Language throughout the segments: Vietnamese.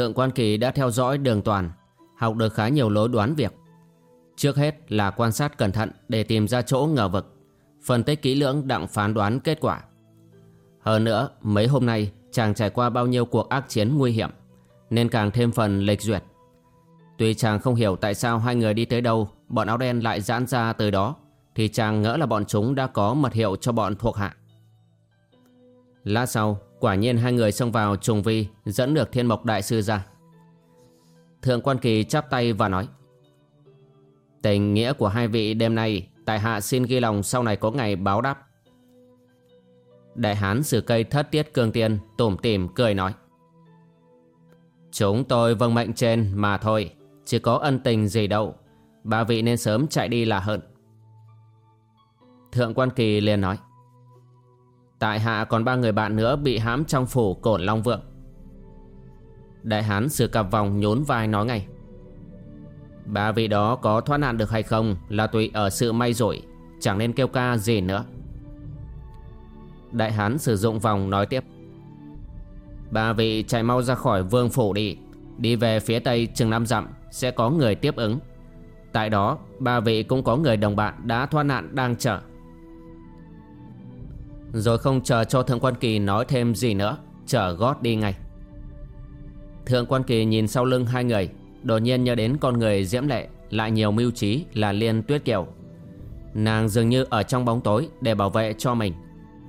Thượng quan kỳ đã theo dõi đường toàn, học được khá nhiều lối đoán việc. Trước hết là quan sát cẩn thận để tìm ra chỗ ngờ vực, phân tích kỹ lưỡng đặng phán đoán kết quả. Hơn nữa, mấy hôm nay chàng trải qua bao nhiêu cuộc ác chiến nguy hiểm, nên càng thêm phần lệch duyệt. Tuy chàng không hiểu tại sao hai người đi tới đâu, bọn áo đen lại giãn ra tới đó, thì chàng ngỡ là bọn chúng đã có mật hiệu cho bọn thuộc hạ. Lát sau, Quả nhiên hai người xông vào trùng vi Dẫn được thiên mộc đại sư ra. Thượng quan kỳ chắp tay và nói Tình nghĩa của hai vị đêm nay Tại hạ xin ghi lòng sau này có ngày báo đáp. Đại hán sử cây thất tiết cương tiên Tủm tỉm cười nói Chúng tôi vâng mệnh trên mà thôi chứ có ân tình gì đâu Ba vị nên sớm chạy đi là hận Thượng quan kỳ liền nói Tại hạ còn ba người bạn nữa bị hãm trong phủ cổn Long Vượng. Đại hán sử cặp vòng nhốn vai nói ngay. Ba vị đó có thoát nạn được hay không là tùy ở sự may rủi, Chẳng nên kêu ca gì nữa. Đại hán sử dụng vòng nói tiếp. Ba vị chạy mau ra khỏi vương phủ đi Đi về phía tây chừng năm dặm Sẽ có người tiếp ứng. Tại đó, ba vị cũng có người đồng bạn đã thoát nạn đang chờ rồi không chờ cho Thượng Quan Kỳ nói thêm gì nữa, Chở gót đi ngay. Thượng Quan Kỳ nhìn sau lưng hai người, Đột nhiên nhớ đến con người diễm lệ, Lại nhiều mưu trí là Liên Tuyết Kiều. Nàng dường như ở trong bóng tối Để bảo vệ cho mình,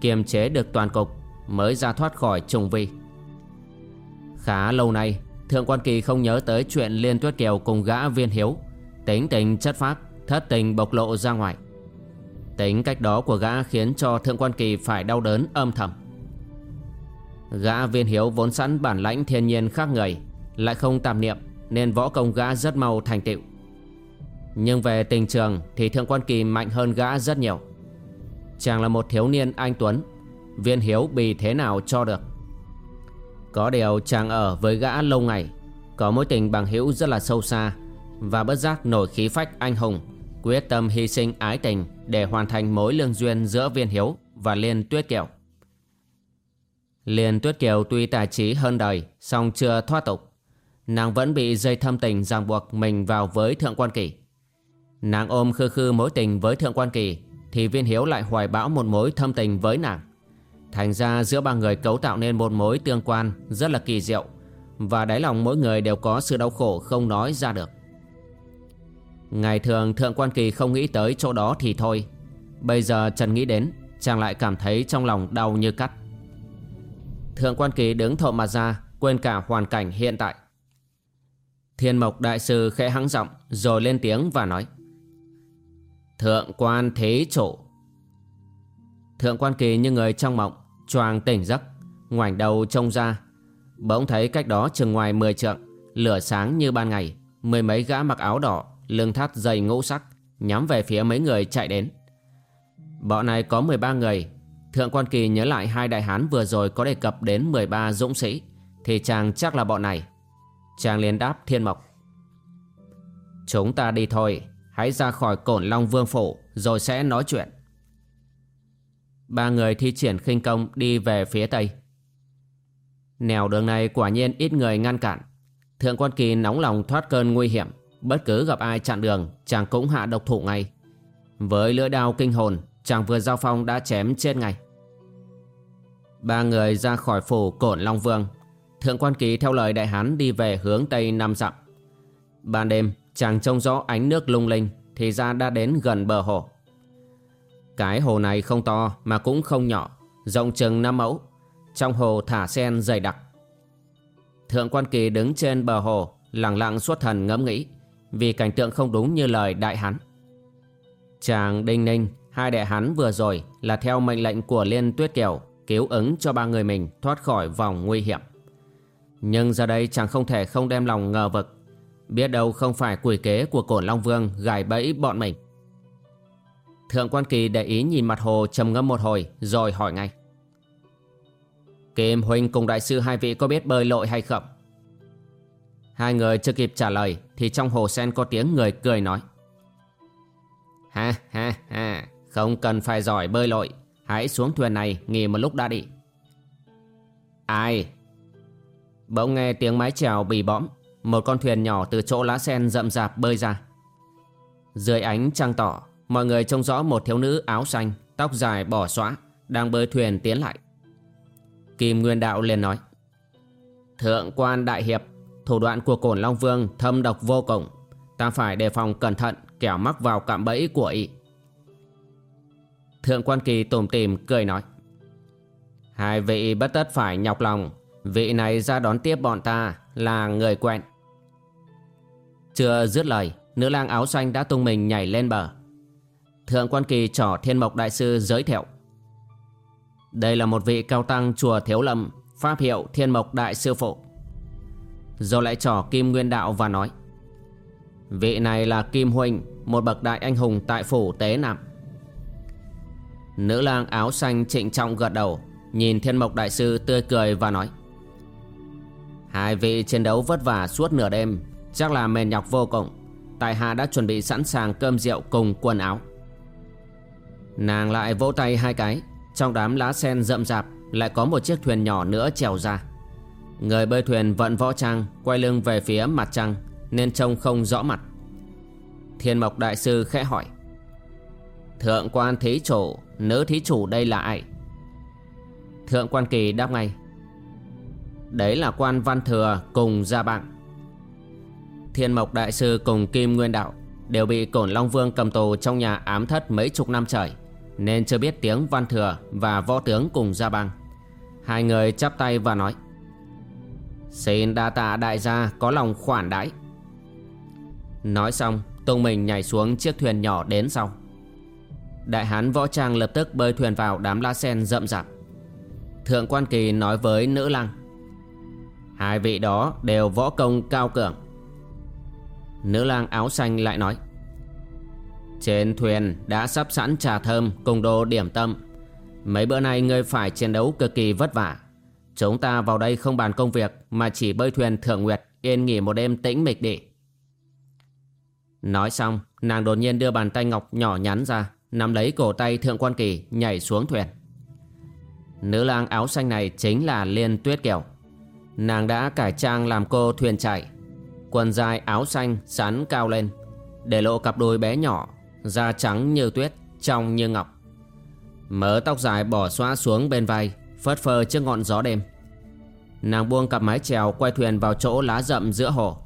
Kiềm chế được toàn cục, Mới ra thoát khỏi trùng vi. Khá lâu nay, Thượng Quan Kỳ không nhớ tới chuyện Liên Tuyết Kiều cùng gã viên hiếu. Tính tình chất phác, Thất tình bộc lộ ra ngoài. Tính cách đó của gã khiến cho Thượng Quan Kỳ phải đau đớn âm thầm. Gã viên hiếu vốn sẵn bản lãnh thiên nhiên khác người, Lại không tạm niệm, Nên võ công gã rất mau thành tựu. Nhưng về tình trường Thì Thượng Quan Kỳ mạnh hơn gã rất nhiều. Chàng là một thiếu niên anh Tuấn, Viên hiếu bị thế nào cho được? Có điều chàng ở với gã lâu ngày, Có mối tình bằng hữu rất là sâu xa, Và bất giác nổi khí phách anh hùng Quyết tâm hy sinh ái tình để hoàn thành mối lương duyên giữa Viên Hiếu và Liên Tuyết Kiều. Liên Tuyết Kiều tuy tài trí hơn đời, song chưa thoát tục. Nàng vẫn bị dây thâm tình ràng buộc mình vào với Thượng Quan Kỳ. Nàng ôm khư khư mối tình với Thượng Quan Kỳ, thì Viên Hiếu lại hoài bão một mối thâm tình với nàng. Thành ra giữa ba người cấu tạo nên một mối tương quan rất là kỳ diệu, và đáy lòng mỗi người đều có sự đau khổ không nói ra được. Ngày thường Thượng Quan Kỳ không nghĩ tới chỗ đó thì thôi. Bây giờ Trần nghĩ đến, Chàng lại cảm thấy trong lòng đau như cắt. Thượng Quan Kỳ đứng thộm mặt ra, Quên cả hoàn cảnh hiện tại. Thiên Mộc Đại Sư khẽ hắng giọng, Rồi lên tiếng và nói, Thượng Quan Thế Chủ. Thượng Quan Kỳ như người trong mộng, choàng tỉnh giấc, Ngoảnh đầu trông ra. Bỗng thấy cách đó chừng ngoài mười trượng, Lửa sáng như ban ngày, Mười mấy gã mặc áo đỏ lưng thắt dày ngũ sắc nhắm về phía mấy người chạy đến. Bọn này có 13 người. Thượng quan kỳ nhớ lại hai đại hán vừa rồi có đề cập đến 13 dũng sĩ thì chàng chắc là bọn này. Chàng liền đáp thiên mộc. Chúng ta đi thôi, hãy ra khỏi cổn long vương phủ rồi sẽ nói chuyện. Ba người thi triển khinh công đi về phía tây. Nẻo đường này quả nhiên ít người ngăn cản. Thượng quan kỳ nóng lòng thoát cơn nguy hiểm Bất cứ gặp ai chặn đường Chàng cũng hạ độc thủ ngay Với lưỡi đao kinh hồn Chàng vừa giao phong đã chém chết ngay Ba người ra khỏi phủ cổn Long Vương Thượng quan ký theo lời đại hán đi về hướng tây năm dặm. Ban đêm, chàng trông rõ ánh nước lung linh thì ra đã đến gần bờ hồ. Cái hồ này không to mà cũng không nhỏ, rộng chừng năm mẫu. Trong hồ thả sen dày đặc. Thượng quan kỳ đứng trên bờ hồ, lặng lặng suốt thần ngẫm nghĩ, vì cảnh tượng không đúng như lời đại hán. Chàng đinh ninh, hai đệ hán vừa rồi là theo mệnh lệnh của Liên Tuyết Kiều cứu ứng cho ba người mình thoát khỏi vòng nguy hiểm. Nhưng giờ đây chàng không thể không đem lòng ngờ vực Biết đâu không phải quỷ kế của cổn Long Vương gài bẫy bọn mình Thượng quan kỳ để ý nhìn mặt hồ trầm ngâm một hồi rồi hỏi ngay Kim Huynh cùng đại sư hai vị có biết bơi lội hay không? Hai người chưa kịp trả lời thì trong hồ sen có tiếng người cười nói. Ha ha ha, không cần phải giỏi bơi lội, hãy xuống thuyền này nghỉ một lúc đã đi. Ai? Bỗng nghe tiếng mái chèo bì bõm. Một con thuyền nhỏ từ chỗ lá sen rậm rạp bơi ra. Dưới ánh trăng tỏ Mọi người trông rõ một thiếu nữ áo xanh Tóc dài bỏ xõa Đang bơi thuyền tiến lại. Kim Nguyên Đạo liền nói Thượng quan đại hiệp Thủ đoạn của cổn Long Vương thâm độc vô cùng. Ta phải đề phòng cẩn thận, Kẻo mắc vào cạm bẫy của y Thượng quan kỳ tủm tìm cười nói. Hai vị bất tất phải nhọc lòng. Vị này ra đón tiếp bọn ta là người quen. Chưa dứt lời, Nữ lang áo xanh đã tung mình nhảy lên bờ. Thượng quan kỳ trỏ thiên mộc đại sư giới thiệu. Đây là một vị cao tăng chùa Thiếu Lâm, Pháp hiệu thiên mộc đại sư phụ. Rồi lại trỏ kim nguyên đạo và nói Vị này là Kim huỳnh, Một bậc đại anh hùng tại phủ Tế Nạm Nữ lang áo xanh trịnh trọng gật đầu Nhìn thiên mộc đại sư tươi cười và nói Hai vị chiến đấu vất vả suốt nửa đêm Chắc là mệt nhọc vô cùng. Tại hạ đã chuẩn bị sẵn sàng cơm rượu cùng quần áo. Nàng lại vỗ tay hai cái Trong đám lá sen rậm rạp Lại có một chiếc thuyền nhỏ nữa trèo ra. Người bơi thuyền vận võ trang, Quay lưng về phía mặt trăng, Nên trông không rõ mặt. Thiên mộc đại sư khẽ hỏi, Thượng quan thí chủ, Nữ thí chủ đây là ai? Thượng quan kỳ đáp ngay, Đấy là quan văn thừa cùng gia bạn. Thiên mộc đại sư cùng Kim Nguyên Đạo Đều bị Cổn Long Vương cầm tù trong nhà ám thất mấy chục năm trời, Nên chưa biết tiếng văn thừa và võ tướng cùng gia bang. Hai người chắp tay và nói Xin đa tạ đại gia, có lòng khoản đãi. Nói xong, Tùng mình nhảy xuống chiếc thuyền nhỏ đến sau. Đại hán võ trang lập tức bơi thuyền vào đám lá sen rậm rạp. Thượng quan kỳ nói với nữ lăng Hai vị đó đều võ công cao cường. Nữ lang áo xanh lại nói, Trên thuyền đã sắp sẵn trà thơm, cùng đồ điểm tâm. Mấy bữa nay ngươi phải chiến đấu cực kỳ vất vả. Chúng ta vào đây không bàn công việc, Mà chỉ bơi thuyền thượng nguyệt, Yên nghỉ một đêm tĩnh mịch đi. Nói xong, Nàng đột nhiên đưa bàn tay ngọc nhỏ nhắn ra, Nắm lấy cổ tay thượng quan kỳ, Nhảy xuống thuyền. Nữ lang áo xanh này chính là Liên Tuyết Kiều. Nàng đã cải trang làm cô thuyền chạy Quần dài áo xanh sán cao lên, Để lộ cặp đôi bé nhỏ, Da trắng như tuyết, Trong như ngọc. Mớ tóc dài bỏ xóa xuống bên vai Phất phơ trước ngọn gió đêm. Nàng buông cặp mái chèo quay thuyền vào chỗ lá rậm giữa hồ.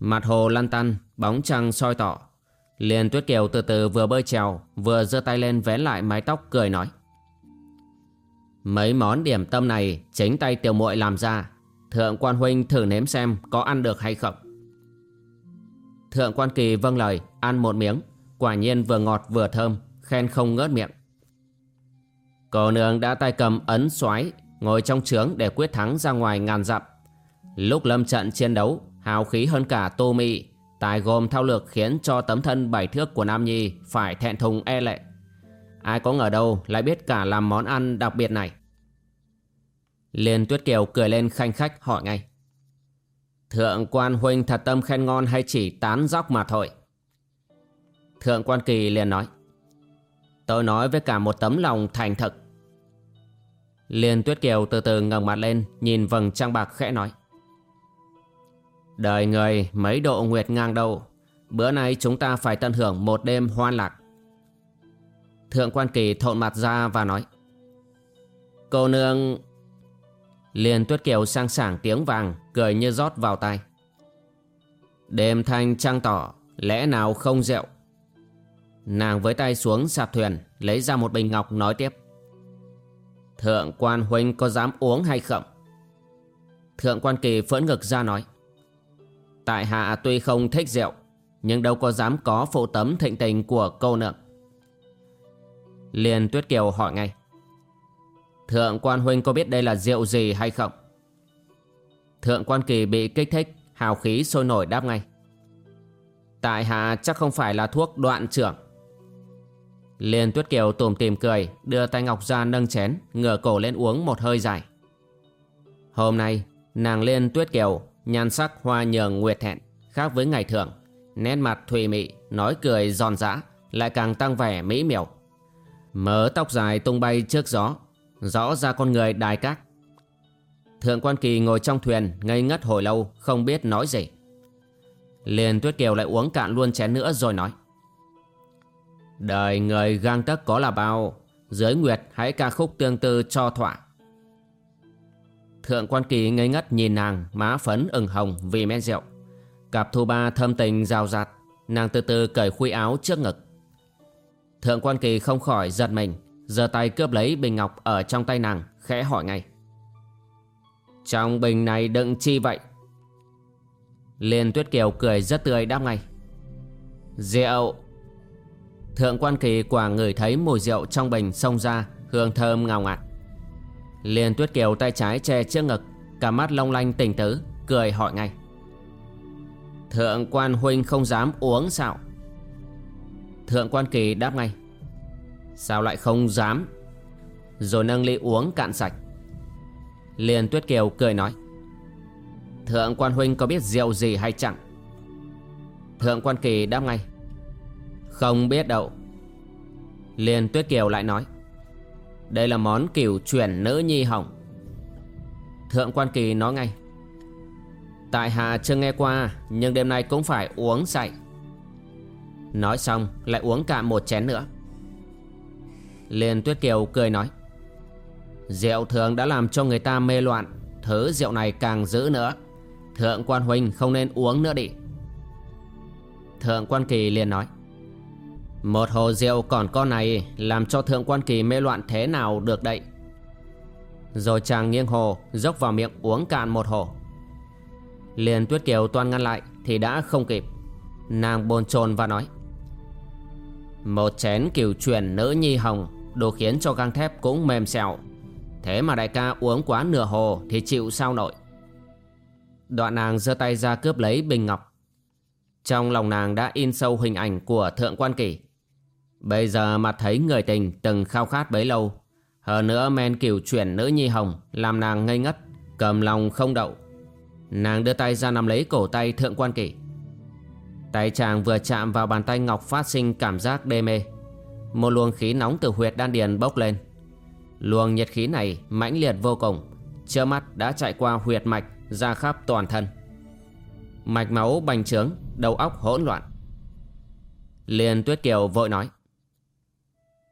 Mặt hồ lăn tăn, Bóng trăng soi tỏ. Liền tuyết kiều từ từ vừa bơi chèo, Vừa giơ tay lên vén lại mái tóc cười nói. Mấy món điểm tâm này Chính tay tiểu muội làm ra. Thượng quan huynh thử nếm xem có ăn được hay không. Thượng quan kỳ vâng lời, Ăn một miếng. Quả nhiên vừa ngọt vừa thơm, Khen không ngớt miệng. Cô nương đã tay cầm ấn xoái Ngồi trong trướng để quyết thắng ra ngoài ngàn dặm Lúc lâm trận chiến đấu, Hào khí hơn cả tô mị, Tài gồm thao lược khiến cho tấm thân bảy thước của Nam Nhi Phải thẹn thùng e lệ Ai có ngờ đâu lại biết cả làm món ăn đặc biệt này Liên Tuyết Kiều cười lên khanh khách hỏi ngay. Thượng quan huynh thật tâm khen ngon hay chỉ tán dóc mà thôi? Thượng quan kỳ liền nói. Tôi nói với cả một tấm lòng thành thực. Liên Tuyết Kiều từ từ ngẩng mặt lên, nhìn vầng trăng bạc khẽ nói. Đời người, mấy độ nguyệt ngang đâu. Bữa nay chúng ta phải tận hưởng một đêm hoan lạc. Thượng quan kỳ thộn mặt ra và nói. Cô nương. Liên tuyết kiều sang sảng tiếng vàng, Cười như rót vào tai. Đêm thanh trăng tỏ, Lẽ nào không rượu? Nàng với tay xuống sạp thuyền, Lấy ra một bình ngọc nói tiếp. Thượng quan huynh có dám uống hay không? Thượng quan kỳ phẫn ngực ra nói. Tại hạ tuy không thích rượu, Nhưng đâu có dám có phụ tấm thịnh tình của cô nượng Liền Tuyết Kiều hỏi ngay. Thượng quan huynh có biết đây là rượu gì hay không? Thượng quan kỳ bị kích thích, Hào khí sôi nổi đáp ngay. Tại hạ chắc không phải là thuốc đoạn trưởng. Liên Tuyết Kiều tùm tìm cười, Đưa tay ngọc ra nâng chén, Ngửa cổ lên uống một hơi dài. Hôm nay, nàng Liên Tuyết Kiều Nhan sắc hoa nhường nguyệt hẹn, Khác với ngày thường. Nét mặt thùy mị, Nói cười giòn giã, Lại càng tăng vẻ mỹ miều. Mớ tóc dài tung bay trước gió, Rõ ra con người đài cát. Thượng quan kỳ ngồi trong thuyền, Ngây ngất hồi lâu, Không biết nói gì. Liên Tuyết Kiều lại uống cạn luôn chén nữa rồi nói. Đời người gang tấc có là bao. Dưới nguyệt, hãy ca khúc tương tư cho thỏa. Thượng quan kỳ ngây ngất nhìn nàng, Má phấn ửng hồng vì men rượu. Cặp thu ba thâm tình rào rạt, Nàng từ từ cởi khuy áo trước ngực. Thượng quan kỳ không khỏi giật mình, giơ tay cướp lấy bình ngọc ở trong tay nàng, Khẽ hỏi ngay. Trong bình này đựng chi vậy? Liên tuyết kiều cười rất tươi đáp ngay. Rượu Thượng quan kỳ quả ngửi thấy mùi rượu trong bình xông ra, Hương thơm ngào ngạt. Liên tuyết kiều tay trái che trước ngực, Cả mắt long lanh tỉnh tứ, Cười hỏi ngay. Thượng quan huynh không dám uống sao Thượng quan kỳ đáp ngay. Sao lại không dám? Rồi nâng ly uống cạn sạch. Liên tuyết kiều cười nói. Thượng quan huynh có biết rượu gì hay chẳng? Thượng quan kỳ đáp ngay. Không biết đâu. Liên tuyết kiều lại nói, Đây là món cửu chuyển nữ nhi hỏng Thượng quan kỳ nói ngay, Tại hạ chưa nghe qua, Nhưng đêm nay cũng phải uống say. Nói xong, lại uống cạn một chén nữa. Liên Tuyết Kiều cười nói, Rượu thường đã làm cho người ta mê loạn, Thứ rượu này càng dữ nữa. Thượng quan huynh không nên uống nữa đi. Thượng quan kỳ liền nói một hồ rượu còn con này Làm cho thượng quan kỳ mê loạn thế nào được đậy Rồi chàng nghiêng hồ, Dốc vào miệng uống cạn một hồ. Liền tuyết kiều toan ngăn lại Thì đã không kịp. Nàng bồn chồn và nói, Một chén kiểu truyền nữ nhi hồng Đủ khiến cho gang thép cũng mềm xèo Thế mà đại ca uống quá nửa hồ Thì chịu sao nổi? Đoạn nàng giơ tay ra cướp lấy bình ngọc. Trong lòng nàng đã in sâu hình ảnh của thượng quan kỳ. Bây giờ mặt thấy người tình từng khao khát bấy lâu. Hơn nữa men kiểu chuyển nữ nhi hồng, Làm nàng ngây ngất, Cầm lòng không đậu. Nàng đưa tay ra nắm lấy cổ tay thượng quan kỷ. Tay chàng vừa chạm vào bàn tay ngọc phát sinh cảm giác đê mê. Một luồng khí nóng từ huyệt đan điền bốc lên. Luồng nhiệt khí này mãnh liệt vô cùng Chơ mắt đã chạy qua huyệt mạch, ra khắp toàn thân. Mạch máu bành trướng, Đầu óc hỗn loạn. Liền Tuyết Kiều vội nói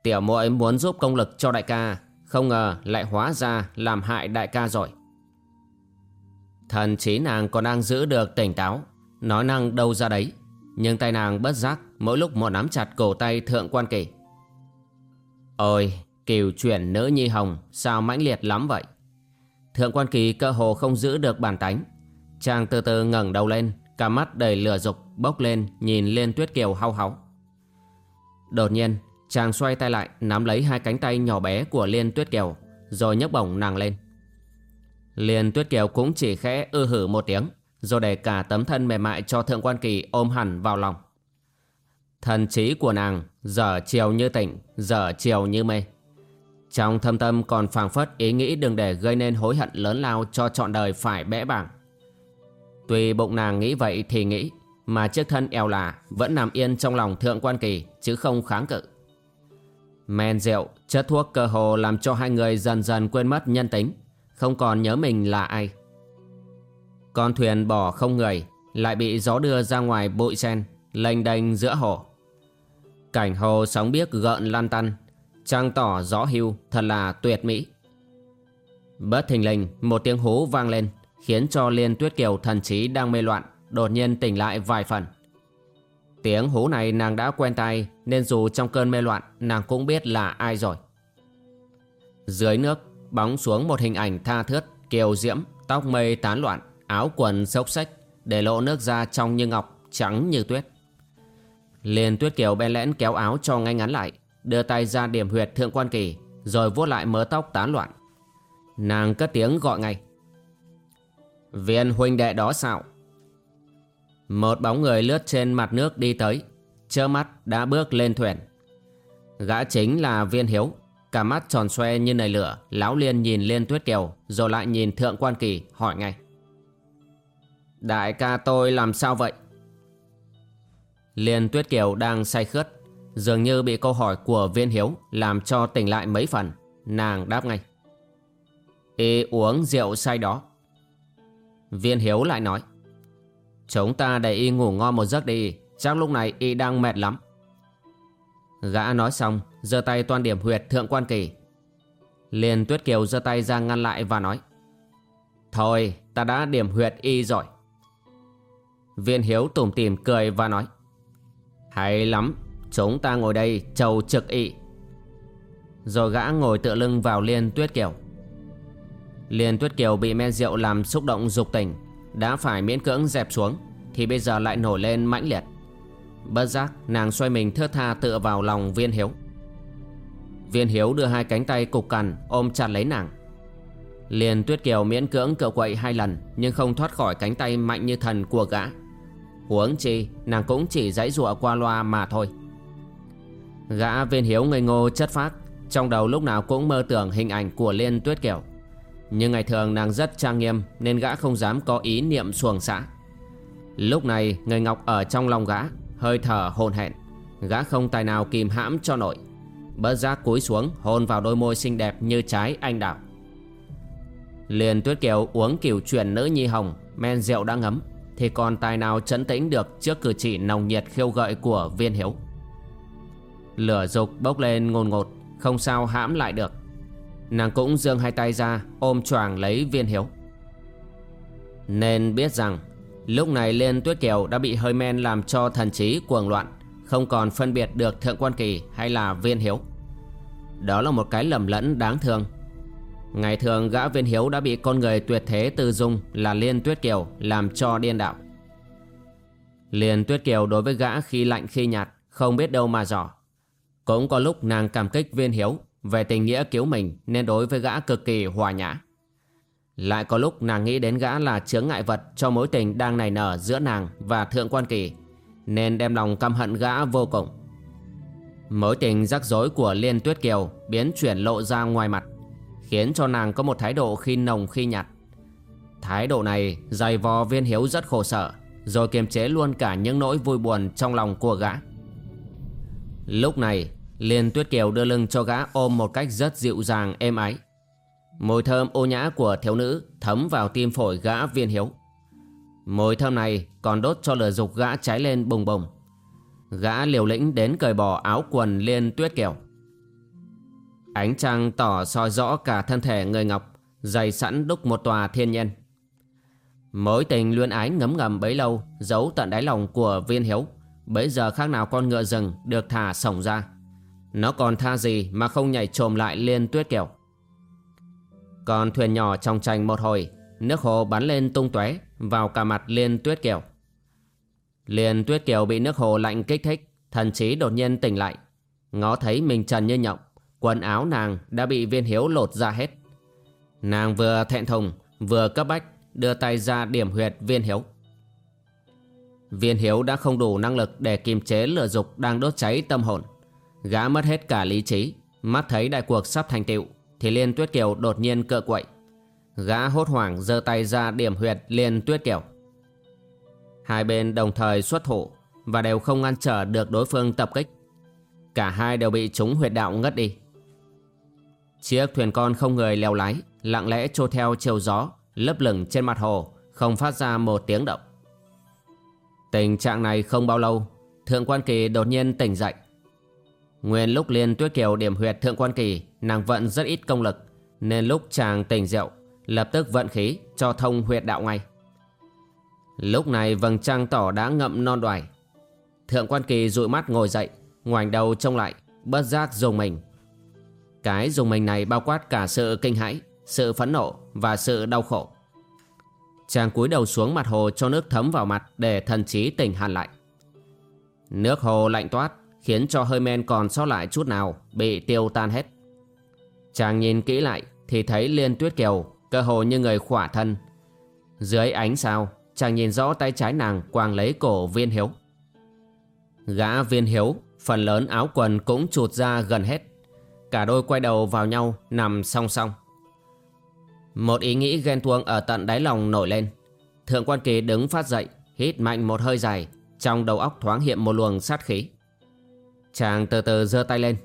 Tiểu muội muốn giúp công lực cho đại ca, Không ngờ lại hóa ra làm hại đại ca rồi. Thần trí nàng còn đang giữ được tỉnh táo, Nói năng đâu ra đấy, Nhưng tay nàng bất giác, Mỗi lúc một nắm chặt cổ tay thượng quan kỳ. Ôi Kiều chuyển nữ nhi hồng, Sao mãnh liệt lắm vậy? Thượng quan kỳ cơ hồ không giữ được bản tánh. Chàng từ từ ngẩng đầu lên, Cả mắt đầy lửa dục, bốc lên, Nhìn lên tuyết kiều hau háu. Đột nhiên chàng xoay tay lại Nắm lấy hai cánh tay nhỏ bé của Liên Tuyết Kiều Rồi nhấc bổng nàng lên Liên Tuyết Kiều cũng chỉ khẽ ư hử một tiếng Rồi để cả tấm thân mềm mại cho Thượng Quan Kỳ ôm hẳn vào lòng Thần trí của nàng giờ chiều như tỉnh Giờ chiều như mê trong thâm tâm còn phảng phất ý nghĩ đừng để gây nên hối hận lớn lao cho trọn đời phải bẽ bảng. Tuy bụng nàng nghĩ vậy thì nghĩ, mà chiếc thân eo là vẫn nằm yên trong lòng thượng quan kỳ chứ không kháng cự. Men rượu, chất thuốc cơ hồ làm cho hai người dần dần quên mất nhân tính, không còn nhớ mình là ai. Con thuyền bỏ không người, lại bị gió đưa ra ngoài bụi sen, lênh đênh giữa hồ. Cảnh hồ sóng biếc gợn lan tăn, Trăng tỏ gió hưu thật là tuyệt mỹ Bất thình lình một tiếng hú vang lên Khiến cho Liên Tuyết Kiều thần trí đang mê loạn Đột nhiên tỉnh lại vài phần Tiếng hú này nàng đã quen tay Nên dù trong cơn mê loạn Nàng cũng biết là ai rồi. Dưới nước bóng xuống một hình ảnh tha thướt Kiều diễm, tóc mây tán loạn Áo quần xốc xách Để lộ nước da trong như ngọc, trắng như tuyết. Liền Tuyết Kiều bên lẽn kéo áo cho ngay ngắn lại Đưa tay ra điểm huyệt thượng quan kỳ Rồi vuốt lại mớ tóc tán loạn. Nàng cất tiếng gọi ngay. Viên huynh đệ đó sao? Một bóng người lướt trên mặt nước đi tới Chơ mắt đã bước lên thuyền. Gã chính là viên hiếu. Cả mắt tròn xoe như nầy lửa, Lão liên nhìn liên tuyết kiều, Rồi lại nhìn thượng quan kỳ, hỏi ngay. Đại ca tôi làm sao vậy? Liên tuyết kiều đang say khướt, Dường như bị câu hỏi của viên hiếu Làm cho tỉnh lại mấy phần. Nàng đáp ngay. Y uống rượu say đó. Viên hiếu lại nói. Chúng ta để y ngủ ngon một giấc đi. Chắc lúc này, y đang mệt lắm. Gã nói xong, giơ tay toan điểm huyệt thượng quan kỳ. Liền tuyết kiều giơ tay ra ngăn lại và nói, Thôi, ta đã điểm huyệt y rồi. Viên hiếu tủm tỉm cười và nói, Hay lắm, Chúng ta ngồi đây chầu trực y. Rồi gã ngồi tựa lưng vào liên tuyết kiều. Liên Tuyết Kiều bị men rượu làm xúc động dục tình. Đã phải miễn cưỡng dẹp xuống, Thì bây giờ lại nổi lên mãnh liệt. Bất giác, nàng xoay mình thướt tha tựa vào lòng viên hiếu. Viên hiếu đưa hai cánh tay cục cằn ôm chặt lấy nàng. Liền Tuyết Kiều miễn cưỡng cựa quậy hai lần, Nhưng không thoát khỏi cánh tay mạnh như thần của gã. Huống chi, nàng cũng chỉ dãy dụa qua loa mà thôi. Gã viên hiếu ngây ngô chất phác Trong đầu lúc nào cũng mơ tưởng hình ảnh của Liên Tuyết Kiều nhưng ngày thường nàng rất trang nghiêm Nên gã không dám có ý niệm xuồng xã Lúc này, người ngọc ở trong lòng gã, Hơi thở hồn hẹn Gã không tài nào kìm hãm cho nổi. Bớt giác cúi xuống, hôn vào đôi môi xinh đẹp như trái anh đào. Liền tuyết kiều uống kiểu chuyển nữ nhi hồng, Men rượu đã ngấm, Thì còn tài nào chấn tĩnh được Trước cử chỉ nồng nhiệt khiêu gợi của viên hiếu. Lửa dục bốc lên ngồn ngột, Không sao hãm lại được. Nàng cũng dương hai tay ra, ôm choàng lấy viên hiếu. Nên biết rằng, Lúc này Liên Tuyết Kiều đã bị hơi men làm cho thần trí cuồng loạn, Không còn phân biệt được Thượng Quan Kỳ hay là Viên Hiếu. Đó là một cái lầm lẫn đáng thương. Ngày thường gã Viên Hiếu đã bị con người tuyệt thế tư dung là Liên Tuyết Kiều làm cho điên đạo Liên Tuyết Kiều đối với gã khi lạnh khi nhạt, Không biết đâu mà giỏ Cũng có lúc nàng cảm kích Viên Hiếu về tình nghĩa cứu mình nên đối với gã cực kỳ hòa nhã. Lại có lúc nàng nghĩ đến gã là chướng ngại vật cho mối tình đang nảy nở giữa nàng và Thượng Quan Kỳ, nên đem lòng căm hận gã vô cùng. Mối tình rắc rối của Liên Tuyết Kiều biến chuyển lộ ra ngoài mặt, khiến cho nàng có một thái độ khi nồng khi nhạt. Thái độ này dày vò viên hiếu rất khổ sở, rồi kiềm chế luôn cả những nỗi vui buồn trong lòng của gã. Lúc này Liên Tuyết Kiều đưa lưng cho gã ôm một cách rất dịu dàng êm ái. Mùi thơm ô nhã của thiếu nữ thấm vào tim phổi gã viên hiếu. Mùi thơm này còn đốt cho lửa dục gã cháy lên bùng bùng. Gã liều lĩnh đến cởi bỏ áo quần Liên Tuyết Kiều. Ánh trăng tỏ soi rõ cả thân thể người ngọc, dày sẵn đúc một tòa thiên nhân. Mối tình luyến ái ngấm ngầm bấy lâu, giấu tận đáy lòng của viên hiếu, bấy giờ khác nào con ngựa rừng được thả sổng ra. Nó còn tha gì mà không nhảy trồm lại liên tuyết kiều Còn thuyền nhỏ trong tranh một hồi, Nước hồ bắn lên tung tóe Vào cả mặt liên tuyết kiều Liên tuyết kiều bị nước hồ lạnh kích thích, Thần trí đột nhiên tỉnh lại. Ngó thấy mình trần như nhộng, Quần áo nàng đã bị viên hiếu lột ra hết. Nàng vừa thẹn thùng, Vừa cấp bách, Đưa tay ra điểm huyệt viên hiếu. Viên hiếu đã không đủ năng lực Để kiềm chế lửa dục đang đốt cháy tâm hồn. Gã mất hết cả lý trí, Mắt thấy đại cuộc sắp thành tựu, Thì Liên Tuyết Kiều đột nhiên cựa quậy. Gã hốt hoảng giơ tay ra điểm huyệt Liên Tuyết Kiều. Hai bên đồng thời xuất thủ Và đều không ngăn trở được đối phương tập kích. Cả hai đều bị chúng huyệt đạo ngất đi. Chiếc thuyền con không người leo lái, Lặng lẽ trôi theo chiều gió, Lấp lửng trên mặt hồ, Không phát ra một tiếng động. Tình trạng này không bao lâu, Thượng quan kỳ đột nhiên tỉnh dậy. Nguyên lúc Liên Tuyết Kiều điểm huyệt Thượng Quan Kỳ, Nàng vận rất ít công lực, Nên lúc chàng tỉnh rượu, Lập tức vận khí cho thông huyệt đạo ngay. Lúc này vầng trăng tỏ đã ngậm non đoài. Thượng quan kỳ dụi mắt ngồi dậy, Ngoảnh đầu trông lại, Bất giác dùng mình. Cái dùng mình này bao quát cả sự kinh hãi, Sự phẫn nộ và sự đau khổ. Chàng cúi đầu xuống mặt hồ cho nước thấm vào mặt Để thần trí tỉnh hẳn lại. Nước hồ lạnh toát Khiến cho hơi men còn sót lại chút nào, Bị tiêu tan hết. Chàng nhìn kỹ lại Thì thấy Liên Tuyết Kiều Cơ hồ như người khỏa thân. Dưới ánh sao, Chàng nhìn rõ tay trái nàng quàng lấy cổ viên hiếu. Gã viên hiếu, Phần lớn áo quần cũng chuột ra gần hết. Cả đôi quay đầu vào nhau, Nằm song song. Một ý nghĩ ghen tuông ở tận đáy lòng nổi lên. Thượng quan kỳ đứng phát dậy, Hít mạnh một hơi dài, Trong đầu óc thoáng hiện một luồng sát khí. Chàng từ từ giơ tay lên.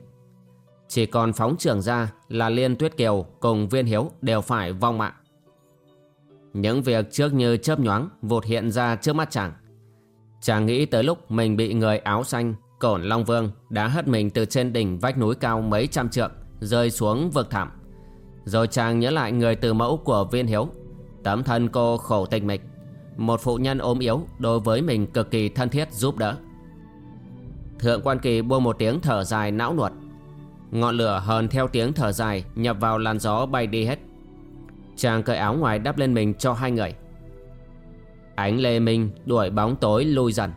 Chỉ còn phóng trưởng ra là Liên Tuyết Kiều cùng Viên Hiếu đều phải vong mạng. Những việc trước như chớp nhoáng vụt hiện ra trước mắt chàng. Chàng nghĩ tới lúc mình bị người áo xanh, Cổn Long Vương đã hất mình từ trên đỉnh vách núi cao mấy trăm trượng, Rơi xuống vực thẳm Rồi chàng nhớ lại người từ mẫu của Viên Hiếu, Tấm thân cô khổ tình mịch. Một phụ nhân ốm yếu đối với mình cực kỳ thân thiết giúp đỡ. Thượng quan kỳ buông một tiếng thở dài não nuột. Ngọn lửa hờn theo tiếng thở dài Nhập vào làn gió bay đi hết. Chàng cởi áo ngoài đắp lên mình cho hai người. Ánh lê minh đuổi bóng tối lui dần.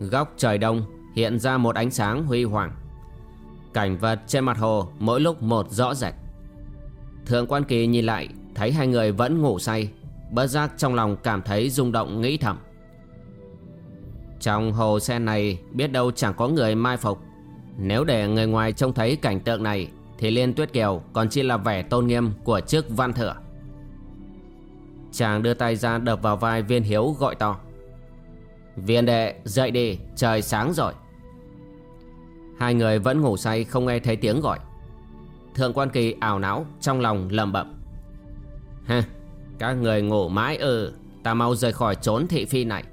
Góc trời đông, hiện ra một ánh sáng huy hoàng. Cảnh vật trên mặt hồ mỗi lúc một rõ rệt. Thượng quan kỳ nhìn lại, Thấy hai người vẫn ngủ say. Bất giác trong lòng cảm thấy rung động nghĩ thầm. Trong hồ sen này, biết đâu chẳng có người mai phục. Nếu để người ngoài trông thấy cảnh tượng này, Thì Liên Tuyết Kiều còn chỉ là vẻ tôn nghiêm của chức văn thừa Chàng đưa tay ra đập vào vai viên hiếu gọi to. Viên đệ, dậy đi, trời sáng rồi. Hai người vẫn ngủ say không nghe thấy tiếng gọi. Thượng quan kỳ ảo não trong lòng lầm bẩm. Ha các người ngủ mãi ừ Ta mau rời khỏi trốn thị phi này.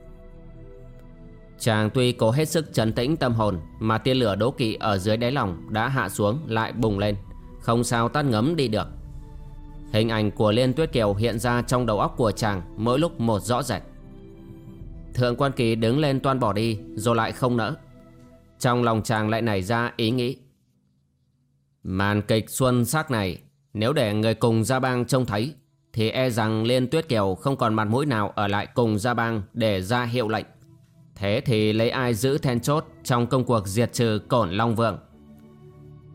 Chàng tuy cố hết sức trấn tĩnh tâm hồn, Mà tia lửa đố kỵ ở dưới đáy lòng Đã hạ xuống, lại bùng lên Không sao tắt ngấm đi được Hình ảnh của Liên Tuyết Kiều hiện ra trong đầu óc của chàng mỗi lúc một rõ rệt. Thượng quan kỳ đứng lên toan bỏ đi, rồi lại không nỡ. Trong lòng chàng lại nảy ra ý nghĩ. Màn kịch xuân sắc này, nếu để người cùng Gia Bang trông thấy, thì e rằng Liên Tuyết Kiều không còn mặt mũi nào ở lại cùng Gia Bang để ra hiệu lệnh. Thế thì lấy ai giữ then chốt trong công cuộc diệt trừ cổn Long Vượng?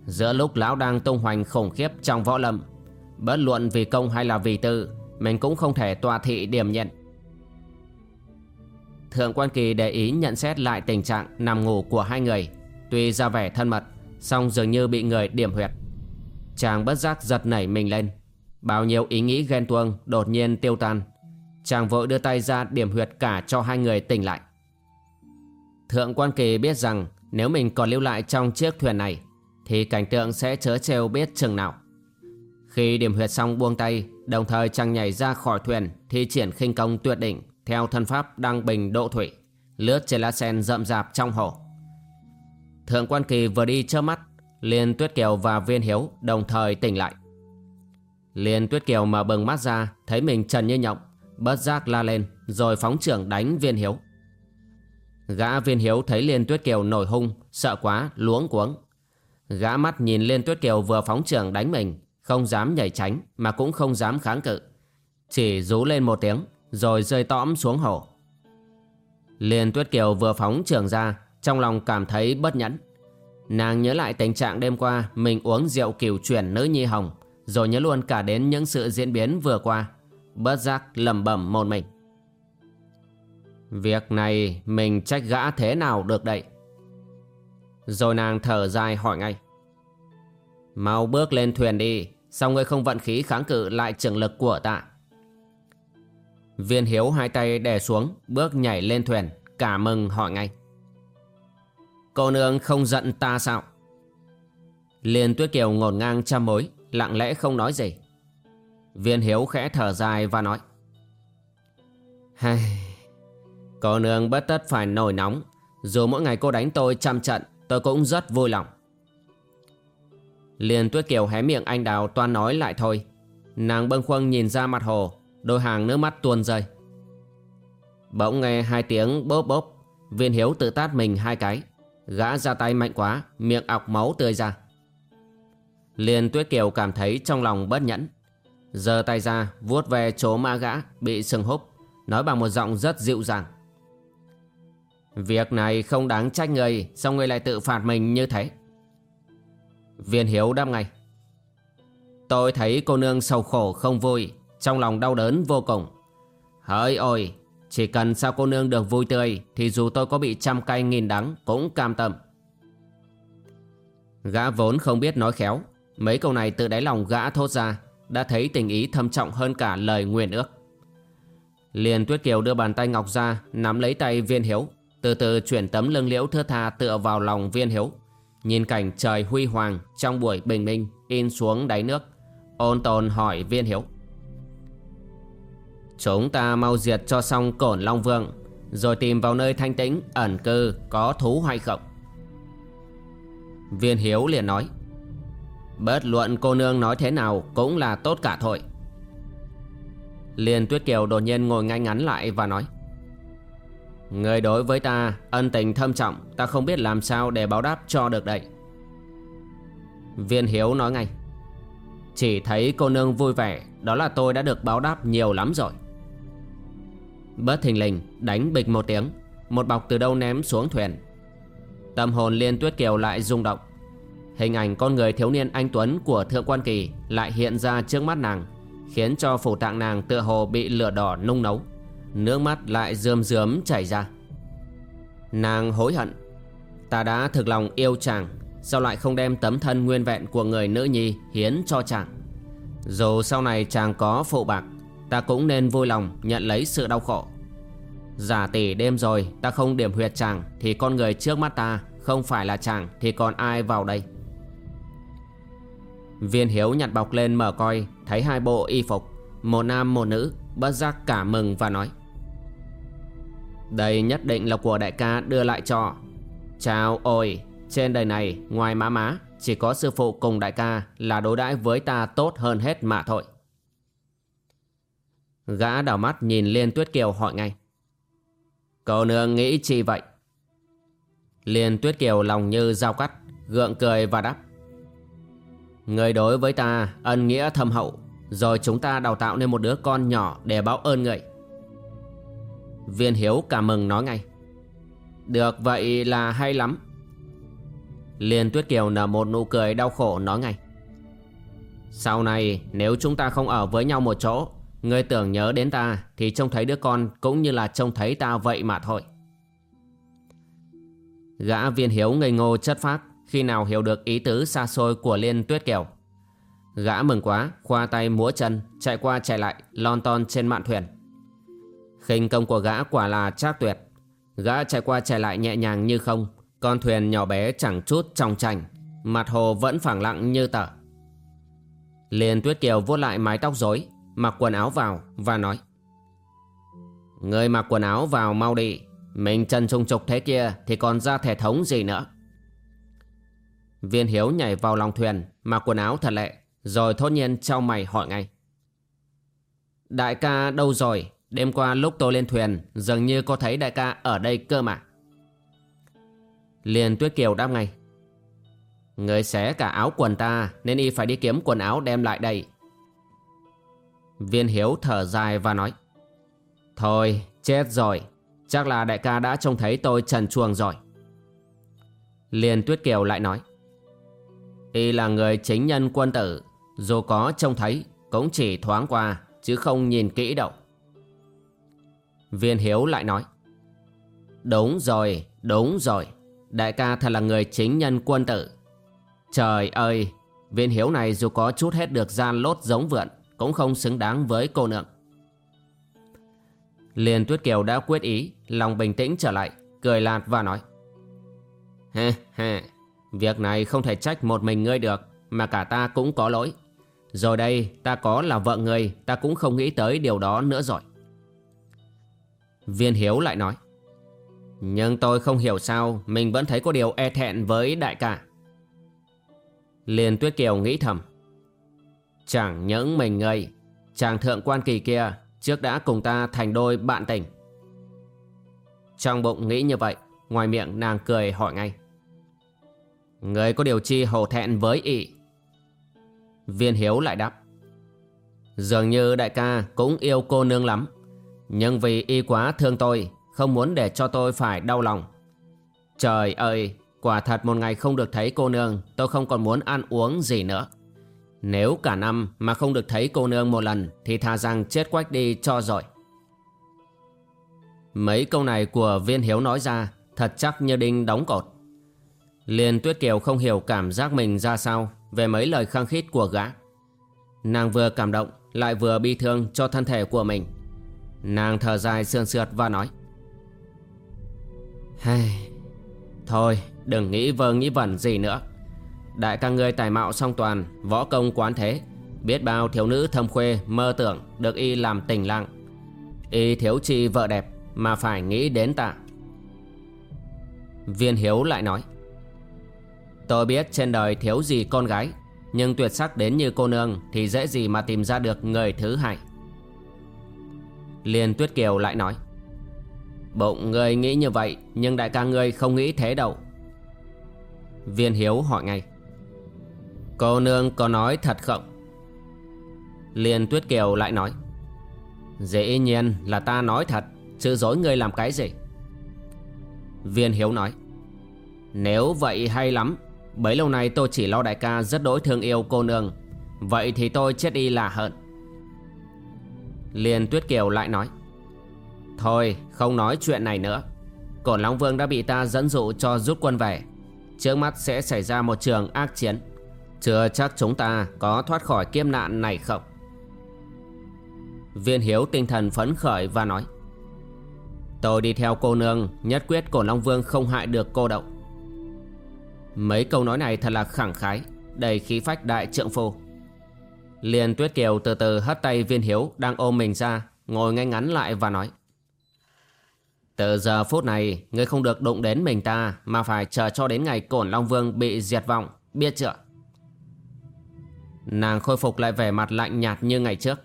Giữa lúc lão đang tung hoành khủng khiếp trong võ lâm, Bất luận vì công hay là vì tư, Mình cũng không thể tòa thị điểm nhận. Thượng quan kỳ để ý nhận xét lại tình trạng nằm ngủ của hai người, Tuy ra vẻ thân mật, song dường như bị người điểm huyệt. Chàng bất giác giật nảy mình lên. Bao nhiêu ý nghĩ ghen tuông đột nhiên tiêu tan. Chàng vội đưa tay ra điểm huyệt cả cho hai người tỉnh lại. Thượng quan kỳ biết rằng Nếu mình còn lưu lại trong chiếc thuyền này, Thì cảnh tượng sẽ chớ trêu biết chừng nào. Khi điểm huyệt xong buông tay, Đồng thời chàng nhảy ra khỏi thuyền Thi triển khinh công tuyệt đỉnh Theo thân pháp đăng bình độ thủy, Lướt trên lá sen rậm rạp trong hồ. Thượng quan kỳ vừa đi chớp mắt, Liên Tuyết Kiều và Viên Hiếu đồng thời tỉnh lại. Liên Tuyết Kiều mở bừng mắt ra, Thấy mình trần như nhộng, Bất giác la lên, Rồi phóng trưởng đánh Viên Hiếu. Gã Viên Hiếu thấy Liên Tuyết Kiều nổi hung, Sợ quá, luống cuống. Gã mắt nhìn Liên Tuyết Kiều vừa phóng trường đánh mình, không dám nhảy tránh mà cũng không dám kháng cự. Chỉ rú lên một tiếng, Rồi rơi tõm xuống hồ. Liên Tuyết Kiều vừa phóng trường ra, Trong lòng cảm thấy bất nhẫn. Nàng nhớ lại tình trạng đêm qua, Mình uống rượu kiều chuyển nữ nhi hồng, Rồi nhớ luôn cả đến những sự diễn biến vừa qua. Bất giác lầm bẩm một mình. Việc này mình trách gã thế nào được đậy Rồi nàng thở dài hỏi ngay. Mau bước lên thuyền đi, Sao ngươi không vận khí kháng cự lại trường lực của ta? Viên hiếu hai tay đè xuống, Bước nhảy lên thuyền, Cả mừng hỏi ngay. Cô nương không giận ta sao? Liên tuyết kiều ngổn ngang trăm mối, Lặng lẽ không nói gì. Viên hiếu khẽ thở dài và nói. Hây Cô nương bất tất phải nổi nóng. Dù mỗi ngày cô đánh tôi trăm trận, Tôi cũng rất vui lòng. Liền tuyết kiều hé miệng anh đào toan nói lại thôi. Nàng bâng khuâng nhìn ra mặt hồ, Đôi hàng nước mắt tuôn rơi. Bỗng nghe hai tiếng bốp bốp, Viên hiếu tự tát mình hai cái. Gã ra tay mạnh quá, Miệng ọc máu tươi ra. Liền tuyết kiều cảm thấy trong lòng bất nhẫn. Giờ tay ra, vuốt về chỗ ma gã, Bị sừng húp. Nói bằng một giọng rất dịu dàng. Việc này không đáng trách người, Sao người lại tự phạt mình như thế? Viên hiếu đáp ngay. Tôi thấy cô nương sầu khổ không vui, Trong lòng đau đớn vô cùng. Hỡi ôi, Chỉ cần sao cô nương được vui tươi, Thì dù tôi có bị trăm cay nghìn đắng, Cũng cam tâm. Gã vốn không biết nói khéo. Mấy câu này từ đáy lòng gã thốt ra, Đã thấy tình ý thâm trọng hơn cả lời nguyện ước. Liền Tuyết Kiều đưa bàn tay ngọc ra, Nắm lấy tay viên hiếu. Từ từ chuyển tấm lưng liễu thưa tha tựa vào lòng viên hiếu. Nhìn cảnh trời huy hoàng Trong buổi bình minh, In xuống đáy nước, Ôn tồn hỏi viên hiếu. Chúng ta mau diệt cho xong cổn Long Vương, Rồi tìm vào nơi thanh tĩnh, Ẩn cư, có thú hay không? Viên hiếu liền nói. Bất luận cô nương nói thế nào Cũng là tốt cả thôi. Liên Tuyết Kiều đột nhiên ngồi ngay ngắn lại và nói. Người đối với ta, ân tình thâm trọng, Ta không biết làm sao để báo đáp cho được đây Viên Hiếu nói ngay, Chỉ thấy cô nương vui vẻ, Đó là tôi đã được báo đáp nhiều lắm rồi. Bất thình lình, đánh bịch một tiếng, Một bọc từ đâu ném xuống thuyền. Tâm hồn Liên Tuyết Kiều lại rung động. Hình ảnh con người thiếu niên anh Tuấn của Thượng Quan Kỳ Lại hiện ra trước mắt nàng, Khiến cho phủ tạng nàng tựa hồ bị lửa đỏ nung nấu. Nước mắt lại rơm rớm chảy ra. Nàng hối hận. Ta đã thực lòng yêu chàng, Sao lại không đem tấm thân nguyên vẹn của người nữ nhi hiến cho chàng? Dù sau này chàng có phụ bạc, Ta cũng nên vui lòng nhận lấy sự đau khổ. Giả tỷ đêm rồi, ta không điểm huyệt chàng, Thì con người trước mắt ta không phải là chàng, Thì còn ai vào đây? Viên hiếu nhặt bọc lên mở coi, Thấy hai bộ y phục, Một nam một nữ, Bất giác cả mừng và nói. Đây nhất định là của đại ca đưa lại cho. Chào ôi, Trên đời này, ngoài má má, Chỉ có sư phụ cùng đại ca Là đối đãi với ta tốt hơn hết mà thôi. Gã đảo mắt nhìn Liên Tuyết Kiều hỏi ngay. Cậu nương nghĩ chi vậy? Liên Tuyết Kiều lòng như dao cắt, Gượng cười và đáp. Người đối với ta ân nghĩa thâm hậu, Rồi chúng ta đào tạo nên một đứa con nhỏ để báo ơn người. Viên Hiếu cảm mừng nói ngay Được vậy là hay lắm Liên Tuyết Kiều nở một nụ cười đau khổ nói ngay Sau này nếu chúng ta không ở với nhau một chỗ Ngươi tưởng nhớ đến ta Thì trông thấy đứa con cũng như là trông thấy ta vậy mà thôi Gã viên hiếu ngây ngô chất phác khi nào hiểu được ý tứ xa xôi của Liên Tuyết Kiều. Gã mừng quá, khoa tay múa chân, chạy qua chạy lại, lon ton trên mạn thuyền khinh công của gã quả là trác tuyệt. Gã chạy qua chạy lại nhẹ nhàng như không, con thuyền nhỏ bé chẳng chút trong chành, mặt hồ vẫn phẳng lặng như tờ. Liên Tuyết Kiều vuốt lại mái tóc rối, mặc quần áo vào và nói Người mặc quần áo vào mau đi, mình chân trung trục thế kia thì còn ra thể thống gì nữa. Viên Hiếu nhảy vào lòng thuyền Mặc quần áo thật lệ Rồi thốt nhiên trao mày hỏi ngay Đại ca đâu rồi Đêm qua lúc tôi lên thuyền, Dường như có thấy đại ca ở đây cơ mà. Liền Tuyết Kiều đáp ngay. Người xé cả áo quần ta, Nên y phải đi kiếm quần áo đem lại đây. Viên Hiếu thở dài và nói. Thôi, chết rồi. Chắc là đại ca đã trông thấy tôi trần chuồng rồi. Liền Tuyết Kiều lại nói. Y là người chính nhân quân tử, Dù có trông thấy, Cũng chỉ thoáng qua, Chứ không nhìn kỹ đâu. Viên Hiếu lại nói. Đúng rồi, đúng rồi. Đại ca thật là người chính nhân quân tử. Trời ơi Viên Hiếu này dù có chút hết được gian lốt giống vượn Cũng không xứng đáng với cô nượng Liền Tuyết Kiều đã quyết ý Lòng bình tĩnh trở lại Cười lạt và nói. Ha ha Việc này không thể trách một mình ngươi được Mà cả ta cũng có lỗi. Rồi đây ta có là vợ ngươi Ta cũng không nghĩ tới điều đó nữa rồi. Viên Hiếu lại nói Nhưng tôi không hiểu sao Mình vẫn thấy có điều e thẹn với đại ca Liên Tuyết Kiều nghĩ thầm. Chẳng những mình ngây, chàng thượng quan kỳ kia trước đã cùng ta thành đôi bạn tình. Trong bụng nghĩ như vậy, ngoài miệng nàng cười hỏi ngay. Người có điều chi hổ thẹn với ị? Viên Hiếu lại đáp. Dường như đại ca cũng yêu cô nương lắm, nhưng vì y quá thương tôi, không muốn để cho tôi phải đau lòng. Trời ơi, quả thật một ngày không được thấy cô nương, tôi không còn muốn ăn uống gì nữa. Nếu cả năm mà không được thấy cô nương một lần thì thà rằng chết quách đi cho rồi. Mấy câu này của viên hiếu nói ra thật chắc như đinh đóng cột. Liên Tuyết Kiều không hiểu cảm giác mình ra sao về mấy lời khăng khít của gã. Nàng vừa cảm động lại vừa bi thương cho thân thể của mình. Nàng thở dài sườn sượt và nói. Hay... Thôi, đừng nghĩ vơ nghĩ vẩn gì nữa. Đại ca ngươi tài mạo song toàn, Võ công quán thế. Biết bao thiếu nữ thâm khuê, mơ tưởng, Được y làm tình lặng Y thiếu chi vợ đẹp, Mà phải nghĩ đến tạ." Viên Hiếu lại nói. Tôi biết trên đời thiếu gì con gái, Nhưng tuyệt sắc đến như cô nương Thì dễ gì mà tìm ra được người thứ hai. Liên Tuyết Kiều lại nói. Bụng ngươi nghĩ như vậy, Nhưng đại ca ngươi không nghĩ thế đâu. Viên Hiếu hỏi ngay. Cô nương có nói thật không? Liên Tuyết Kiều lại nói. Dĩ nhiên là ta nói thật, Chứ dối ngươi làm cái gì? Viên Hiếu nói. Nếu vậy hay lắm, Bấy lâu nay tôi chỉ lo đại ca rất đối thương yêu cô nương, Vậy thì tôi chết đi là hận. Liên Tuyết Kiều lại nói, Thôi, không nói chuyện này nữa. Cổn Long Vương đã bị ta dẫn dụ cho rút quân về. Trước mắt sẽ xảy ra một trường ác chiến. Chưa chắc chúng ta có thoát khỏi kiếp nạn này không? Viên Hiếu tinh thần phấn khởi và nói, Tôi đi theo cô nương, Nhất quyết Cổn Long Vương không hại được cô đậu Mấy câu nói này thật là khẳng khái, Đầy khí phách đại trượng phu. Liên Tuyết Kiều từ từ hất tay Viên Hiếu Đang ôm mình ra Ngồi ngay ngắn lại và nói từ giờ phút này, ngươi không được đụng đến mình ta mà phải chờ cho đến ngày cổn Long Vương bị diệt vong, biết chưa? Nàng khôi phục lại vẻ mặt lạnh nhạt như ngày trước.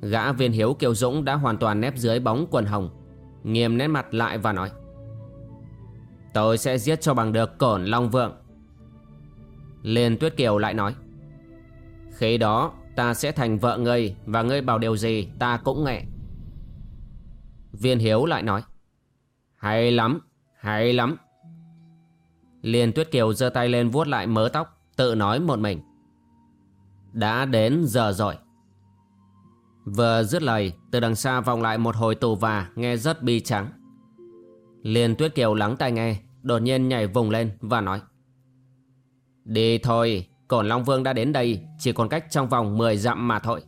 Gã viên hiếu kiều dũng đã hoàn toàn nép dưới bóng quần hồng, nghiêm nét mặt lại và nói. Tôi sẽ giết cho bằng được cổn Long Vương. Liên Tuyết Kiều lại nói. Khi đó ta sẽ thành vợ ngươi và ngươi bảo điều gì ta cũng nghe. Viên Hiếu lại nói Hay lắm, hay lắm. Liên Tuyết Kiều giơ tay lên vuốt lại mớ tóc Tự nói một mình Đã đến giờ rồi. Vừa dứt lời Từ đằng xa vòng lại một hồi tù và Nghe rất bi trắng Liên Tuyết Kiều lắng tai nghe Đột nhiên nhảy vùng lên và nói Đi thôi Cổn Long Vương đã đến đây Chỉ còn cách trong vòng 10 dặm mà thôi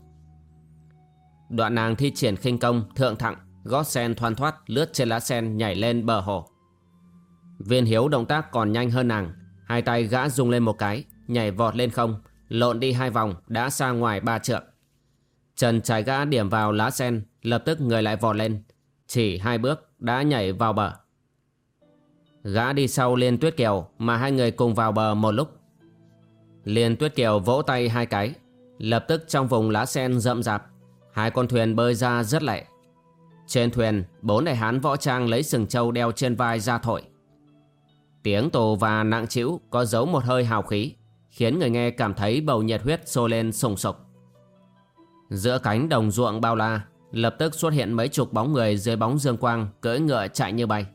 Đoạn nàng thi triển khinh công thượng thẳng, gót sen thoăn thoát lướt trên lá sen nhảy lên bờ hồ. Viên hiếu động tác còn nhanh hơn nàng, hai tay gã rung lên một cái, nhảy vọt lên không, lộn đi hai vòng đã xa ngoài ba trượng. Trần trái gã điểm vào lá sen, lập tức người lại vọt lên, chỉ hai bước đã nhảy vào bờ. Gã đi sau Liên Tuyết Kiều mà hai người cùng vào bờ một lúc. Liên Tuyết Kiều vỗ tay hai cái, lập tức trong vùng lá sen rậm rạp, hai con thuyền bơi ra rất lẹ. Trên thuyền, bốn đại hán võ trang lấy sừng trâu đeo trên vai ra thổi. Tiếng tù và nặng chịu có giấu một hơi hào khí, khiến người nghe cảm thấy bầu nhiệt huyết sôi lên sùng sục. Giữa cánh đồng ruộng bao la, lập tức xuất hiện mấy chục bóng người dưới bóng dương quang cưỡi ngựa chạy như bay.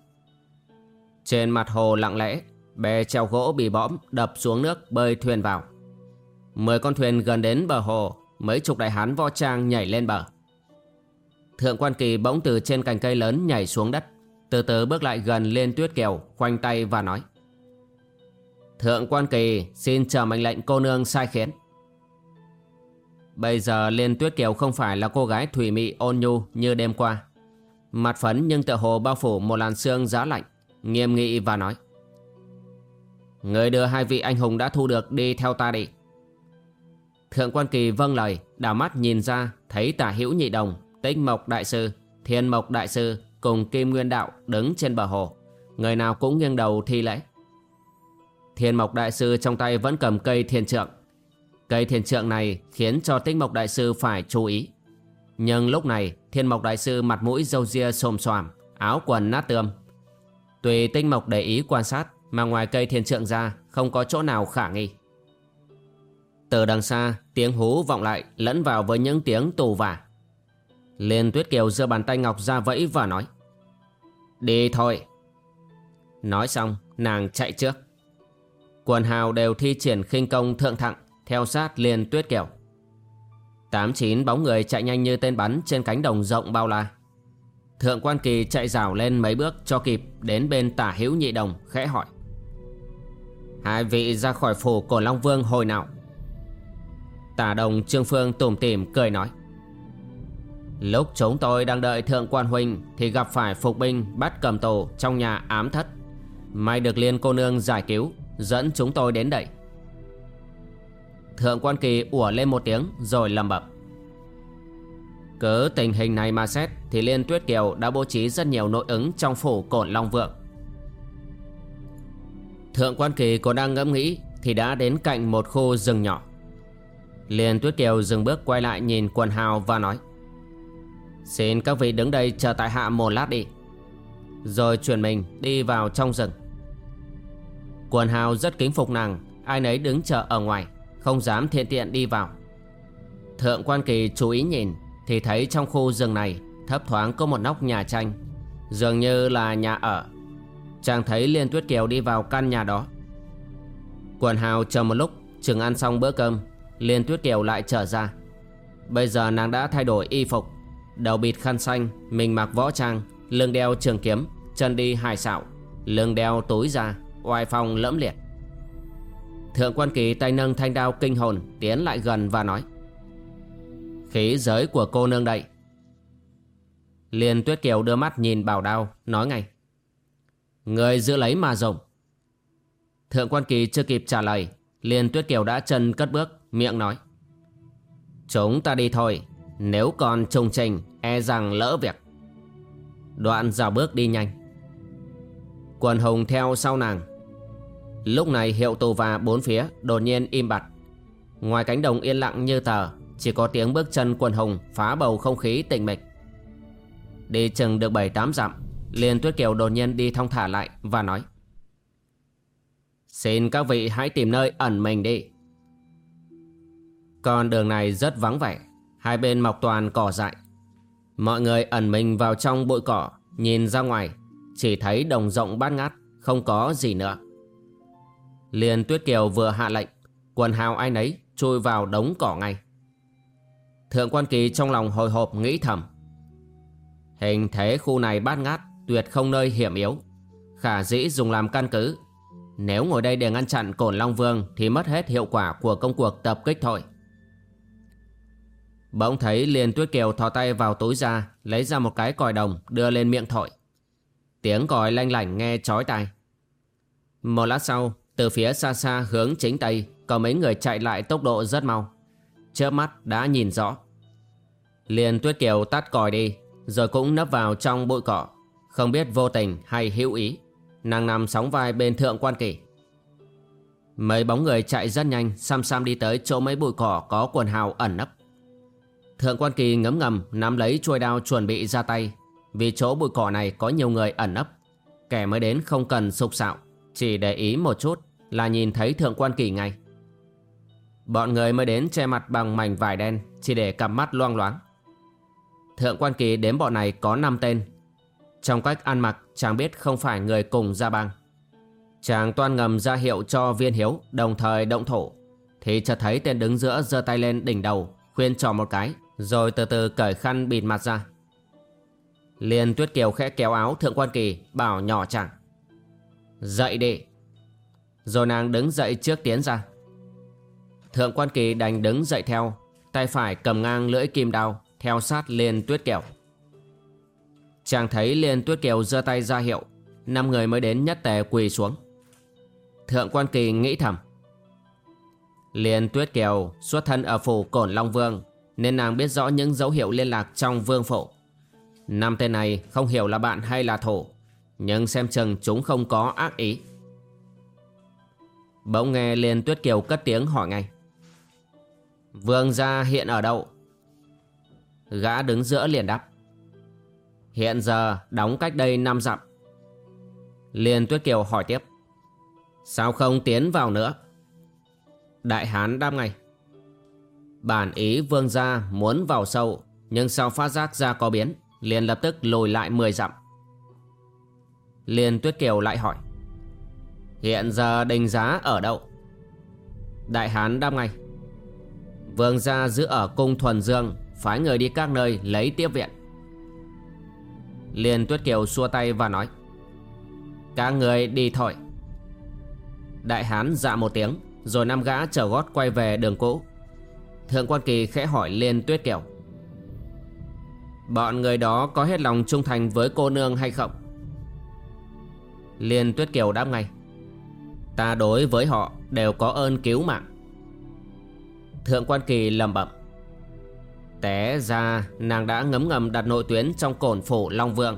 Trên mặt hồ lặng lẽ, bè treo gỗ bị bõm đập xuống nước bơi thuyền vào. Mười con thuyền gần đến bờ hồ, mấy chục đại hán võ trang nhảy lên bờ. Thượng quan kỳ bỗng từ trên cành cây lớn nhảy xuống đất Từ từ bước lại gần lên tuyết kèo Khoanh tay và nói. Thượng quan kỳ xin chờ mệnh lệnh cô nương sai khiến. Bây giờ Liên Tuyết Kiều không phải là cô gái thủy mị ôn nhu như đêm qua. Mặt phấn nhưng tựa hồ bao phủ một làn sương giá lạnh Nghiêm nghị và nói. Người đưa hai vị anh hùng đã thu được đi theo ta đi. Thượng quan kỳ vâng lời Đảo mắt nhìn ra Thấy tả hữu nhị đồng Tích Mộc Đại Sư, Thiên Mộc Đại Sư cùng Kim Nguyên Đạo đứng trên bờ hồ. Người nào cũng nghiêng đầu thi lễ. Thiên Mộc Đại Sư trong tay vẫn cầm cây thiên trượng. Cây thiên trượng này khiến cho Tích Mộc Đại Sư phải chú ý. Nhưng lúc này Thiên Mộc Đại Sư mặt mũi râu ria xồm xoàm, áo quần nát tươm. Tùy Tinh Mộc để ý quan sát mà ngoài cây thiên trượng ra không có chỗ nào khả nghi. Từ đằng xa, tiếng hú vọng lại, lẫn vào với những tiếng tù vả. Liên Tuyết Kiều giơ bàn tay ngọc ra vẫy và nói, Đi thôi. Nói xong, nàng chạy trước. Quần hào đều thi triển khinh công thượng thặng, Theo sát Liên Tuyết Kiều. Tám chín bóng người chạy nhanh như tên bắn Trên cánh đồng rộng bao la. Thượng quan kỳ chạy rảo lên mấy bước cho kịp Đến bên tả hữu nhị đồng, khẽ hỏi, Hai vị ra khỏi phủ cổ Long Vương hồi nào? Tả đồng Trương Phương tủm tỉm cười nói. Lúc chúng tôi đang đợi Thượng quan Huynh Thì gặp phải phục binh bắt cầm tù trong nhà ám thất. May được Liên cô nương giải cứu, Dẫn chúng tôi đến đây. Thượng quan kỳ ủa lên một tiếng rồi lầm bẩm. Cứ tình hình này mà xét Thì Liên Tuyết Kiều đã bố trí rất nhiều nội ứng trong phủ cổn Long Vượng. Thượng quan kỳ còn đang ngẫm nghĩ Thì đã đến cạnh một khu rừng nhỏ. Liên Tuyết Kiều dừng bước quay lại nhìn quần hào và nói, Xin các vị đứng đây chờ tại hạ một lát đi. Rồi chuyển mình đi vào trong rừng. Quần hào rất kính phục nàng, Ai nấy đứng chờ ở ngoài, Không dám thiện tiện đi vào. Thượng quan kỳ chú ý nhìn, Thì thấy trong khu rừng này Thấp thoáng có một nóc nhà tranh, Dường như là nhà ở. Chàng thấy Liên Tuyết Kiều đi vào căn nhà đó. Quần hào chờ một lúc, Chừng ăn xong bữa cơm Liên Tuyết Kiều lại trở ra. Bây giờ nàng đã thay đổi y phục, Đầu bịt khăn xanh, Mình mặc võ trang, Lưng đeo trường kiếm, Chân đi hài xạo Lưng đeo túi ra Oai phong lẫm liệt. Thượng quan kỳ tay nâng thanh đao kinh hồn Tiến lại gần và nói, Khí giới của cô nương đây. Liên Tuyết Kiều đưa mắt nhìn bảo đao, Nói ngay, Người giữ lấy mà dùng. Thượng quan kỳ chưa kịp trả lời, Liên Tuyết Kiều đã chân cất bước. Miệng nói. Chúng ta đi thôi, Nếu còn trùng trình E rằng lỡ việc. Đoạn dào bước đi nhanh. Quần hùng theo sau nàng. Lúc này hiệu tù và bốn phía Đột nhiên im bặt. Ngoài cánh đồng yên lặng như tờ, Chỉ có tiếng bước chân quần hùng Phá bầu không khí tịnh mịch. Đi chừng được bảy tám dặm, Liên Tuyết Kiều đột nhiên đi thong thả lại Và nói. Xin các vị hãy tìm nơi ẩn mình đi. Con đường này rất vắng vẻ. Hai bên mọc toàn cỏ dại. Mọi người ẩn mình vào trong bụi cỏ, Nhìn ra ngoài. Chỉ thấy đồng rộng bát ngát, Không có gì nữa. Liên Tuyết Kiều vừa hạ lệnh, Quần hào ai nấy chui vào đống cỏ ngay. Thượng quan kỳ trong lòng hồi hộp nghĩ thầm. Hình thế khu này bát ngát, Tuyệt không nơi hiểm yếu. Khả dĩ dùng làm căn cứ. Nếu ngồi đây để ngăn chặn cổn Long Vương Thì mất hết hiệu quả của công cuộc tập kích thôi. Bỗng thấy liền tuyết kiều thò tay vào túi ra, Lấy ra một cái còi đồng, đưa lên miệng thổi. Tiếng còi lanh lảnh nghe chói tai. Một lát sau, Từ phía xa xa hướng chính tây, Có mấy người chạy lại tốc độ rất mau. Chớp mắt đã nhìn rõ. Liền tuyết kiều tắt còi đi, Rồi cũng nấp vào trong bụi cỏ. Không biết vô tình hay hữu ý, Nàng nằm sóng vai bên thượng quan kỳ Mấy bóng người chạy rất nhanh, Xăm xăm đi tới chỗ mấy bụi cỏ Có quần hào ẩn nấp. Thượng quan kỳ ngấm ngầm, nắm lấy chuôi đao chuẩn bị ra tay. Vì chỗ bụi cỏ này có nhiều người ẩn nấp, Kẻ mới đến không cần sục sạo, Chỉ để ý một chút là nhìn thấy thượng quan kỳ ngay. Bọn người mới đến che mặt bằng mảnh vải đen, Chỉ để cặp mắt loang loáng. Thượng quan kỳ đếm bọn này có 5 tên. Trong cách ăn mặc, chàng biết không phải người cùng ra bang. Chàng toan ngầm ra hiệu cho viên hiếu, Đồng thời động thổ, Thì chợt thấy tên đứng giữa giơ tay lên đỉnh đầu, Khuyên trò một cái. Rồi từ từ cởi khăn bịt mặt ra. Liên tuyết kiều khẽ kéo áo thượng quan kỳ, Bảo nhỏ chàng. Dậy đi. Rồi nàng đứng dậy trước tiến ra. Thượng quan kỳ đành đứng dậy theo, Tay phải cầm ngang lưỡi kim đao, Theo sát liên tuyết kiều. Chàng thấy liên tuyết kiều giơ tay ra hiệu, Năm người mới đến nhất tề quỳ xuống. Thượng quan kỳ nghĩ thầm. Liên tuyết kiều xuất thân ở phủ cổn Long Vương nên nàng biết rõ những dấu hiệu liên lạc trong vương phủ. Năm tên này không hiểu là bạn hay là thổ, Nhưng xem chừng chúng không có ác ý. Bỗng nghe liền Tuyết Kiều cất tiếng hỏi ngay. Vương gia hiện ở đâu? Gã đứng giữa liền đáp. Hiện giờ đóng cách đây năm dặm. Liên Tuyết Kiều hỏi tiếp. Sao không tiến vào nữa? Đại Hán đáp ngay. Bản ý vương gia muốn vào sâu, Nhưng sau phát giác ra có biến, liền lập tức lùi lại 10 dặm. Liên Tuyết Kiều lại hỏi, Hiện giờ đình giá ở đâu? Đại Hán đáp ngay, Vương gia giữ ở cung Thuần Dương, Phái người đi các nơi lấy tiếp viện. Liên Tuyết Kiều xua tay và nói, Các người đi thôi. Đại Hán dạ một tiếng, Rồi năm gã chở gót quay về đường cũ. Thượng quan kỳ khẽ hỏi Liên Tuyết Kiều. Bọn người đó có hết lòng trung thành với cô nương hay không? Liên Tuyết Kiều đáp ngay. Ta đối với họ đều có ơn cứu mạng. Thượng quan kỳ lầm bẩm. Té ra, nàng đã ngấm ngầm đặt nội tuyến trong cổn phủ Long Vương.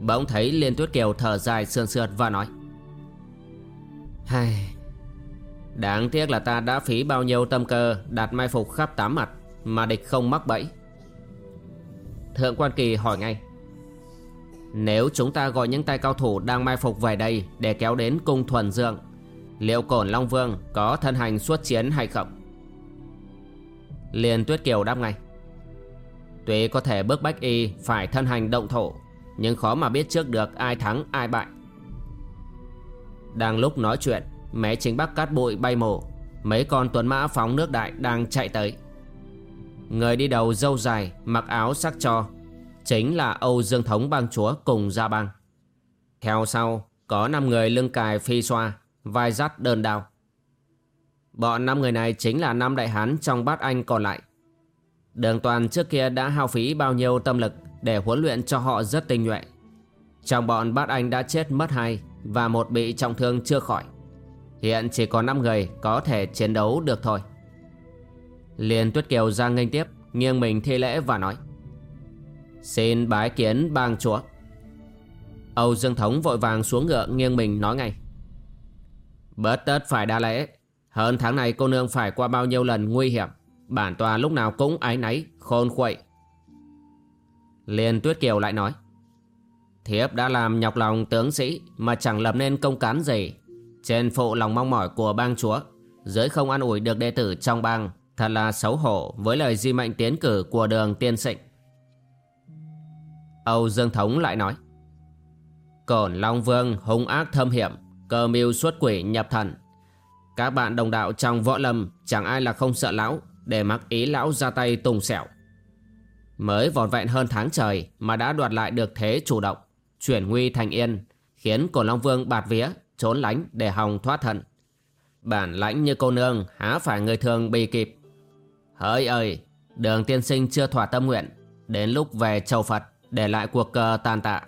Bỗng thấy Liên Tuyết Kiều thở dài sườn sượt và nói. Hay Đáng tiếc là ta đã phí bao nhiêu tâm cơ đạt mai phục khắp tám mặt, Mà địch không mắc bẫy. Thượng quan kỳ hỏi ngay. Nếu chúng ta gọi những tay cao thủ đang mai phục về đây Để kéo đến cung thuần dương, Liệu cổn Long Vương có thân hành xuất chiến hay không? Liền Tuyết Kiều đáp ngay. Tuy có thể bước bách y phải thân hành động thổ, Nhưng khó mà biết trước được ai thắng, ai bại. Đang lúc nói chuyện Mé chính bắc cát bụi bay mổ Mấy con tuấn mã phóng nước đại đang chạy tới. Người đi đầu dâu dài, Mặc áo sắc cho. Chính là Âu Dương Thống bang chúa cùng gia bang. Theo sau, Có năm người lưng cài phi xoa, Vai dắt đơn đao. Bọn năm người này chính là năm đại hán trong bát anh còn lại. Đường toàn trước kia đã hao phí bao nhiêu tâm lực Để huấn luyện cho họ rất tinh nhuệ. Trong bọn bát anh đã chết mất hai Và một bị trọng thương chưa khỏi. Hiện chỉ có 5 người có thể chiến đấu được thôi. Liên Tuyết Kiều ra nghênh tiếp, Nghiêng mình thi lễ và nói, Xin bái kiến bang chúa. Âu Dương Thống vội vàng xuống ngựa nghiêng mình nói ngay, Bớt tất phải đa lễ. Hơn tháng này cô nương phải qua bao nhiêu lần nguy hiểm, Bản tòa lúc nào cũng ái náy, Khôn khuậy Liên Tuyết Kiều lại nói, Thiếp đã làm nhọc lòng tướng sĩ Mà chẳng lập nên công cán gì. Trên phụ lòng mong mỏi của bang chúa Dưới không an ủi được đệ tử trong bang Thật là xấu hổ với lời di mệnh tiến cử của đường tiên sịnh Âu Dương Thống lại nói, Cổn Long Vương hung ác thâm hiểm, Cơ mưu xuất quỷ nhập thần. Các bạn đồng đạo trong võ lâm Chẳng ai là không sợ lão, Để mặc ý lão ra tay tùng xẻo Mới vòn vẹn hơn tháng trời Mà đã đoạt lại được thế chủ động, Chuyển nguy thành yên, Khiến Cổn Long Vương bạt vía. Trốn lánh để hòng thoát thận Bản lãnh như cô nương Há phải người thường bị kịp. Hỡi ơi, Đường tiên sinh chưa thỏa tâm nguyện, Đến lúc về châu Phật Để lại cuộc cờ tàn tạ.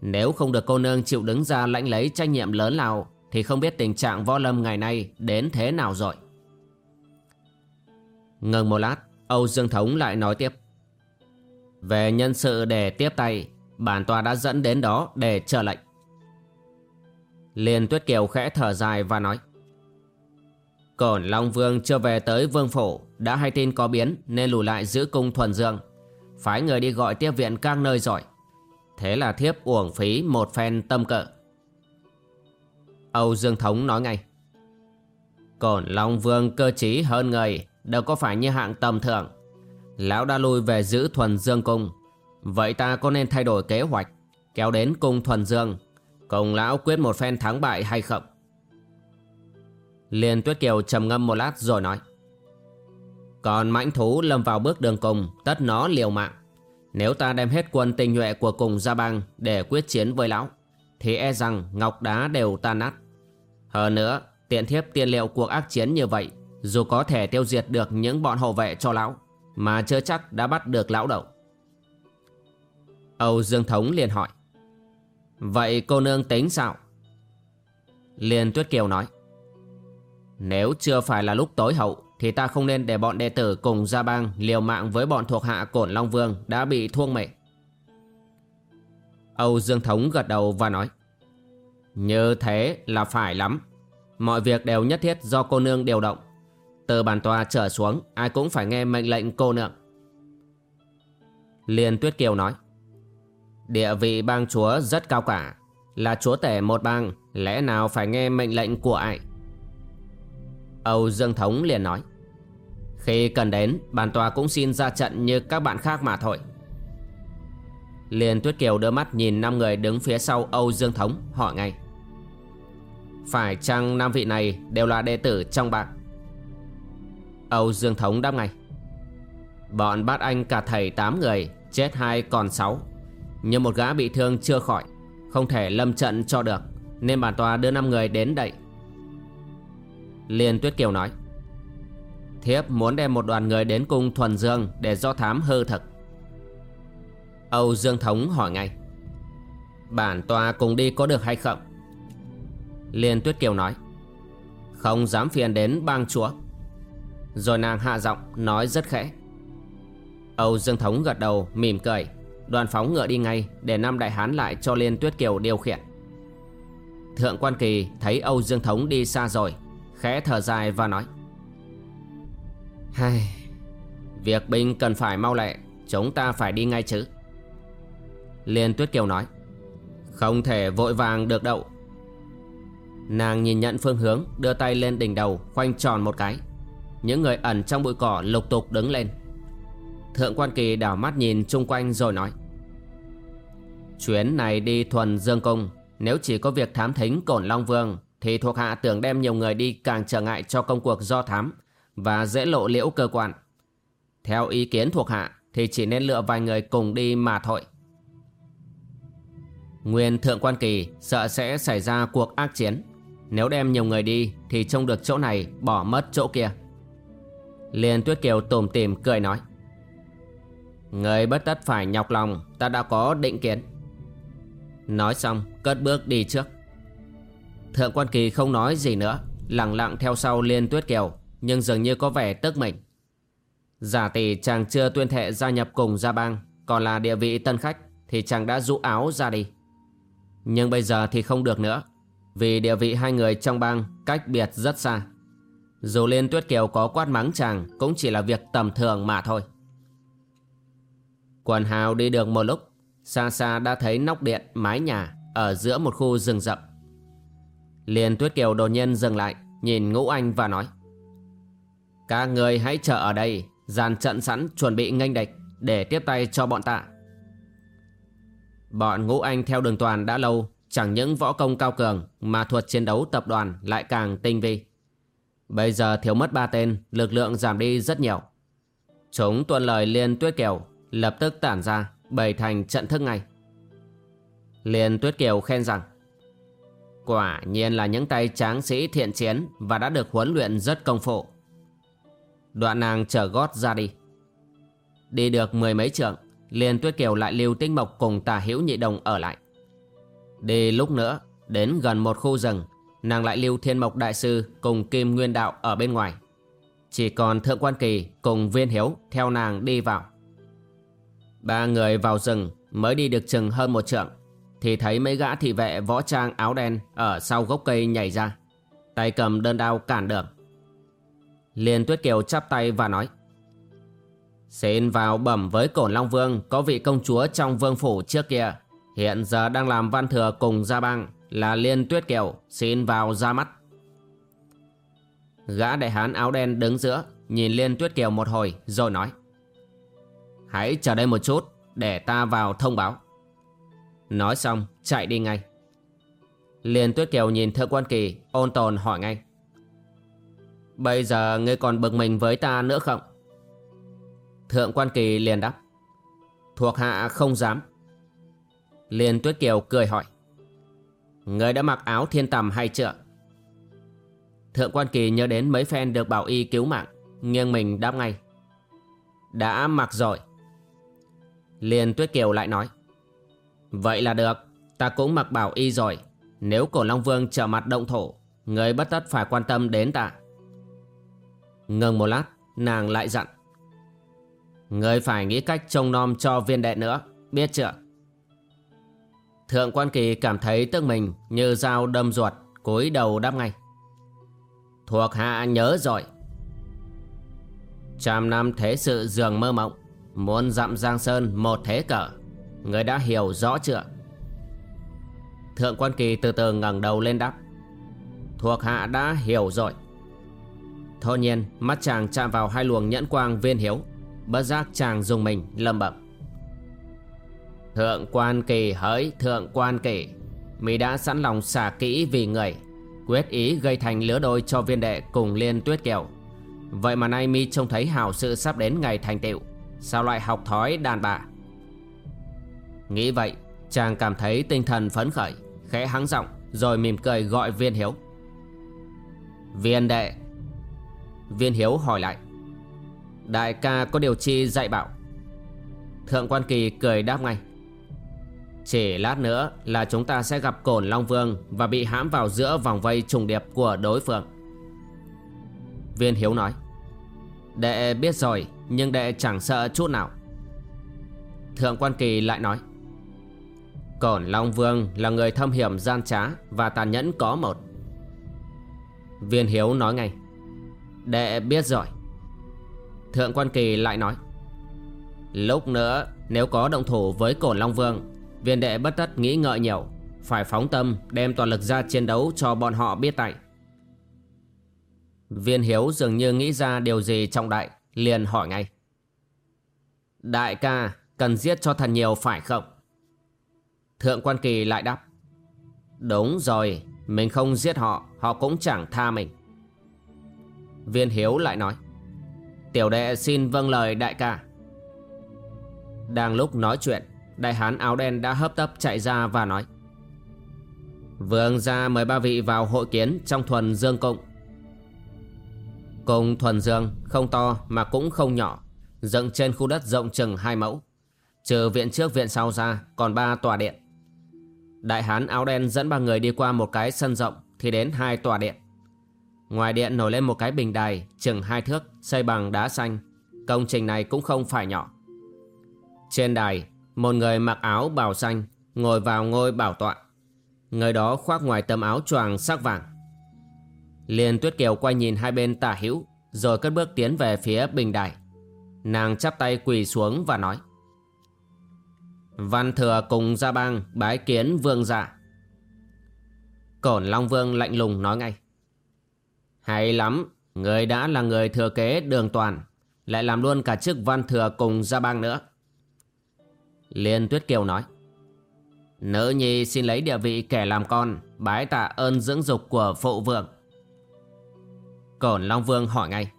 Nếu không được cô nương chịu đứng ra lãnh lấy trách nhiệm lớn nào Thì không biết tình trạng võ lâm ngày nay đến thế nào rồi. Ngừng một lát, Âu Dương Thống lại nói tiếp. Về nhân sự để tiếp tay, Bản tòa đã dẫn đến đó để chờ lệnh. Liên Tuyết Kiều khẽ thở dài và nói Cổn Long Vương chưa về tới Vương Phủ, Đã hay tin có biến Nên lùi lại giữ cung thuần dương. Phái người đi gọi tiếp viện các nơi rồi. Thế là thiếp uổng phí một phen tâm cỡ Âu Dương Thống nói ngay Cổn Long Vương cơ trí hơn người, Đâu có phải như hạng tầm thường. Lão đã lui về giữ thuần dương cung. Vậy ta có nên thay đổi kế hoạch, Kéo đến cung thuần dương Cùng lão quyết một phen thắng bại hay không? Liên Tuyết Kiều trầm ngâm một lát rồi nói. Còn mãnh thú lâm vào bước đường cùng, Tất nó liều mạng. Nếu ta đem hết quân tinh nhuệ của cùng gia bang Để quyết chiến với lão, Thì e rằng ngọc đá đều tan nát. Hơn nữa, Tiện thiếp tiên liệu cuộc ác chiến như vậy, Dù có thể tiêu diệt được những bọn hộ vệ cho lão, Mà chưa chắc đã bắt được lão đâu. Âu Dương Thống liền hỏi. Vậy cô nương tính sao? Liên Tuyết Kiều nói. Nếu chưa phải là lúc tối hậu, Thì ta không nên để bọn đệ tử cùng gia bang Liều mạng với bọn thuộc hạ Cổn Long Vương Đã bị thuông mệ Âu Dương Thống gật đầu và nói. Như thế là phải lắm. Mọi việc đều nhất thiết do cô nương điều động. Từ bàn tòa trở xuống, Ai cũng phải nghe mệnh lệnh cô nương. Liên Tuyết Kiều nói. Địa vị bang chúa rất cao cả. Là chúa tể một bang, Lẽ nào phải nghe mệnh lệnh của ai? Âu Dương Thống liền nói, Khi cần đến Bản tòa cũng xin ra trận như các bạn khác mà thôi. Liên Tuyết Kiều đưa mắt nhìn năm người đứng phía sau Âu Dương Thống, hỏi ngay, Phải chăng năm vị này đều là đệ tử trong bạc Âu Dương Thống đáp ngay, Bọn bát anh cả thầy 8 người, Chết hai còn 6 nhưng một gã bị thương chưa khỏi, Không thể lâm trận cho được, Nên bản tòa đưa 5 người đến đây. Liên Tuyết Kiều nói, Thiếp muốn đem một đoàn người đến cung Thuần Dương Để do thám hư thực. Âu Dương Thống hỏi ngay, Bản tòa cùng đi có được hay không? Liên Tuyết Kiều nói, Không dám phiền đến bang chúa. Rồi nàng hạ giọng nói rất khẽ. Âu Dương Thống gật đầu mỉm cười. Đoàn phóng ngựa đi ngay Để năm đại hán lại cho Liên Tuyết Kiều điều khiển. Thượng quan kỳ thấy Âu Dương Thống đi xa rồi Khẽ thở dài và nói Hai, Việc binh cần phải mau lẹ Chúng ta phải đi ngay chứ. Liên Tuyết Kiều nói Không thể vội vàng được đậu Nàng nhìn nhận phương hướng Đưa tay lên đỉnh đầu Khoanh tròn một cái. Những người ẩn trong bụi cỏ lục tục đứng lên. Thượng quan kỳ đảo mắt nhìn chung quanh rồi nói, Chuyến này đi thuần dương cung, Nếu chỉ có việc thám thính cổn Long Vương, Thì thuộc hạ tưởng đem nhiều người đi càng trở ngại cho công cuộc do thám Và dễ lộ liễu cơ quan. Theo ý kiến thuộc hạ, Thì chỉ nên lựa vài người cùng đi mà thôi. Nguyên thượng quan kỳ sợ sẽ xảy ra cuộc ác chiến. Nếu đem nhiều người đi, Thì trông được chỗ này bỏ mất chỗ kia. Liên Tuyết Kiều tủm tìm cười nói Người bất tất phải nhọc lòng, Ta đã có định kiến. Nói xong, cất bước đi trước. Thượng quan kỳ không nói gì nữa, Lặng lặng theo sau Liên Tuyết Kiều, Nhưng dường như có vẻ tức mình. Giả tỷ chàng chưa tuyên thệ gia nhập cùng gia bang, Còn là địa vị tân khách, Thì chàng đã rũ áo ra đi. Nhưng bây giờ thì không được nữa, Vì địa vị hai người trong bang Cách biệt rất xa. Dù Liên Tuyết Kiều có quát mắng chàng, Cũng chỉ là việc tầm thường mà thôi. Quần hào đi được một lúc Xa xa đã thấy nóc điện mái nhà Ở giữa một khu rừng rậm. Liền Tuyết Kiều đột nhiên dừng lại, Nhìn Ngũ Anh và nói, Các người hãy chờ ở đây, Dàn trận sẵn chuẩn bị nghênh địch Để tiếp tay cho bọn ta. Bọn Ngũ Anh theo đường toàn đã lâu, Chẳng những võ công cao cường Mà thuật chiến đấu tập đoàn lại càng tinh vi. Bây giờ thiếu mất ba tên, Lực lượng giảm đi rất nhiều. Chúng tuân lời Liên Tuyết Kiều Lập tức tản ra, Bày thành trận thức ngay. Liền Tuyết Kiều khen rằng, Quả nhiên là những tay tráng sĩ thiện chiến Và đã được huấn luyện rất công phu. Đoạn nàng trở gót ra đi. Đi được mười mấy trượng liền Tuyết Kiều lại lưu tinh mộc cùng tà hữu nhị đồng ở lại. Đi lúc nữa, Đến gần một khu rừng, Nàng lại lưu thiên mộc đại sư Cùng kim nguyên đạo ở bên ngoài. Chỉ còn thượng quan kỳ cùng viên hiếu Theo nàng đi vào. Ba người vào rừng, mới đi được chừng hơn một trượng, Thì thấy mấy gã thị vệ võ trang áo đen ở sau gốc cây nhảy ra. Tay cầm đơn đao cản đường. Liên Tuyết Kiều chắp tay và nói, Xin vào bẩm với Cổn Long Vương, có vị công chúa trong vương phủ trước kia. Hiện giờ đang làm văn thừa cùng gia bang là Liên Tuyết Kiều, xin vào ra mắt. Gã đại hán áo đen đứng giữa, nhìn Liên Tuyết Kiều một hồi, rồi nói Hãy chờ đây một chút, Để ta vào thông báo. Nói xong, chạy đi ngay. Liên Tuyết Kiều nhìn Thượng Quan Kỳ, Ôn tồn hỏi ngay. Bây giờ ngươi còn bực mình với ta nữa không? Thượng Quan Kỳ liền đáp. Thuộc hạ không dám. Liên Tuyết Kiều cười hỏi. Ngươi đã mặc áo thiên tầm hay chưa? Thượng Quan Kỳ nhớ đến mấy phen được bảo y cứu mạng, Nghiêng mình đáp ngay. Đã mặc rồi liền Tuyết Kiều lại nói, Vậy là được, Ta cũng mặc bảo y rồi. Nếu cổ Long Vương trở mặt động thổ, Người bất tất phải quan tâm đến ta. Ngừng một lát, Nàng lại dặn, Người phải nghĩ cách trông nom cho viên đệ nữa, Biết chưa? Thượng quan kỳ cảm thấy tức mình Như dao đâm ruột, cúi đầu đáp ngay, Thuộc hạ nhớ rồi. Trăm năm thế sự dường mơ mộng Muốn dặm Giang Sơn một thế cỡ Người đã hiểu rõ chưa? Thượng quan kỳ từ từ ngẩng đầu lên đáp. Thuộc hạ đã hiểu rồi. Thô nhiên, mắt chàng chạm vào hai luồng nhẫn quang viên hiếu, Bất giác chàng dùng mình lầm bẩm. Thượng quan kỳ hỡi thượng quan kỳ, Mi đã sẵn lòng xả kỹ vì người, Quyết ý gây thành lứa đôi cho viên đệ cùng liên tuyết kiều. Vậy mà nay mi trông thấy hảo sự sắp đến ngày thành tựu. Sao lại học thói, đàn bà? Nghĩ vậy, Chàng cảm thấy tinh thần phấn khởi, Khẽ hắng giọng, Rồi mỉm cười gọi viên hiếu. Viên đệ, Viên hiếu hỏi lại. Đại ca có điều chi dạy bảo? Thượng quan kỳ cười đáp ngay. Chỉ lát nữa là chúng ta sẽ gặp cổn Long Vương Và bị hãm vào giữa vòng vây trùng điệp của đối phương. Viên hiếu nói. Đệ biết rồi nhưng đệ chẳng sợ chút nào. Thượng quan kỳ lại nói, Cổn Long Vương là người thâm hiểm gian trá Và tàn nhẫn có một. Viên hiếu nói ngay, Đệ biết rồi. Thượng quan kỳ lại nói, Lúc nữa nếu có động thủ với cổn Long Vương, Viên đệ bất tất nghĩ ngợi nhiều, Phải phóng tâm đem toàn lực ra chiến đấu cho bọn họ biết tại. Viên hiếu dường như nghĩ ra điều gì trọng đại Liền hỏi ngay. Đại ca, cần giết cho thần nhiều phải không? Thượng quan kỳ lại đáp. Đúng rồi, Mình không giết họ Họ cũng chẳng tha mình. Viên hiếu lại nói. Tiểu đệ xin vâng lời đại ca. Đang lúc nói chuyện, Đại hán áo đen đã hấp tấp chạy ra và nói. Vương ra mời ba vị vào hội kiến trong thuần dương cung. Cùng thuần dương không to mà cũng không nhỏ Dựng trên khu đất rộng chừng hai mẫu Trừ viện trước viện sau ra còn ba tòa điện Đại hán áo đen dẫn ba người đi qua một cái sân rộng Thì đến hai tòa điện Ngoài điện nổi lên một cái bình đài chừng hai thước xây bằng đá xanh. Công trình này cũng không phải nhỏ. Trên đài, một người mặc áo bào xanh ngồi vào ngôi bảo tọa. Người đó khoác ngoài tấm áo choàng sắc vàng. Liên Tuyết Kiều quay nhìn hai bên tả hữu rồi cất bước tiến về phía bình đài. Nàng chắp tay quỳ xuống và nói Văn thừa cùng gia bang bái kiến vương giả Cổn Long Vương lạnh lùng nói ngay hay lắm, người đã là người thừa kế đường toàn, lại làm luôn cả chức văn thừa cùng gia bang nữa. Liên Tuyết Kiều nói, Nữ nhi xin lấy địa vị kẻ làm con, bái tạ ơn dưỡng dục của phụ vương. Cổn Long Vương hỏi ngay,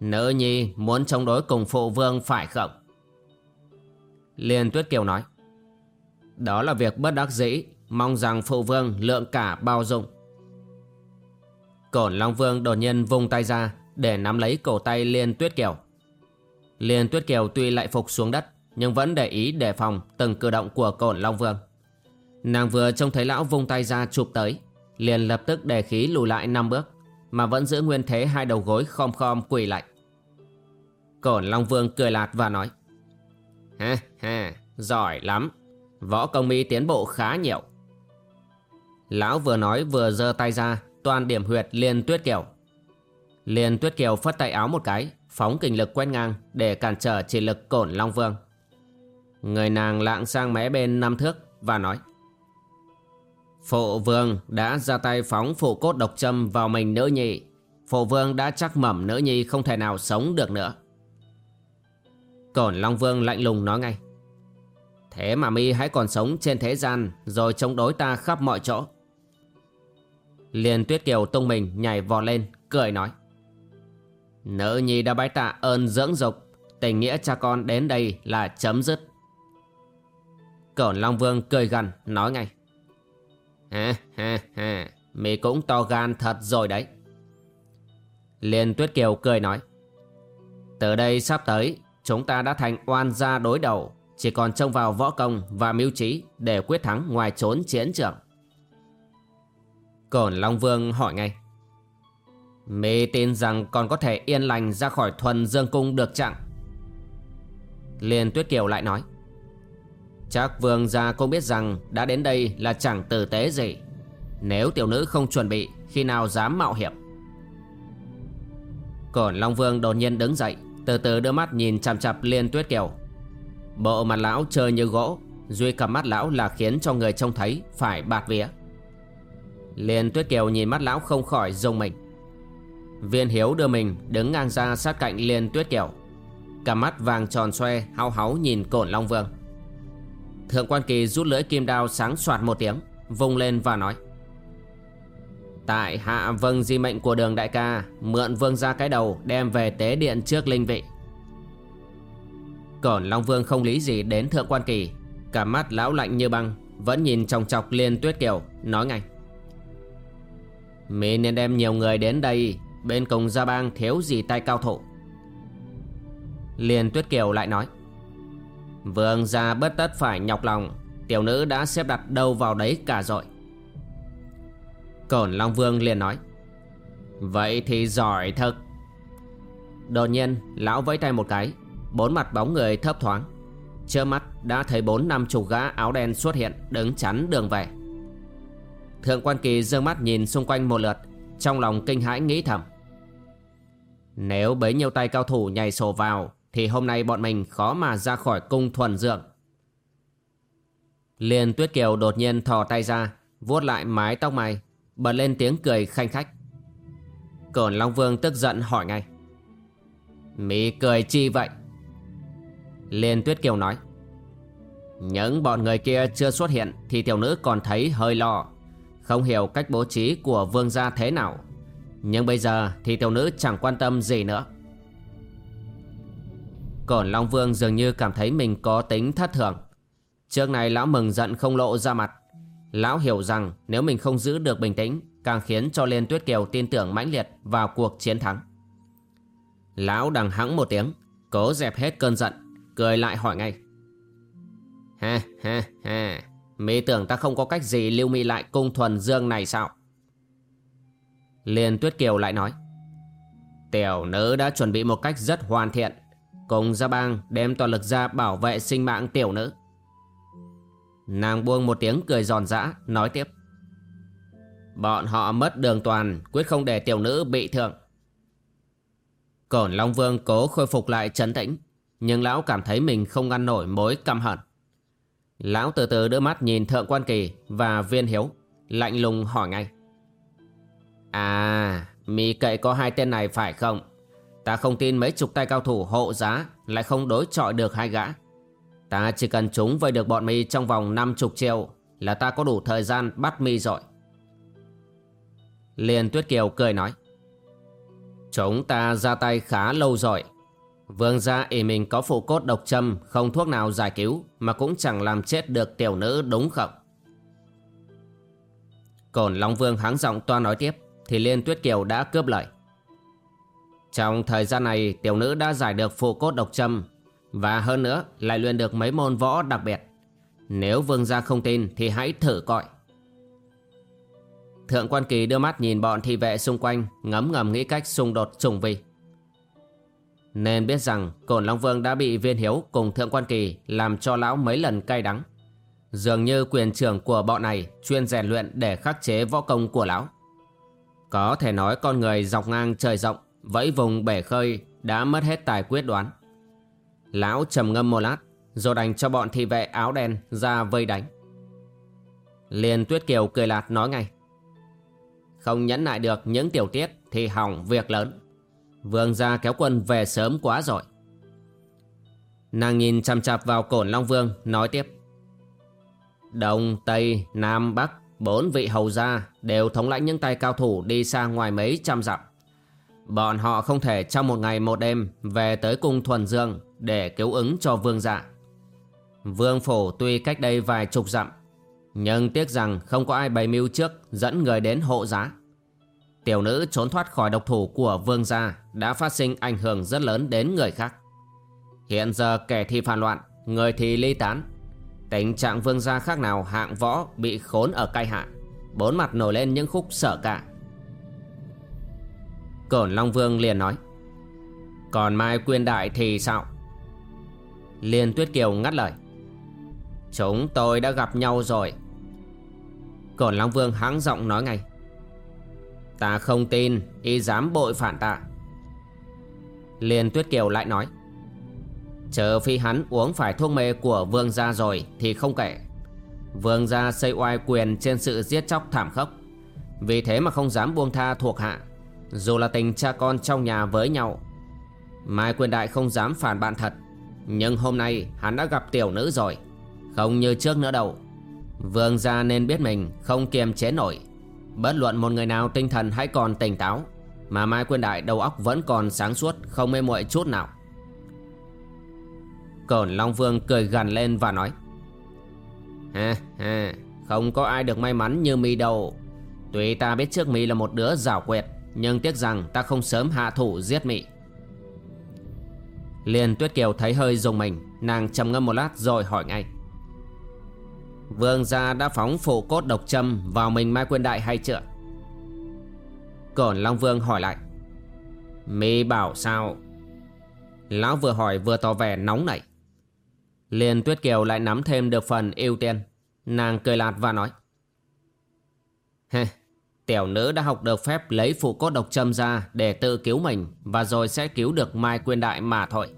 Nữ nhi muốn chống đối cùng phụ vương phải không? Liên Tuyết Kiều nói, Đó là việc bất đắc dĩ, mong rằng phụ vương lượng cả bao dung. Cổn Long Vương đột nhiên vung tay ra để nắm lấy cổ tay Liên Tuyết Kiều. Liên Tuyết Kiều tuy lại phục xuống đất nhưng vẫn để ý đề phòng từng cử động của Cổn Long Vương. Nàng vừa trông thấy lão vung tay ra chụp tới, liền lập tức đề khí lùi lại năm bước, mà vẫn giữ nguyên thế hai đầu gối khom khom quỳ lại. Cổn Long Vương cười lạt và nói: "Ha ha, giỏi lắm, võ công mi tiến bộ khá nhiều." Lão vừa nói vừa giơ tay ra toàn điểm huyệt Liên Tuyết Kiều. Liên Tuyết Kiều phất tay áo một cái, phóng kình lực quét ngang để cản trở chỉ lực cổn Long Vương. Người nàng lạng sang mé bên năm thước và nói Phụ vương đã ra tay phóng phụ cốt độc châm vào mình nữ nhi. Phụ vương đã chắc mẩm nữ nhi không thể nào sống được nữa. Cổn Long Vương lạnh lùng nói ngay, Thế mà mi hãy còn sống trên thế gian Rồi chống đối ta khắp mọi chỗ. Liên Tuyết Kiều tung mình nhảy vò lên, Cười nói, Nữ nhi đã bái tạ ơn dưỡng dục, Tình nghĩa cha con đến đây là chấm dứt. Cổn Long Vương cười gần nói ngay Ha ha ha. Mì cũng to gan thật rồi đấy. Liên Tuyết Kiều cười nói, Từ đây sắp tới, Chúng ta đã thành oan gia đối đầu. Chỉ còn trông vào võ công và mưu trí Để quyết thắng ngoài trốn chiến trường. Cổn Long Vương hỏi ngay Mê tin rằng còn có thể yên lành ra khỏi thuần dương cung được chẳng Liên Tuyết Kiều lại nói Chắc vương gia cũng biết rằng đã đến đây là chẳng tử tế gì. Nếu tiểu nữ không chuẩn bị, khi nào dám mạo hiểm? Cổn Long Vương đột nhiên đứng dậy, Từ từ đưa mắt nhìn chằm chặp Liên Tuyết Kiều. Bộ mặt lão chơi như gỗ, Duy cặp mắt lão là khiến cho người trông thấy Phải bạt vía. Liên Tuyết Kiều nhìn mắt lão không khỏi rung mình. Viên Hiếu đưa mình đứng ngang ra sát cạnh Liên Tuyết Kiều. Cả mắt vàng tròn xoe, hao háo nhìn Cổn Long Vương. Thượng quan kỳ rút lưỡi kim đao sáng soạt một tiếng, Vung lên và nói. Tại hạ vâng di mệnh của đường đại ca, Mượn vương ra cái đầu Đem về tế điện trước linh vị. Còn Long Vương không lý gì đến thượng quan kỳ, Cả mắt lão lạnh như băng, Vẫn nhìn chòng chọc liên tuyết kiều, Nói ngay. Mỹ nên đem nhiều người đến đây, Bên cùng gia bang thiếu gì tay cao thủ. Liên tuyết kiều lại nói. Vương gia bất tất phải nhọc lòng. Tiểu nữ đã xếp đặt đâu vào đấy cả rồi. Cổn Long Vương liền nói, Vậy thì giỏi thật. Đột nhiên, lão vẫy tay một cái, Bốn mặt bóng người thấp thoáng. Trước mắt đã thấy bốn năm chục gã áo đen xuất hiện Đứng chắn đường về. Thượng quan kỳ dương mắt nhìn xung quanh một lượt, Trong lòng kinh hãi nghĩ thầm, Nếu bấy nhiêu tay cao thủ nhảy sổ vào thì hôm nay bọn mình khó mà ra khỏi cung thuần dượng Liên Tuyết Kiều đột nhiên thò tay ra, vuốt lại mái tóc mày, Bật lên tiếng cười khanh khách. Cổn Long Vương tức giận hỏi ngay. Mỹ cười chi vậy? Liên Tuyết Kiều nói. Những bọn người kia chưa xuất hiện Thì tiểu nữ còn thấy hơi lo, Không hiểu cách bố trí của vương gia thế nào. Nhưng bây giờ thì tiểu nữ chẳng quan tâm gì nữa. Cổn Long Vương dường như cảm thấy mình có tính thất thường. Trước này lão mừng giận không lộ ra mặt. Lão hiểu rằng nếu mình không giữ được bình tĩnh, Càng khiến cho Liên Tuyết Kiều tin tưởng mãnh liệt vào cuộc chiến thắng. Lão đằng hắng một tiếng, Cố dẹp hết cơn giận, Cười lại hỏi ngay. Ha ha ha Mỹ tưởng ta không có cách gì lưu mi lại cung thuần dương này sao? Liên Tuyết Kiều lại nói. Tiểu nữ đã chuẩn bị một cách rất hoàn thiện. Cùng ra bang đem toàn lực ra bảo vệ sinh mạng tiểu nữ. Nàng buông một tiếng cười giòn giã, Nói tiếp. Bọn họ mất đường toàn, Quyết không để tiểu nữ bị thương. Cổn Long Vương cố khôi phục lại trấn tĩnh, Nhưng lão cảm thấy mình không ngăn nổi mối căm hận. Lão từ từ đưa mắt nhìn Thượng Quan Kỳ Và Viên Hiếu, Lạnh lùng hỏi ngay. À Mi cậy có hai tên này phải không? Ta không tin mấy chục tay cao thủ hộ giá Lại không đối chọi được hai gã. Ta chỉ cần chúng vây được bọn mi trong vòng 50 triệu Là ta có đủ thời gian bắt mi rồi. Liên Tuyết Kiều cười nói, Chúng ta ra tay khá lâu rồi. Vương gia ỷ mình có phụ cốt độc châm Không thuốc nào giải cứu Mà cũng chẳng làm chết được tiểu nữ đúng không? Còn Long Vương háng giọng toa nói tiếp Thì Liên Tuyết Kiều đã cướp lời. Trong thời gian này, tiểu nữ đã giải được phụ cốt độc châm và hơn nữa lại luyện được mấy môn võ đặc biệt. Nếu vương gia không tin thì hãy thử coi. Thượng quan kỳ đưa mắt nhìn bọn thị vệ xung quanh, Ngấm ngầm nghĩ cách xung đột trùng vi Nên biết rằng Cổn Long Vương đã bị viên hiếu cùng Thượng quan kỳ Làm cho lão mấy lần cay đắng. Dường như quyền trưởng của bọn này Chuyên rèn luyện để khắc chế võ công của lão. Có thể nói con người dọc ngang trời rộng Vẫy vùng bể khơi Đã mất hết tài quyết đoán. Lão trầm ngâm một lát Rồi đành cho bọn thị vệ áo đen ra vây đánh. Liền Tuyết Kiều cười lạt nói ngay Không nhẫn nại được những tiểu tiết Thì hỏng việc lớn. Vương gia kéo quân về sớm quá rồi. Nàng nhìn chằm chạp vào cổn Long Vương Nói tiếp Đông, Tây, Nam, Bắc Bốn vị hầu gia Đều thống lãnh những tay cao thủ Đi xa ngoài mấy trăm dặm. Bọn họ không thể trong một ngày một đêm Về tới cung thuần dương để cứu ứng cho vương dạ. Vương phủ tuy cách đây vài chục dặm, nhưng tiếc rằng không có ai bày mưu trước dẫn người đến hộ giá. Tiểu nữ trốn thoát khỏi độc thủ của vương gia đã phát sinh ảnh hưởng rất lớn đến người khác. Hiện giờ kẻ thì phản loạn, người thì ly tán. Tình trạng vương gia khác nào hạng võ bị khốn ở cai hạ, bốn mặt nổi lên những khúc sở cả. Cổn Long Vương liền nói, Còn Mai Quyên Đại thì sao? Liên Tuyết Kiều ngắt lời, Chúng tôi đã gặp nhau rồi. Cổn Long Vương hắng giọng nói ngay, Ta không tin Y dám bội phản ta. Liên Tuyết Kiều lại nói Chờ phi hắn uống phải thuốc mê của vương gia rồi Thì không kể. Vương gia xây oai quyền trên sự giết chóc thảm khốc. Vì thế mà không dám buông tha thuộc hạ. Dù là tình cha con trong nhà với nhau, Mai quyền đại không dám phản bạn thật. Nhưng hôm nay hắn đã gặp tiểu nữ rồi, Không như trước nữa đâu. Vương gia nên biết mình không kiềm chế nổi. Bất luận một người nào tinh thần hãy còn tỉnh táo, Mà Mai Quyền Đại đầu óc vẫn còn sáng suốt, Không mê muội chút nào. Cổn Long Vương cười gần lên và nói Ha ha Không có ai được may mắn như mi đâu. Tuy ta biết trước mi là một đứa giảo quyệt nhưng tiếc rằng ta không sớm hạ thủ giết mị. Liền Tuyết Kiều thấy hơi dùng mình Nàng trầm ngâm một lát rồi hỏi ngay. Vương gia đã phóng phụ cốt độc châm vào mình Mai Quyên Đại hay chưa? Cổn Long Vương hỏi lại. Mị bảo sao? Lão vừa hỏi vừa tỏ vẻ nóng nảy. Liền Tuyết Kiều lại nắm thêm được phần ưu tiên. Nàng cười lạt và nói. Hê, tiểu nữ đã học được phép lấy phụ cốt độc châm ra để tự cứu mình và rồi sẽ cứu được Mai Quyên Đại mà thôi.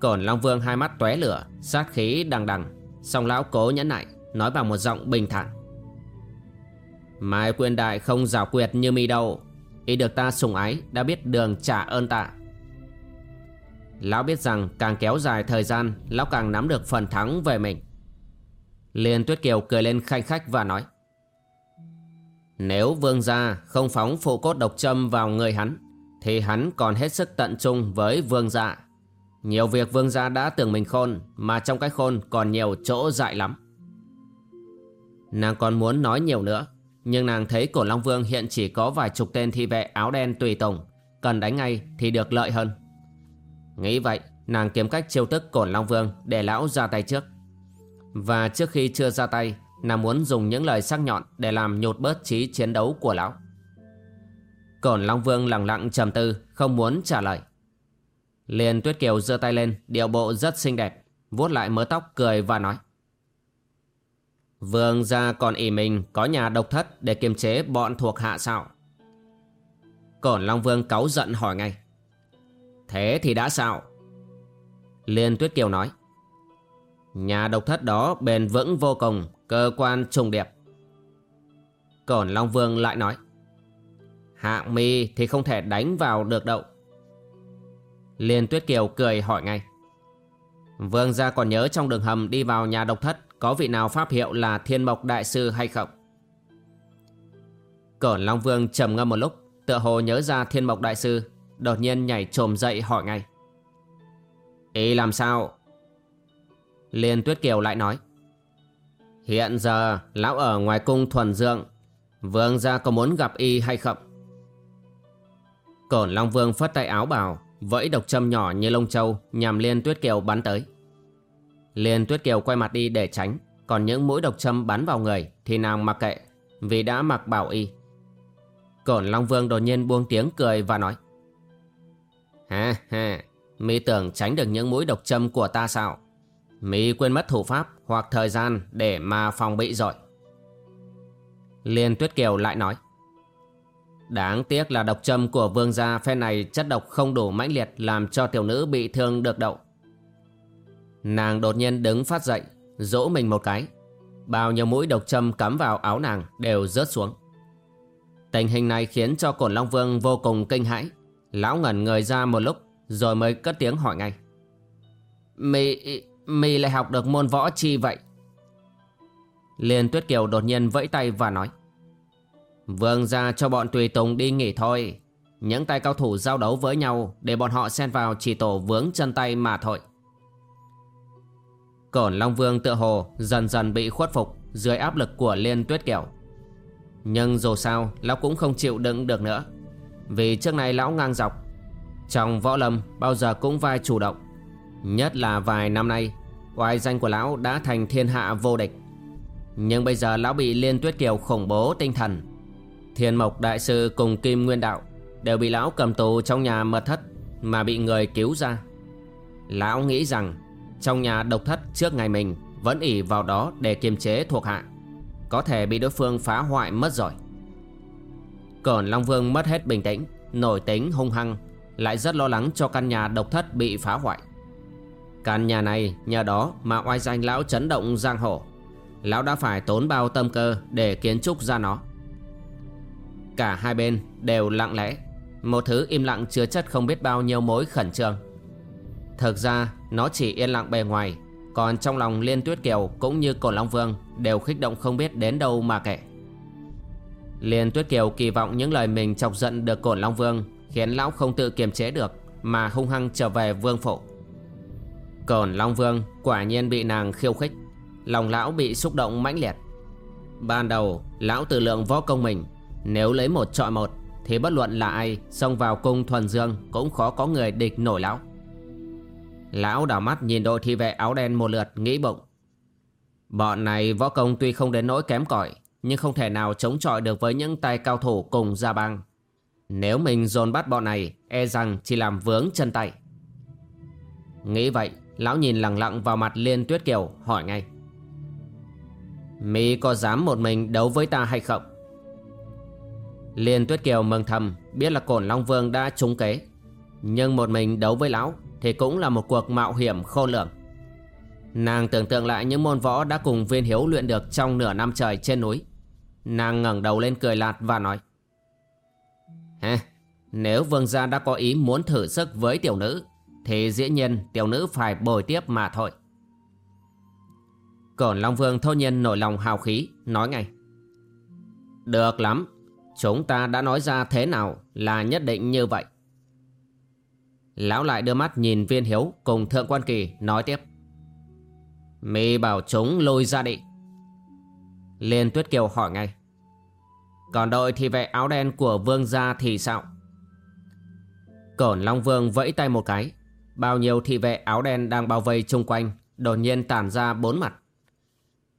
Cổn Long Vương hai mắt tóe lửa, sát khí đằng đằng, Song lão cố nhẫn nại Nói bằng một giọng bình thản. Mai quyền đại không rào quyệt như mi đâu. Y được ta sủng ái Đã biết đường trả ơn ta. Lão biết rằng càng kéo dài thời gian Lão càng nắm được phần thắng về mình. Liên Tuyết Kiều cười lên khanh khách và nói nếu vương gia không phóng phụ cốt độc châm vào người hắn, Thì hắn còn hết sức tận trung với vương gia. Nhiều việc vương gia đã tưởng mình khôn, Mà trong cái khôn còn nhiều chỗ dại lắm. Nàng còn muốn nói nhiều nữa, Nhưng nàng thấy cổ Long Vương hiện chỉ có vài chục tên thi vệ áo đen tùy tùng, Cần đánh ngay thì được lợi hơn. Nghĩ vậy, nàng kiếm cách chiêu tức cổ Long Vương để lão ra tay trước. Và trước khi chưa ra tay Nàng muốn dùng những lời sắc nhọn để làm nhột bớt trí chiến đấu của lão. Cổn Long Vương lặng lặng trầm tư, Không muốn trả lời. Liên Tuyết Kiều giơ tay lên, Điệu bộ rất xinh đẹp, vuốt lại mớ tóc cười và nói. Vương gia còn ỷ mình Có nhà độc thất để kiềm chế bọn thuộc hạ sao? Cổn Long Vương cáu giận hỏi ngay. Thế thì đã sao? Liên Tuyết Kiều nói. Nhà độc thất đó bền vững vô cùng Cơ quan trùng điệp Cổn Long Vương lại nói, Hạng mi thì không thể đánh vào được đâu Liên Tuyết Kiều cười hỏi ngay, Vương gia còn nhớ trong đường hầm đi vào nhà độc thất Có vị nào pháp hiệu là Thiên Mộc Đại Sư hay không? Cổn Long Vương trầm ngâm một lúc, Tựa hồ nhớ ra Thiên Mộc Đại Sư, Đột nhiên nhảy trồm dậy hỏi ngay, Ý làm sao? Liên Tuyết Kiều lại nói Hiện giờ, lão ở ngoài cung thuần dương Vương gia có muốn gặp y hay không? Cổn Long Vương phất tay áo bảo, Vẫy độc châm nhỏ như lông châu Nhằm Liên Tuyết Kiều bắn tới. Liên Tuyết Kiều quay mặt đi để tránh, Còn những mũi độc châm bắn vào người Thì nàng mặc kệ, Vì đã mặc bảo y. Cổn Long Vương đột nhiên buông tiếng cười và nói, Ha ha, Mi tưởng tránh được những mũi độc châm của ta sao? Mi quên mất thủ pháp hoặc thời gian để mà phòng bị rồi Liên Tuyết Kiều lại nói Đáng tiếc là độc châm của vương gia phe này chất độc không đủ mãnh liệt làm cho tiểu nữ bị thương được đậu. Nàng đột nhiên đứng phát dậy, dỗ mình một cái. Bao nhiêu mũi độc châm cắm vào áo nàng đều rớt xuống. Tình hình này khiến cho cổn Long Vương vô cùng kinh hãi. Lão ngẩn người ra một lúc rồi mới cất tiếng hỏi ngay. mị mì lại học được môn võ chi vậy? Liên Tuyết Kiều đột nhiên vẫy tay và nói. Vương ra cho bọn tùy tùng đi nghỉ thôi Những tay cao thủ giao đấu với nhau Để bọn họ xen vào chỉ tổ vướng chân tay mà thôi Cổn Long Vương tựa hồ Dần dần bị khuất phục Dưới áp lực của Liên Tuyết Kiều Nhưng dù sao, Lão cũng không chịu đựng được nữa Vì trước nay lão ngang dọc, Trong võ lâm bao giờ cũng vai chủ động Nhất là vài năm nay, Oai danh của lão đã thành thiên hạ vô địch. Nhưng bây giờ lão bị Liên Tuyết Kiều khủng bố tinh thần. Thiên Mộc Đại Sư cùng Kim Nguyên Đạo Đều bị lão cầm tù trong nhà mật thất Mà bị người cứu ra. Lão nghĩ rằng Trong nhà độc thất trước ngày mình Vẫn ỉ vào đó để kiềm chế thuộc hạ. Có thể bị đối phương phá hoại mất rồi. Còn Long Vương mất hết bình tĩnh, Nổi tính hung hăng, Lại rất lo lắng cho căn nhà độc thất bị phá hoại. Căn nhà này, nhờ đó mà oai danh lão chấn động giang hồ. Lão đã phải tốn bao tâm cơ để kiến trúc ra nó. Cả hai bên đều lặng lẽ. Một thứ im lặng chứa chất không biết bao nhiêu mối khẩn trương. Thực ra, nó chỉ yên lặng bề ngoài, Còn trong lòng Liên Tuyết Kiều cũng như Cổ Long Vương Đều khích động không biết đến đâu mà kể. Liên Tuyết Kiều kỳ vọng những lời mình chọc giận được Cổ Long Vương Khiến lão không tự kiềm chế được Mà hung hăng trở về vương phủ. Cổn Long Vương quả nhiên bị nàng khiêu khích. Lòng lão bị xúc động mãnh liệt. Ban đầu, lão tự lượng võ công mình. Nếu lấy một trọi một, Thì bất luận là ai xông vào cung thuần dương Cũng khó có người địch nổi lão. Lão đảo mắt nhìn đội thi vệ áo đen một lượt, nghĩ bụng. Bọn này võ công tuy không đến nỗi kém cỏi, Nhưng không thể nào chống chọi được với những tay cao thủ cùng gia bang. Nếu mình dồn bắt bọn này E rằng chỉ làm vướng chân tay. Nghĩ vậy Lão nhìn lặng lặng vào mặt Liên Tuyết Kiều hỏi ngay Mỹ có dám một mình đấu với ta hay không? Liên Tuyết Kiều mừng thầm Biết là Cổn Long Vương đã trúng kế Nhưng một mình đấu với lão Thì cũng là một cuộc mạo hiểm khôn lường Nàng tưởng tượng lại những môn võ đã cùng viên hiếu luyện được trong nửa năm trời trên núi. Nàng ngẩng đầu lên cười lạt và nói. Ha, nếu vương gia đã có ý muốn thử sức với tiểu nữ, thì dĩ nhiên tiểu nữ phải bồi tiếp mà thôi. Cổn Long Vương thô nhiên nổi lòng hào khí, nói ngay. Được lắm, chúng ta đã nói ra thế nào là nhất định như vậy. Lão lại đưa mắt nhìn viên hiếu cùng thượng quan kỳ nói tiếp. Mi bảo chúng lôi ra đi Liên Tuyết Kiều hỏi ngay Còn đội thì vệ áo đen của vương gia thì sao Cổn Long Vương vẫy tay một cái Bao nhiêu thị vệ áo đen đang bao vây chung quanh, Đột nhiên tản ra bốn mặt.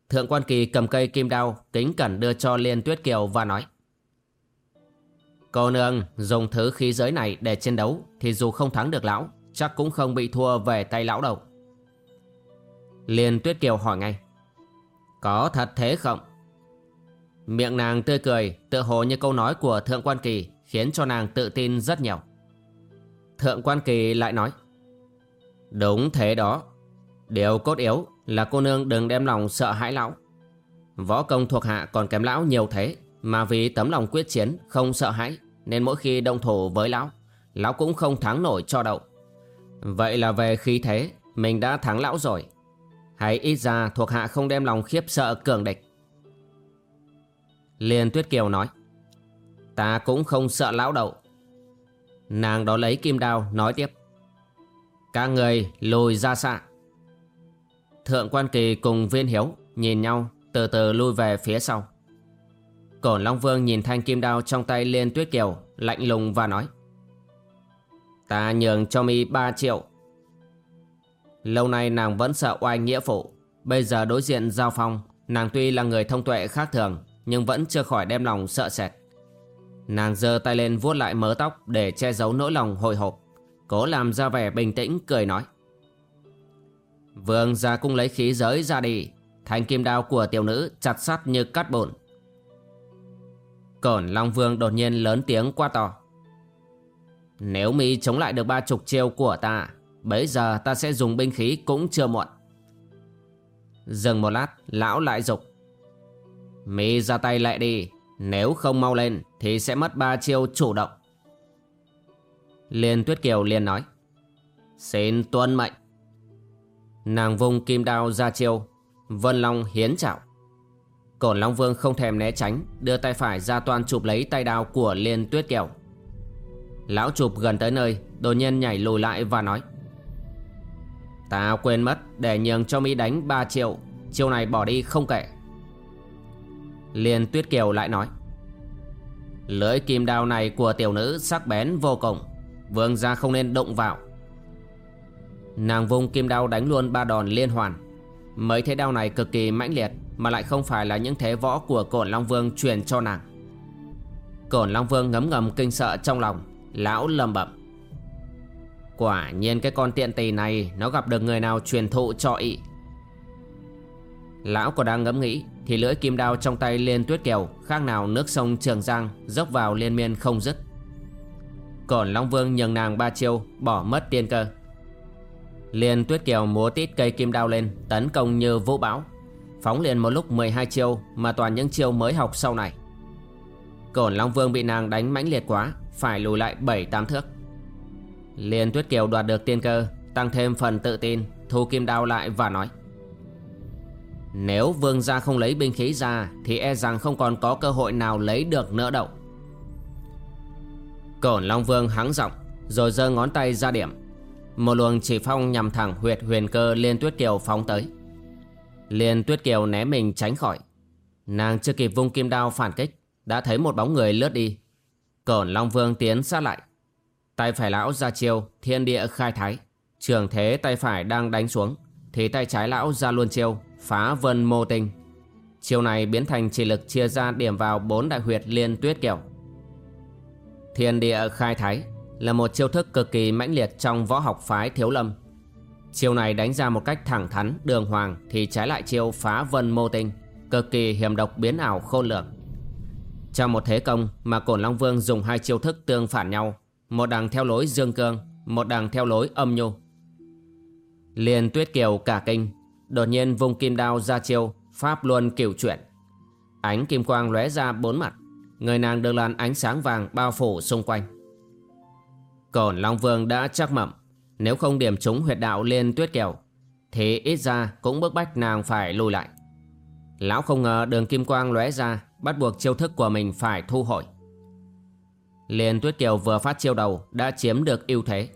Thượng quan kỳ cầm cây kim đao, Kính cẩn đưa cho Liên Tuyết Kiều và nói, Cô nương, dùng thứ khí giới này để chiến đấu Thì dù không thắng được lão, Chắc cũng không bị thua về tay lão đâu. Liên Tuyết Kiều hỏi ngay, Có thật thế không? Miệng nàng tươi cười Tự hồ như câu nói của Thượng Quan Kỳ Khiến cho nàng tự tin rất nhiều. Thượng Quan Kỳ lại nói Đúng thế đó. Điều cốt yếu là cô nương đừng đem lòng sợ hãi lão. Võ công thuộc hạ còn kém lão nhiều thế, Mà vì tấm lòng quyết chiến không sợ hãi, Nên mỗi khi động thủ với lão Lão cũng không thắng nổi cho đậu. Vậy là về khí thế, Mình đã thắng lão rồi. Hay ít ra thuộc hạ không đem lòng khiếp sợ cường địch. Liên Tuyết Kiều nói, Ta cũng không sợ lão đậu. Nàng đó lấy kim đao, nói tiếp các người lùi ra xa. Thượng quan kỳ cùng viên hiếu Nhìn nhau, từ từ lui về phía sau. Cổn Long Vương nhìn thanh kim đao trong tay Liên Tuyết Kiều, Lạnh lùng và nói, Ta nhường cho mi 3 triệu. Lâu nay nàng vẫn sợ oai nghĩa phụ, Bây giờ đối diện giao phong, Nàng tuy là người thông tuệ khác thường, Nhưng vẫn chưa khỏi đem lòng sợ sệt. Nàng giơ tay lên vuốt lại mớ tóc Để che giấu nỗi lòng hồi hộp. Cố làm ra vẻ bình tĩnh, cười nói. Vương ra cung lấy khí giới ra đi. Thanh kim đao của tiểu nữ chặt sắt như cắt bổn Cổn Long Vương đột nhiên lớn tiếng qua to. Nếu mi chống lại được ba chục chiêu của ta, Bấy giờ ta sẽ dùng binh khí cũng chưa muộn. Dừng một lát, Lão lại dục. Mi ra tay lại đi. Nếu không mau lên Thì sẽ mất ba chiêu chủ động. Liên Tuyết Kiều liền nói, Xin tuân mệnh. Nàng vung kim đao ra chiêu, Vân Long hiến chào Cổn Long Vương không thèm né tránh, Đưa tay phải ra toàn chụp lấy tay đao của Liên Tuyết Kiều. Lão chụp gần tới nơi, Đột nhiên nhảy lùi lại và nói, Ta quên mất để nhường cho Mỹ đánh 3 triệu Chiêu này bỏ đi không kể. Liên Tuyết Kiều lại nói, Lưỡi kim đao này của tiểu nữ sắc bén vô cùng Vương gia không nên động vào. Nàng vung kim đao đánh luôn ba đòn liên hoàn. Mấy thế đao này cực kỳ mãnh liệt, Mà lại không phải là những thế võ của Cổn Long Vương truyền cho nàng. Cổn Long Vương ngấm ngầm kinh sợ trong lòng, Lão lầm bẩm. Quả nhiên cái con tiện tỳ này, Nó gặp được người nào truyền thụ cho ị. Lão còn đang ngẫm nghĩ, Thì lưỡi kim đao trong tay liên tuyết kèo Khác nào nước sông Trường Giang Dốc vào liên miên không dứt. Cổn Long Vương nhường nàng ba chiêu, Bỏ mất tiên cơ. Liên Tuyết Kiều múa tít cây kim đao lên, Tấn công như vũ bão. Phóng liền một lúc 12 chiêu Mà toàn những chiêu mới học sau này. Cổn Long Vương bị nàng đánh mãnh liệt quá, Phải lùi lại 7-8 thước. Liên Tuyết Kiều đoạt được tiên cơ, Tăng thêm phần tự tin, Thu kim đao lại và nói, Nếu vương gia không lấy binh khí ra, Thì e rằng không còn có cơ hội nào lấy được nữa đâu. Cổn Long Vương hắng giọng, Rồi giơ ngón tay ra điểm. Một luồng chỉ phong nhằm thẳng huyệt huyền cơ Liên Tuyết Kiều phóng tới. Liên Tuyết Kiều né mình tránh khỏi. Nàng chưa kịp vung kim đao phản kích, Đã thấy một bóng người lướt đi. Cổn Long Vương tiến sát lại. Tay phải lão ra chiêu, Thiên địa khai thái. Trường thế tay phải đang đánh xuống, Thì tay trái lão ra luôn chiêu, Phá vân mô tinh. Chiêu này biến thành chỉ lực chia ra điểm vào bốn đại huyệt liên tuyết kiều. Thiên địa khai thái Là một chiêu thức cực kỳ mãnh liệt trong võ học phái thiếu lâm. Chiêu này đánh ra một cách thẳng thắn, đường hoàng Thì trái lại chiêu phá vân mô tinh, Cực kỳ hiểm độc biến ảo khôn lường. Trong một thế công mà Cổn Long Vương dùng hai chiêu thức tương phản nhau, Một đằng theo lối dương cương, Một đằng theo lối âm nhu. Liền tuyết kiều cả kinh, Đột nhiên vùng kim đao ra chiêu, Pháp luân kiểu chuyển Ánh kim quang lóe ra bốn mặt Người nàng được làn ánh sáng vàng bao phủ xung quanh. Cổn Long Vương đã chắc mẩm, Nếu không điểm trúng huyệt đạo lên tuyết kiều Thì ít ra cũng bức bách nàng phải lùi lại. Lão không ngờ đường kim quang lóe ra, Bắt buộc chiêu thức của mình phải thu hồi. Liên Tuyết Kiều vừa phát chiêu đầu Đã chiếm được ưu thế.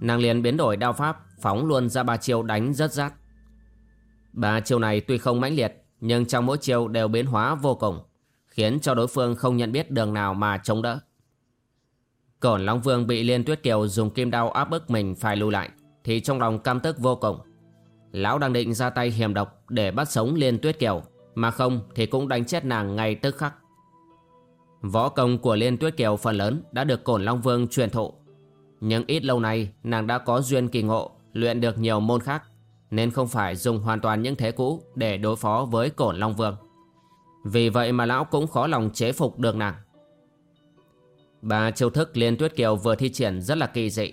Nàng liền biến đổi đao pháp, Phóng luôn ra ba chiêu đánh rất rát. Ba chiêu này tuy không mãnh liệt, Nhưng trong mỗi chiêu đều biến hóa vô cùng. Khiến cho đối phương không nhận biết đường nào mà chống đỡ. Cổn Long Vương bị Liên Tuyết Kiều dùng kim đao áp bức mình phải lùi lại, Thì trong lòng căm tức vô cùng. Lão đang định ra tay hiểm độc để bắt sống Liên Tuyết Kiều, Mà không thì cũng đánh chết nàng ngay tức khắc. Võ công của Liên Tuyết Kiều phần lớn đã được Cổn Long Vương truyền thụ. Nhưng ít lâu nay, nàng đã có duyên kỳ ngộ, Luyện được nhiều môn khác, Nên không phải dùng hoàn toàn những thế cũ để đối phó với Cổn Long Vương. Vì vậy mà lão cũng khó lòng chế phục được nàng. Ba chiêu thức Liên Tuyết Kiều vừa thi triển rất là kỳ dị.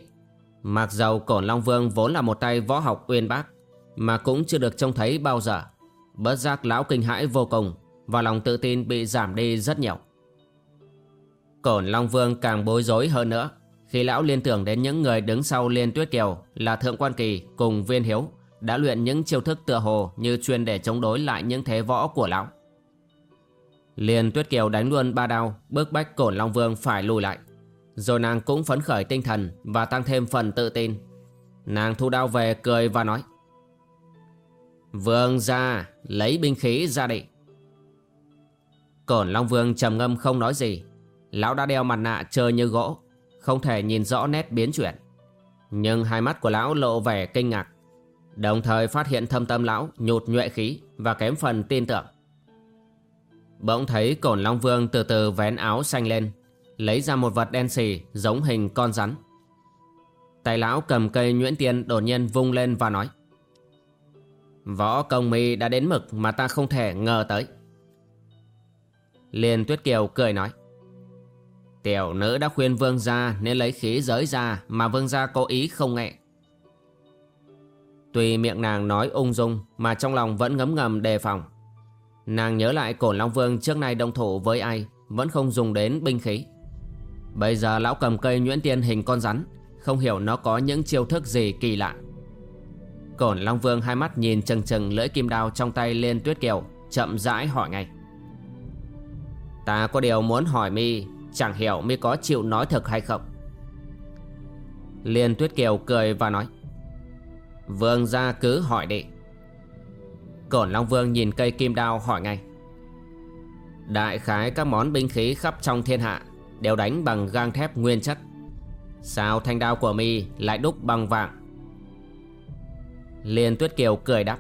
Mặc dầu Cổn Long Vương vốn là một tay võ học uyên bác, Mà cũng chưa được trông thấy bao giờ. Bớt giác lão kinh hãi vô cùng Và lòng tự tin bị giảm đi rất nhiều. Cổn Long Vương càng bối rối hơn nữa Khi lão liên tưởng đến những người đứng sau Liên Tuyết Kiều Là Thượng Quan Kỳ cùng Viên Hiếu Đã luyện những chiêu thức tựa hồ Như chuyên để chống đối lại những thế võ của lão liền Tuyết Kiều đánh luôn ba đao, Bước bách Cổn Long Vương phải lùi lại. Rồi nàng cũng phấn khởi tinh thần Và tăng thêm phần tự tin. Nàng thu đao về cười và nói, Vương ra Lấy binh khí ra đi. Cổn Long Vương trầm ngâm không nói gì. Lão đã đeo mặt nạ chơi như gỗ, Không thể nhìn rõ nét biến chuyển. Nhưng hai mắt của lão lộ vẻ kinh ngạc, Đồng thời phát hiện thâm tâm lão nhụt nhuệ khí Và kém phần tin tưởng. Bỗng thấy cổn Long Vương từ từ vén áo xanh lên, Lấy ra một vật đen xì giống hình con rắn Tay lão cầm cây nhuyễn tiên đột nhiên vung lên và nói, Võ công mi đã đến mực mà ta không thể ngờ tới Liên Tuyết Kiều cười nói, Tiểu nữ đã khuyên vương gia nên lấy khí giới ra mà vương gia cố ý không nghe. Tuy miệng nàng nói ung dung mà trong lòng vẫn ngấm ngầm đề phòng. Nàng nhớ lại cổ Long Vương trước nay đồng thủ với ai, vẫn không dùng đến binh khí. Bây giờ lão cầm cây nhuyễn tiên hình con rắn, không hiểu nó có những chiêu thức gì kỳ lạ. Cổn Long Vương hai mắt nhìn chừng chừng lưỡi kim đao trong tay lên tuyết kiều, chậm rãi hỏi ngay. Ta có điều muốn hỏi mi, Chẳng hiểu mi có chịu nói thật hay không Liên Tuyết Kiều cười và nói Vương gia cứ hỏi đi Cổn Long Vương nhìn cây kim đao hỏi ngay. Đại khái các món binh khí khắp trong thiên hạ Đều đánh bằng gang thép nguyên chất. Sao thanh đao của mi lại đúc bằng vàng? Liên Tuyết Kiều cười đáp.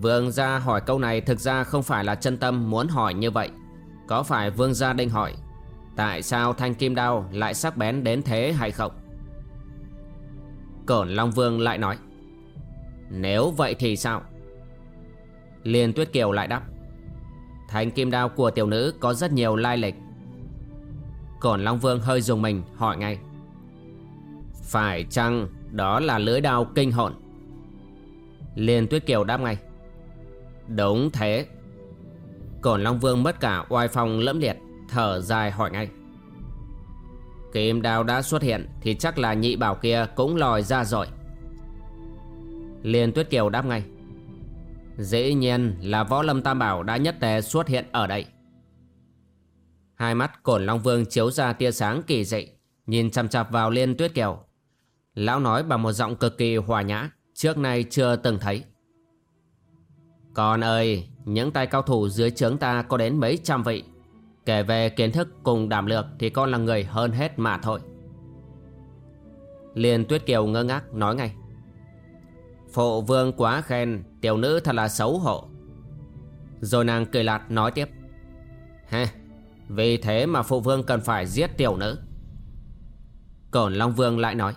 Vương gia hỏi câu này thực ra không phải là chân tâm muốn hỏi như vậy. Có phải vương gia định hỏi, Tại sao thanh kim đao lại sắc bén đến thế hay không? Cổn Long Vương lại nói. Nếu vậy thì sao? Liên Tuyết Kiều lại đáp. Thanh kim đao của tiểu nữ có rất nhiều lai lịch. Còn Long Vương hơi dùng mình, hỏi ngay. Phải chăng đó là lưỡi đao kinh hồn? Liên Tuyết Kiều đáp ngay. Đúng thế. Còn Long Vương mất cả oai phong lẫm liệt, Thở dài hỏi ngay. Kim đao đã xuất hiện Thì chắc là nhị bảo kia cũng lòi ra rồi. Liên Tuyết Kiều đáp ngay. Dĩ nhiên là võ lâm tam bảo đã nhất tề xuất hiện ở đây. Hai mắt cổn Long Vương chiếu ra tia sáng kỳ dị, Nhìn chằm chạp vào Liên Tuyết Kiều. Lão nói bằng một giọng cực kỳ hòa nhã, Trước nay chưa từng thấy. Con ơi, Những tay cao thủ dưới trướng ta có đến mấy trăm vị. Kể về kiến thức cùng đảm lược Thì con là người hơn hết mà thôi. Liên Tuyết Kiều ngơ ngác nói ngay. Phụ vương quá khen, Tiểu nữ thật là xấu hổ. Rồi nàng cười lạt nói tiếp. Ha Vì thế mà phụ vương cần phải giết tiểu nữ. Cổn Long Vương lại nói.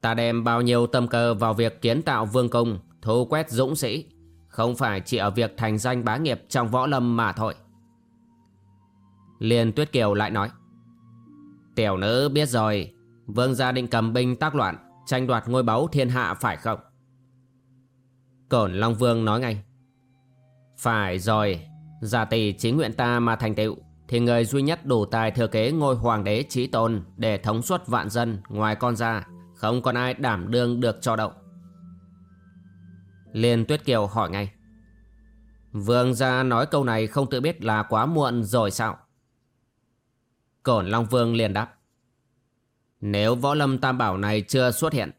Ta đem bao nhiêu tâm cơ vào việc kiến tạo vương cung, Thu quét dũng sĩ. Không phải chỉ ở việc thành danh bá nghiệp trong võ lâm mà thôi. Liên Tuyết Kiều lại nói. Tiểu nữ biết rồi, Vương gia định cầm binh tác loạn, Tranh đoạt ngôi báu thiên hạ phải không? Cổn Long Vương nói ngay. Phải rồi, Giả tỷ chính nguyện ta mà thành tựu, Thì người duy nhất đủ tài thừa kế ngôi hoàng đế trí tôn Để thống suất vạn dân ngoài con ra, Không còn ai đảm đương được cho đậu. Liên Tuyết Kiều hỏi ngay. Vương gia nói câu này không tự biết là quá muộn rồi sao? Cổn Long Vương liền đáp. Nếu võ lâm tam bảo này chưa xuất hiện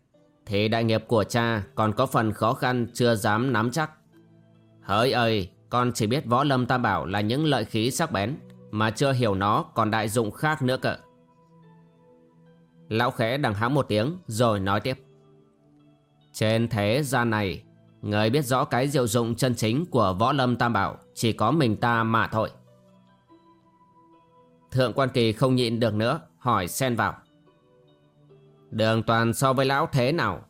thì đại nghiệp của cha còn có phần khó khăn chưa dám nắm chắc. Hỡi ơi, Con chỉ biết võ lâm tam bảo là những lợi khí sắc bén, Mà chưa hiểu nó còn đại dụng khác nữa cỡ Lão khẽ đằng hắng một tiếng, rồi nói tiếp. Trên thế gian này, Người biết rõ cái diệu dụng chân chính của võ lâm tam bảo, Chỉ có mình ta mà thôi. Thượng quan kỳ không nhịn được nữa, Hỏi xen vào. Đường toàn so với lão thế nào?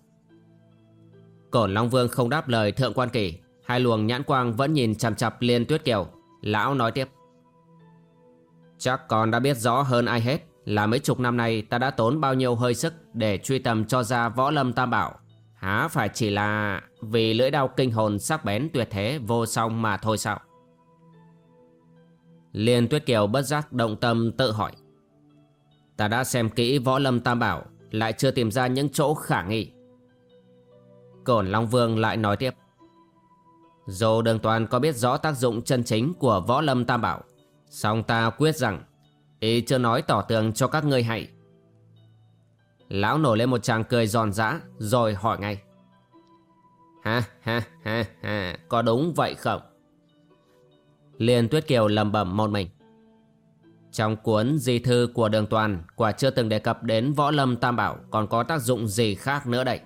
Cổn Long Vương không đáp lời thượng quan kỳ. Hai luồng nhãn quang vẫn nhìn chằm chặp liên tuyết kiều. Lão nói tiếp. Chắc con đã biết rõ hơn ai hết Là mấy chục năm nay ta đã tốn bao nhiêu hơi sức Để truy tầm cho ra võ lâm tam bảo. Há phải chỉ là vì lưỡi đao kinh hồn sắc bén tuyệt thế vô song mà thôi sao? Liên Tuyết Kiều bất giác động tâm tự hỏi. Ta đã xem kỹ võ lâm tam bảo lại chưa tìm ra những chỗ khả nghi. Cổn Long Vương lại nói tiếp. Dù đường toàn có biết rõ tác dụng chân chính của võ lâm tam bảo. Song ta quyết rằng, Ý chưa nói tỏ tường cho các ngươi hay. Lão nổi lên một tràng cười giòn giã, Rồi hỏi ngay. Ha ha ha ha, Có đúng vậy không? Liên Tuyết Kiều lầm bẩm một mình. Trong cuốn di thư của đường toàn Quả chưa từng đề cập đến võ lâm tam bảo Còn có tác dụng gì khác nữa đây?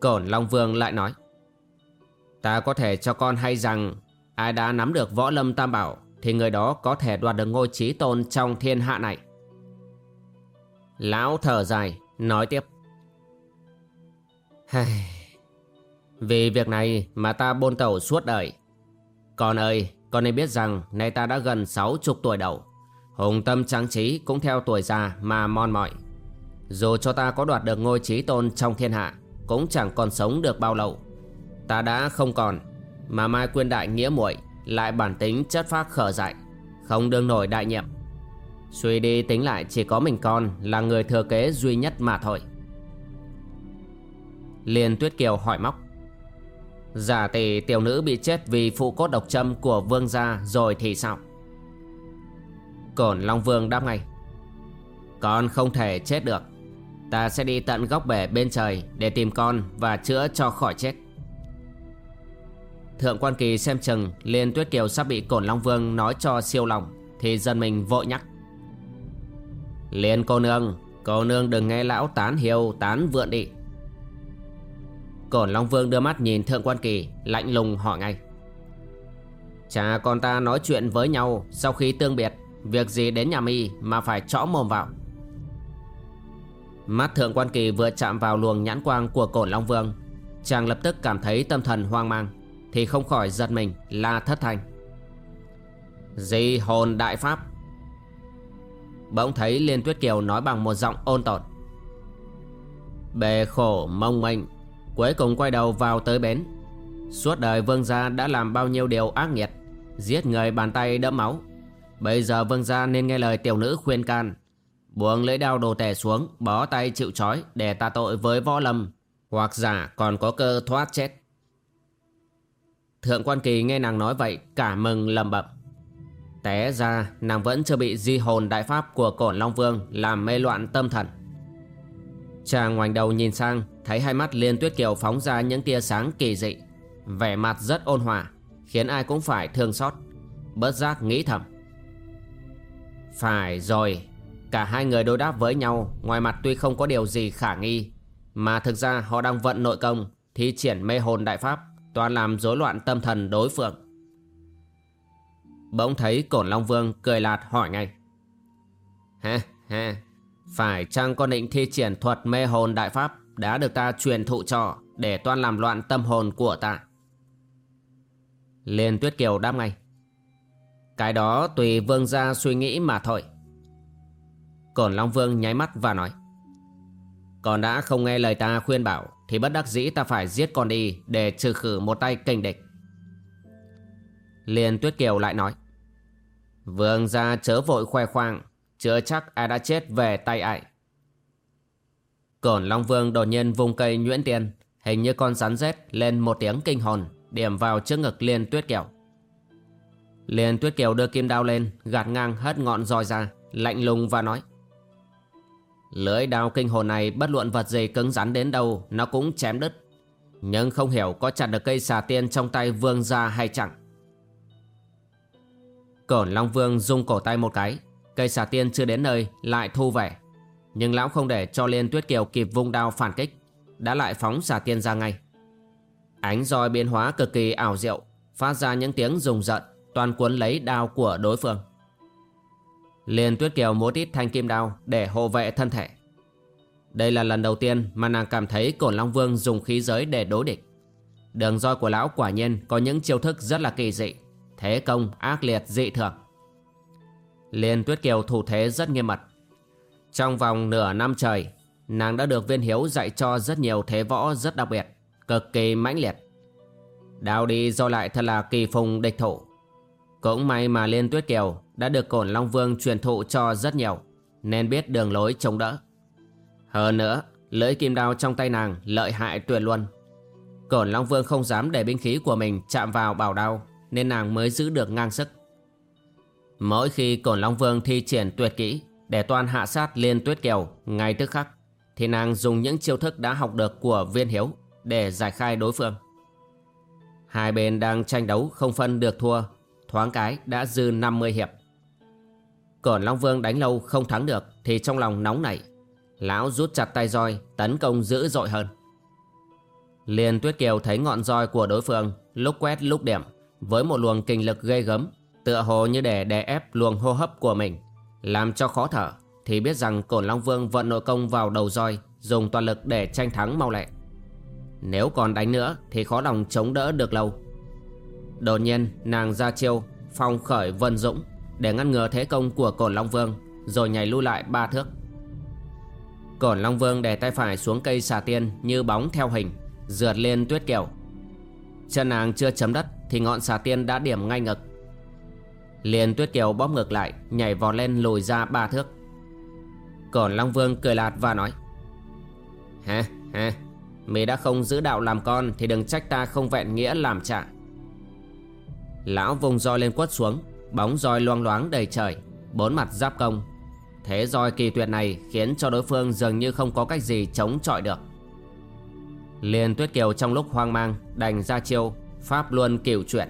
Cổn Long Vương lại nói Ta có thể cho con hay rằng Ai đã nắm được võ lâm tam bảo Thì người đó có thể đoạt được ngôi trí tôn trong thiên hạ này. Lão thở dài Nói tiếp Vì việc này mà ta bôn tẩu suốt đời. Con ơi, con nên biết rằng nay ta đã gần sáu chục tuổi đầu. Hùng tâm tráng trí cũng theo tuổi già mà mon mỏi. Dù cho ta có đoạt được ngôi trí tôn trong thiên hạ, cũng chẳng còn sống được bao lâu. Ta đã không còn, mà mai quyên đại nghĩa muội lại bản tính chất phác khở dại, không đương nổi đại nhiệm. Suy đi tính lại chỉ có mình con là người thừa kế duy nhất mà thôi. liền Tuyết Kiều hỏi móc. Dạ Giả tỷ tiểu nữ bị chết vì phụ cốt độc châm của vương gia, rồi thì sao? Cổn Long Vương đáp ngay, Con không thể chết được. Ta sẽ đi tận góc bể bên trời để tìm con và chữa cho khỏi chết. Thượng quan kỳ xem chừng, Liên Tuyết Kiều sắp bị Cổn Long Vương nói cho siêu lòng, Thì dân mình vội nhắc, Liên cô nương Cô nương đừng nghe lão tán hiêu tán vượn đi. Cổn Long Vương đưa mắt nhìn Thượng Quan Kỳ, Lạnh lùng hỏi ngay. Cha con ta nói chuyện với nhau Sau khi tương biệt, Việc gì đến nhà mi mà phải chõ mồm vào? Mắt Thượng Quan Kỳ vừa chạm vào luồng nhãn quang của Cổn Long Vương, Chàng lập tức cảm thấy tâm thần hoang mang, Thì không khỏi giật mình là thất thành Di hồn đại pháp. Bỗng thấy Liên Tuyết Kiều nói bằng một giọng ôn tồn. Bề khổ mong manh Cuối cùng quay đầu vào tới bến. Suốt đời vương gia đã làm bao nhiêu điều ác nghiệt, Giết người bàn tay đẫm máu. Bây giờ vương gia nên nghe lời tiểu nữ khuyên can, Buông lưỡi đao đồ tể xuống, Bó tay chịu trói Để ta tội với võ lâm, Hoặc giả còn có cơ thoát chết. Thượng quan kỳ nghe nàng nói vậy, Cả mừng lầm bẩm. Té ra, nàng vẫn chưa bị di hồn đại pháp của cổn Long Vương Làm mê loạn tâm thần. Chàng ngoảnh đầu nhìn sang, Thấy hai mắt liên tuyết kiều phóng ra những tia sáng kỳ dị. Vẻ mặt rất ôn hòa, Khiến ai cũng phải thương xót. Bớt giác nghĩ thầm. Phải rồi, Cả hai người đối đáp với nhau, Ngoài mặt tuy không có điều gì khả nghi, Mà thực ra họ đang vận nội công, Thi triển mê hồn đại pháp, Toàn làm rối loạn tâm thần đối phương. Bỗng thấy Cổn Long Vương cười lạt hỏi ngay. Ha ha phải chăng con định thi triển thuật mê hồn đại pháp Đã được ta truyền thụ cho Để toan làm loạn tâm hồn của ta? Liên Tuyết Kiều đáp ngay. Cái đó tùy vương gia suy nghĩ mà thôi. Cổn Long Vương nháy mắt và nói. Còn đã không nghe lời ta khuyên bảo Thì bất đắc dĩ ta phải giết con đi Để trừ khử một tay kình địch. Liên Tuyết Kiều lại nói. Vương gia chớ vội khoe khoang. Chưa chắc ai đã chết về tay ai. Cổn Long Vương đột nhiên vung cây nhuyễn tiền, Hình như con rắn rết, lên một tiếng kinh hồn, Điểm vào trước ngực Liên Tuyết Kiều. Liên Tuyết Kiều đưa kim đao lên, Gạt ngang hất ngọn roi ra, Lạnh lùng và nói, Lưỡi đao kinh hồn này bất luận vật gì cứng rắn đến đâu, Nó cũng chém đứt. Nhưng không hiểu có chặt được cây xà tiên trong tay vương ra hay chẳng. Cổn Long Vương rung cổ tay một cái Cây xà tiên chưa đến nơi, lại thu về. Nhưng lão không để cho Liên Tuyết Kiều kịp vung đao phản kích, Đã lại phóng xà tiên ra ngay. Ánh roi biến hóa cực kỳ ảo diệu, Phát ra những tiếng rùng rợn, Toàn cuốn lấy đao của đối phương. Liên Tuyết Kiều múa ít thanh kim đao Để hộ vệ thân thể. Đây là lần đầu tiên mà nàng cảm thấy Cổn Long Vương dùng khí giới để đối địch. Đường roi của lão quả nhiên Có những chiêu thức rất là kỳ dị, Thế công ác liệt dị thường. Liên Tuyết Kiều thủ thế rất nghiêm mật. Trong vòng nửa năm trời, Nàng đã được viên hiếu dạy cho rất nhiều thế võ rất đặc biệt, Cực kỳ mãnh liệt. Đào đi do lại thật là kỳ phùng địch thủ. Cũng may mà Liên Tuyết Kiều Đã được Cổn Long Vương truyền thụ cho rất nhiều, Nên biết đường lối chống đỡ. Hơn nữa, Lưỡi kim đao trong tay nàng lợi hại tuyệt luôn Cổn Long Vương không dám để binh khí của mình chạm vào bảo đao, nên nàng mới giữ được ngang sức. Mỗi khi Cổn Long Vương thi triển tuyệt kỹ để toàn hạ sát Liên Tuyết Kiều ngay tức khắc, thì nàng dùng những chiêu thức đã học được của Viên Hiếu để giải khai đối phương. Hai bên đang tranh đấu không phân được thua, thoáng cái đã dư 50 hiệp. Cổn Long Vương đánh lâu không thắng được thì trong lòng nóng nảy. Lão rút chặt tay roi, tấn công dữ dội hơn. Liên Tuyết Kiều thấy ngọn roi của đối phương lúc quét lúc điểm với một luồng kinh lực gây gấm, tựa hồ như để đè ép luồng hô hấp của mình, làm cho khó thở, thì biết rằng Cổn Long Vương vận nội công vào đầu roi, dùng toàn lực để tranh thắng mau lẹ. Nếu còn đánh nữa thì khó lòng chống đỡ được lâu. Đột nhiên nàng ra chiêu, phong khởi vân dũng để ngăn ngừa thế công của Cổn Long Vương, rồi nhảy lui lại ba thước. Cổn Long Vương để tay phải xuống cây xà tiên như bóng theo hình, rượt lên tuyết kiều. Chân nàng chưa chấm đất thì ngọn xà tiên đã điểm ngay ngực liền tuyết kiều bóp ngược lại, nhảy vọt lên lùi ra ba thước. Còn long vương cười lạt và nói ha ha mày đã không giữ đạo làm con thì đừng trách ta không vẹn nghĩa làm trả. Lão vùng roi lên quất xuống, bóng roi loang loáng đầy trời, bốn mặt giáp công. Thế roi kỳ tuyệt này khiến cho đối phương dường như không có cách gì chống chọi được. Liền tuyết kiều trong lúc hoang mang, đành ra chiêu, Pháp luân cửu chuyện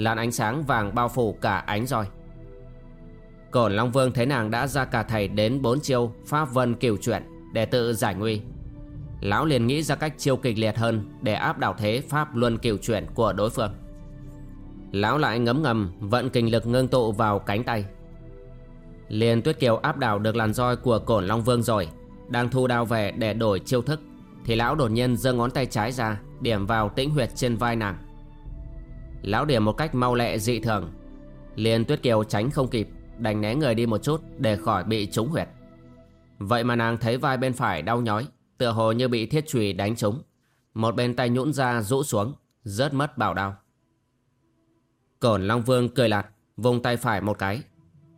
Làn ánh sáng vàng bao phủ cả ánh roi. Cổn Long Vương thấy nàng đã ra cả thầy đến bốn chiêu, Pháp vân cửu chuyện Để tự giải nguy. Lão liền nghĩ ra cách chiêu kịch liệt hơn Để áp đảo thế Pháp luân cửu chuyện của đối phương. Lão lại ngấm ngầm, Vận kinh lực ngưng tụ vào cánh tay. Liền Tuyết Kiều áp đảo được làn roi của Cổn Long Vương rồi, Đang thu đao về để đổi chiêu thức, Thì lão đột nhiên giơ ngón tay trái ra, Điểm vào tĩnh huyệt trên vai nàng. Lão điểm một cách mau lẹ dị thường liên tuyết kiều tránh không kịp đành né người đi một chút để khỏi bị trúng huyệt. Vậy mà nàng thấy vai bên phải đau nhói, tựa hồ như bị thiết chùy đánh trúng. Một bên tay nhũn ra rũ xuống, rớt mất bảo đau. Cổn Long Vương cười lạt, vùng tay phải một cái.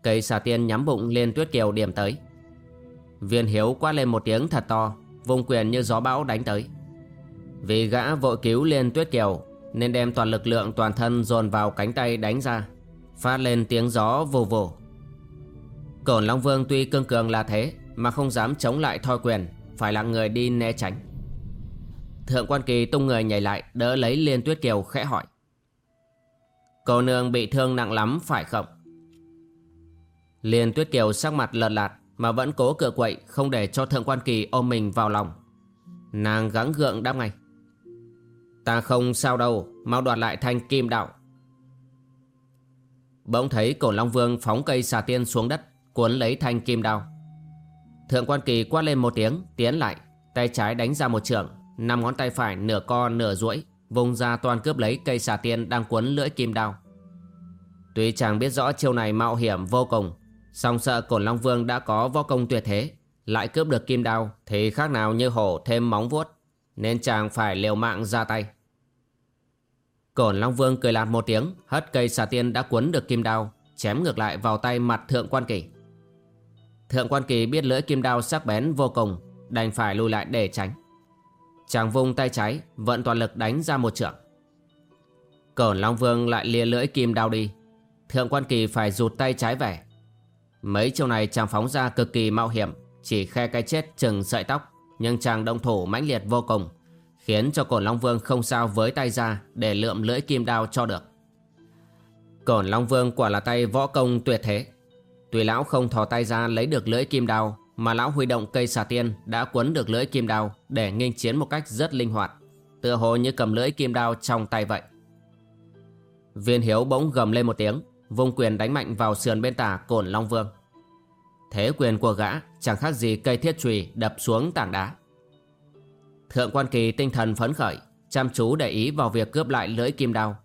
Cây xà tiên nhắm bụng liên tuyết kiều điểm tới. Viên hiếu quát lên một tiếng thật to, vùng quyền như gió bão đánh tới. Vì gã vội cứu liên tuyết kiều nên đem toàn lực lượng toàn thân dồn vào cánh tay đánh ra, phát lên tiếng gió vù vù. Cổn Long Vương tuy cương cường là thế mà không dám chống lại thoi quyền, phải là người đi né tránh. Thượng quan kỳ tung người nhảy lại đỡ lấy liên tuyết kiều khẽ hỏi. Cô nương bị thương nặng lắm phải không? Liên tuyết kiều sắc mặt lợt lạt mà vẫn cố cựa quậy không để cho thượng quan kỳ ôm mình vào lòng. Nàng gắng gượng đáp ngay. Ta không sao đâu, mau đoạt lại thanh kim đạo. Bỗng thấy cổ Long Vương phóng cây xà tiên xuống đất, cuốn lấy thanh kim đao. Thượng quan kỳ quát lên một tiếng, tiến lại, tay trái đánh ra một trường, năm ngón tay phải nửa co nửa duỗi vùng ra toàn cướp lấy cây xà tiên đang cuốn lưỡi kim đao. Tuy chàng biết rõ chiêu này mạo hiểm vô cùng, song sợ cổn Long Vương đã có võ công tuyệt thế, lại cướp được kim đao thì khác nào như hổ thêm móng vuốt, nên chàng phải liều mạng ra tay. Cổn Long Vương cười lạt một tiếng, hất cây xà tiên đã cuốn được kim đao, chém ngược lại vào tay mặt Thượng Quan Kỳ. Thượng Quan Kỳ biết lưỡi kim đao sắc bén vô cùng, đành phải lùi lại để tránh. Chàng vung tay trái Vận toàn lực đánh ra một trượng Cổn Long Vương lại lia lưỡi kim đao đi Thượng quan kỳ phải rụt tay trái về Mấy chiều này chàng phóng ra cực kỳ mạo hiểm Chỉ khe cái chết chừng sợi tóc nhưng chàng động thủ mãnh liệt vô cùng Khiến cho Cổn Long Vương không sao với tay ra Để lượm lưỡi kim đao cho được Cổn Long Vương quả là tay võ công tuyệt thế Tuy lão không thò tay ra lấy được lưỡi kim đao mà lão huy động cây xà tiên đã quấn được lưỡi kim đao để nghênh chiến một cách rất linh hoạt, tựa hồ như cầm lưỡi kim đao trong tay vậy. Viên Hiếu bỗng gầm lên một tiếng, vung quyền đánh mạnh vào sườn bên tả cổn Long Vương. Thế quyền của gã chẳng khác gì cây thiết trùy đập xuống tảng đá. Thượng quan kỳ tinh thần phấn khởi, chăm chú để ý vào việc cướp lại lưỡi kim đao.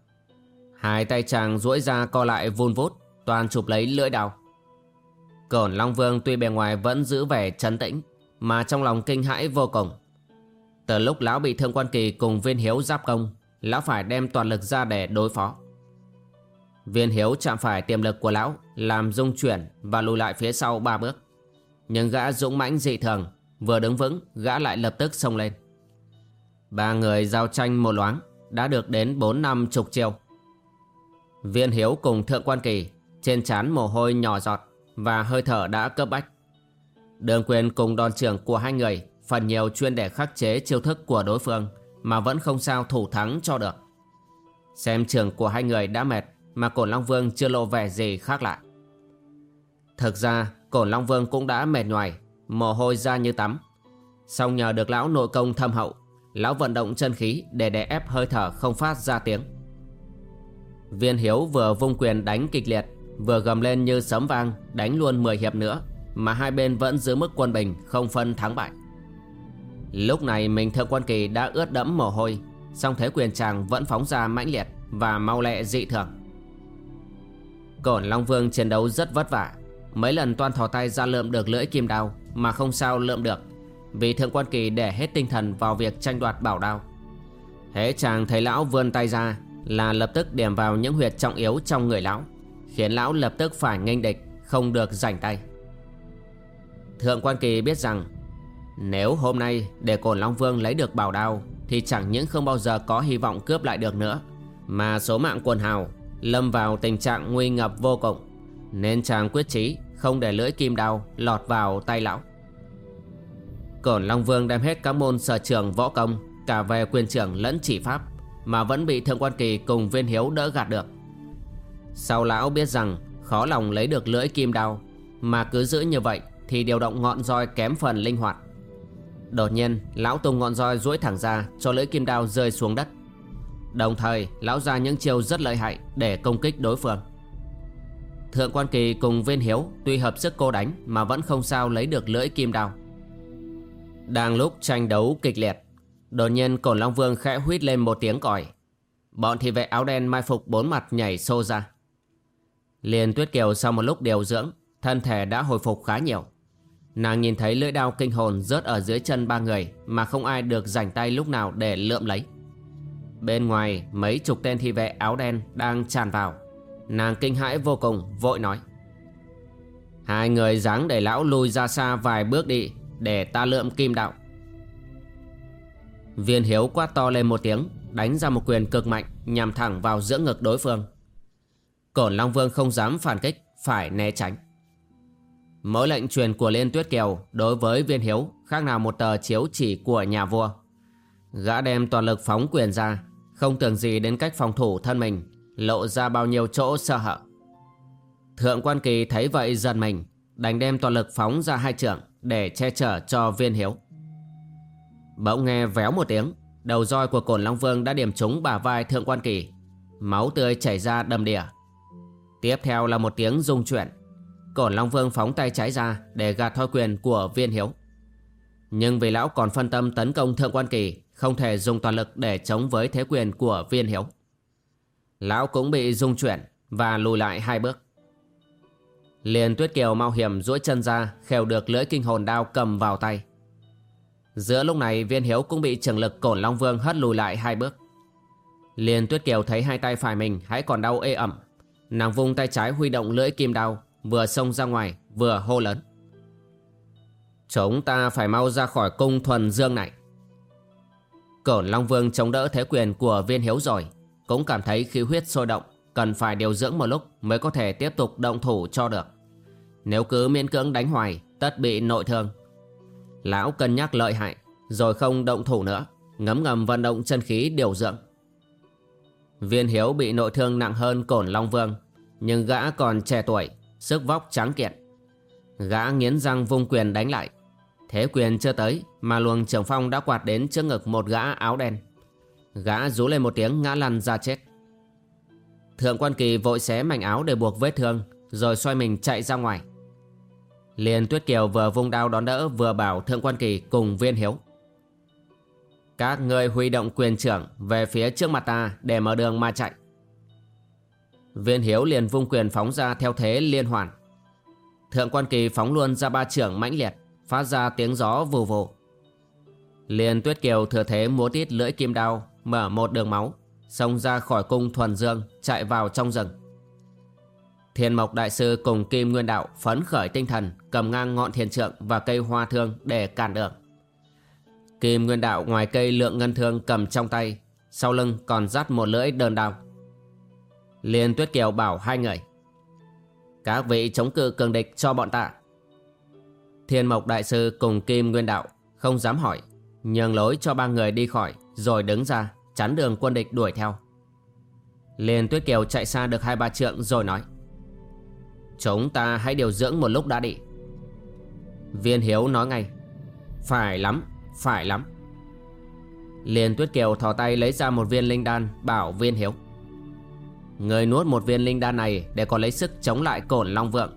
Hai tay chàng duỗi ra co lại vun vút, toàn chụp lấy lưỡi đao. Cổn Long Vương tuy bề ngoài vẫn giữ vẻ trấn tĩnh Mà trong lòng kinh hãi vô cùng Từ lúc lão bị Thương Quan Kỳ cùng Viên Hiếu giáp công Lão phải đem toàn lực ra để đối phó Viên Hiếu chạm phải tiềm lực của lão Làm rung chuyển và lùi lại phía sau ba bước nhưng gã dũng mãnh dị thường, Vừa đứng vững, gã lại lập tức xông lên Ba người giao tranh một loáng, Đã được đến bốn năm chục chiêu Viên Hiếu cùng Thượng Quan Kỳ, Trên trán mồ hôi nhỏ giọt và hơi thở đã cấp bách. Đường quyền cùng đòn trưởng của hai người, phần nhiều chuyên để khắc chế chiêu thức của đối phương, mà vẫn không sao thủ thắng cho được. Xem trường của hai người đã mệt, mà Cổn Long Vương chưa lộ vẻ gì khác lạ. Thực ra Cổn Long Vương cũng đã mệt nhoài, mồ hôi ra như tắm. Xong nhờ được lão nội công thâm hậu, lão vận động chân khí để đè ép hơi thở không phát ra tiếng. Viên Hiếu vừa vung quyền đánh kịch liệt Vừa gầm lên như sấm vang Đánh luôn 10 hiệp nữa Mà hai bên vẫn giữ mức quân bình Không phân thắng bại Lúc này mình thượng quan kỳ đã ướt đẫm mồ hôi song thế quyền chàng vẫn phóng ra mãnh liệt Và mau lẹ dị thường Cổn Long Vương chiến đấu rất vất vả Mấy lần toan thò tay ra lượm được lưỡi kim đao, Mà không sao lượm được, Vì thượng quan kỳ để hết tinh thần vào việc tranh đoạt bảo đao. Hễ chàng thấy lão vươn tay ra, Là lập tức điểm vào những huyệt trọng yếu trong người lão, Khiến lão lập tức phải nghênh địch, Không được rảnh tay. Thượng quan kỳ biết rằng, Nếu hôm nay để cổn Long Vương lấy được bảo đao, Thì chẳng những không bao giờ có hy vọng cướp lại được nữa, Mà số mạng quần hào Lâm vào tình trạng nguy ngập vô cùng. Nên chàng quyết chí Không để lưỡi kim đao lọt vào tay lão. Cổn Long Vương đem hết các môn sở trường võ công, Cả về quyền trưởng lẫn chỉ pháp, Mà vẫn bị Thượng quan kỳ cùng viên hiếu đỡ gạt được. Sau lão biết rằng khó lòng lấy được lưỡi kim đao, Mà cứ giữ như vậy thì điều động ngọn roi kém phần linh hoạt. Đột nhiên, lão tung ngọn roi duỗi thẳng ra cho lưỡi kim đao rơi xuống đất. Đồng thời, lão ra những chiêu rất lợi hại để công kích đối phương. Thượng quan kỳ cùng viên hiếu tuy hợp sức cô đánh mà vẫn không sao lấy được lưỡi kim đao Đang lúc tranh đấu kịch liệt Đột nhiên cổn Long Vương khẽ huýt lên một tiếng còi Bọn thị vệ áo đen mai phục bốn mặt nhảy xô ra Liền Tuyết Kiều sau một lúc điều dưỡng, thân thể đã hồi phục khá nhiều. Nàng nhìn thấy lưỡi đao kinh hồn rớt ở dưới chân ba người mà không ai được rảnh tay lúc nào để lượm lấy. Bên ngoài mấy chục tên thị vệ áo đen đang tràn vào. Nàng kinh hãi vô cùng, vội nói. Hai người dáng để lão lùi ra xa vài bước đi để ta lượm kim đạo. Viên hiếu quát to lên một tiếng, đánh ra một quyền cực mạnh nhằm thẳng vào giữa ngực đối phương. Cổn Long Vương không dám phản kích, phải né tránh. Mỗi lệnh truyền của Liên Tuyết Kiều đối với viên hiếu khác nào một tờ chiếu chỉ của nhà vua. Gã đem toàn lực phóng quyền ra, không tưởng gì đến cách phòng thủ thân mình, lộ ra bao nhiêu chỗ sơ hở. Thượng quan kỳ thấy vậy giật mình, đành đem toàn lực phóng ra hai trưởng để che chở cho viên hiếu. Bỗng nghe véo một tiếng, đầu roi của cổn Long Vương đã điểm trúng bả vai thượng quan kỳ. Máu tươi chảy ra đầm đìa. Tiếp theo là một tiếng rung chuyển. Cổn Long Vương phóng tay trái ra để gạt thoi quyền của viên hiếu. Nhưng vì lão còn phân tâm tấn công thượng quan kỳ, không thể dùng toàn lực để chống với thế quyền của viên hiếu. Lão cũng bị rung chuyển và lùi lại hai bước. Liền Tuyết Kiều mau hiểm duỗi chân ra khều được lưỡi kinh hồn đao cầm vào tay. Giữa lúc này viên hiếu cũng bị trường lực cổn Long Vương hất lùi lại hai bước. Liền Tuyết Kiều thấy hai tay phải mình hãy còn đau ê ẩm. Nàng vung tay trái huy động lưỡi kim đao vừa xông ra ngoài vừa hô lớn. Chúng ta phải mau ra khỏi cung thuần dương này. Cổn Long Vương chống đỡ thế quyền của viên hiếu rồi, cũng cảm thấy khí huyết sôi động, cần phải điều dưỡng một lúc mới có thể tiếp tục động thủ cho được. Nếu cứ miễn cưỡng đánh hoài, tất bị nội thương. Lão cân nhắc lợi hại, rồi không động thủ nữa, ngấm ngầm vận động chân khí điều dưỡng. Viên Hiếu bị nội thương nặng hơn Cổn Long Vương, nhưng gã còn trẻ tuổi, sức vóc trắng kiện. Gã nghiến răng vung quyền đánh lại. Thế quyền chưa tới mà luồng trưởng phong đã quạt đến trước ngực một gã áo đen. Gã rú lên một tiếng ngã lăn ra chết. Thượng quan kỳ vội xé mảnh áo để buộc vết thương rồi xoay mình chạy ra ngoài. Liền Tuyết Kiều vừa vung đao đón đỡ vừa bảo Thượng quan kỳ cùng viên hiếu. Các ngươi huy động quyền trưởng về phía trước mặt ta để mở đường mà chạy. Viên hiếu liền vung quyền phóng ra theo thế liên hoàn. Thượng quan kỳ phóng luôn ra ba trưởng mãnh liệt, phát ra tiếng gió vù vù. Liền Tuyết Kiều thừa thế múa tít lưỡi kim đao, mở một đường máu, xông ra khỏi cung thuần dương, chạy vào trong rừng. Thiên Mộc Đại Sư cùng Kim Nguyên Đạo phấn khởi tinh thần, cầm ngang ngọn thiền trượng và cây hoa thương để cản đường. Kim Nguyên Đạo ngoài cây lượng ngân thương cầm trong tay, sau lưng còn dắt một lưỡi đơn đao. Liên Tuyết Kiều bảo hai người. Các vị chống cự cường địch cho bọn ta. Thiên Mộc Đại Sư cùng Kim Nguyên Đạo không dám hỏi, nhường lối cho ba người đi khỏi rồi đứng ra chắn đường quân địch đuổi theo. Liên Tuyết Kiều chạy xa được hai ba trượng rồi nói. Chúng ta hãy điều dưỡng một lúc đã đi Viên Hiếu nói ngay Phải lắm, phải lắm Liền Tuyết Kiều thò tay lấy ra một viên linh đan Bảo Viên Hiếu Người nuốt một viên linh đan này Để có lấy sức chống lại cổn Long Vượng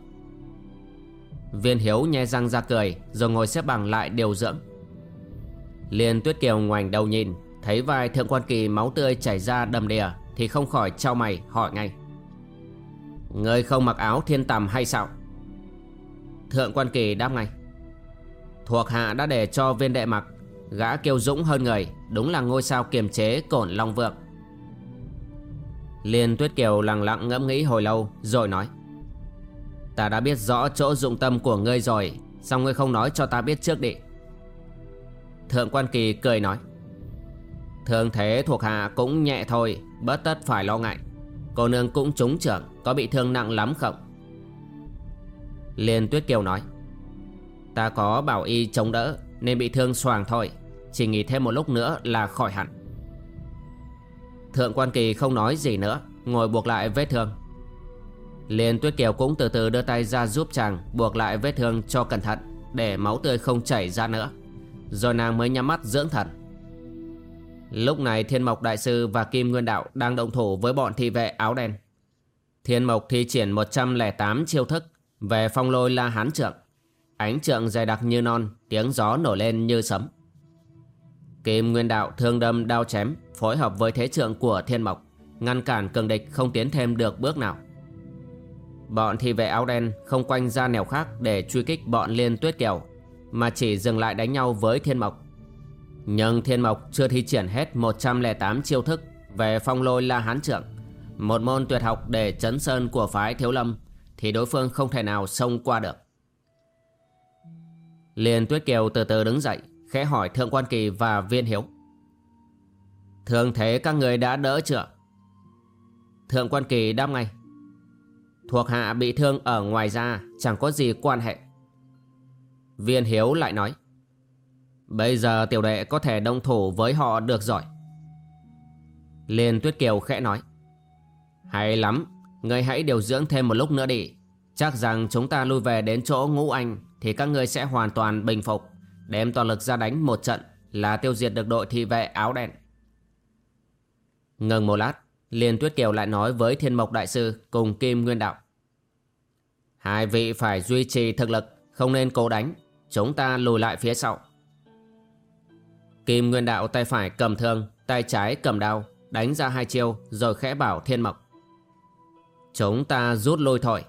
Viên Hiếu nhe răng ra cười Rồi ngồi xếp bằng lại điều dưỡng Liên Tuyết Kiều ngoảnh đầu nhìn Thấy vai Thượng Quan Kỳ máu tươi chảy ra đầm đìa Thì không khỏi trao mày hỏi ngay. Người không mặc áo thiên tầm hay sao? Thượng quan kỳ đáp ngay. Thuộc hạ đã để cho viên đệ mặc, Gã kêu dũng hơn người, Đúng là ngôi sao kiềm chế cổn long vượng. Liên tuyết kiều lặng lặng ngẫm nghĩ hồi lâu, Rồi nói. Ta đã biết rõ chỗ dụng tâm của ngươi rồi, Sao ngươi không nói cho ta biết trước đi? Thượng quan kỳ cười nói. Thường thế thuộc hạ cũng nhẹ thôi Bất tất phải lo ngại. Cô nương cũng trúng trưởng, Có bị thương nặng lắm không? Liên Tuyết Kiều nói. Ta có bảo y chống đỡ, Nên bị thương xoàng thôi. Chỉ nghỉ thêm một lúc nữa là khỏi hẳn. Thượng quan kỳ không nói gì nữa, Ngồi buộc lại vết thương. Liên Tuyết Kiều cũng từ từ đưa tay ra giúp chàng Buộc lại vết thương cho cẩn thận, Để máu tươi không chảy ra nữa. Rồi nàng mới nhắm mắt dưỡng thần. Lúc này Thiên Mộc Đại Sư và Kim Nguyên Đạo đang động thủ với bọn thị vệ áo đen. Thiên Mộc thi triển 108 chiêu thức về phong lôi la hán trượng. Ánh trượng dày đặc như non, tiếng gió nổi lên như sấm. Kim Nguyên Đạo thương đâm đao chém phối hợp với thế trượng của Thiên Mộc, ngăn cản cường địch không tiến thêm được bước nào. Bọn thị vệ áo đen không quanh ra nẻo khác để truy kích bọn liên tuyết kiều Mà chỉ dừng lại đánh nhau với thiên mộc nhưng thiên mộc chưa thi triển hết 108 chiêu thức về phong lôi la hán trưởng. Một môn tuyệt học để chấn sơn của phái thiếu lâm Thì đối phương không thể nào xông qua được. Liền tuyết kiều từ từ đứng dậy, Khẽ hỏi thượng quan kỳ và viên hiếu. Thường thế các người đã đỡ chưa? Thượng quan kỳ đáp ngay. Thuộc hạ bị thương ở ngoài ra Chẳng có gì quan hệ. Viên hiếu lại nói. Bây giờ tiểu đệ có thể đồng thủ với họ được rồi Liên tuyết kiều khẽ nói Hay lắm Ngươi hãy điều dưỡng thêm một lúc nữa đi Chắc rằng chúng ta lui về đến chỗ ngũ anh Thì các ngươi sẽ hoàn toàn bình phục Đem toàn lực ra đánh một trận Là tiêu diệt được đội thị vệ áo đen Ngừng một lát Liên Tuyết Kiều lại nói với Thiên Mộc Đại Sư cùng Kim Nguyên Đạo. Hai vị phải duy trì thực lực, không nên cố đánh. Chúng ta lùi lại phía sau. Kim Nguyên Đạo tay phải cầm thương, tay trái cầm đao, đánh ra hai chiêu rồi khẽ bảo Thiên Mộc. Chúng ta rút lui thôi.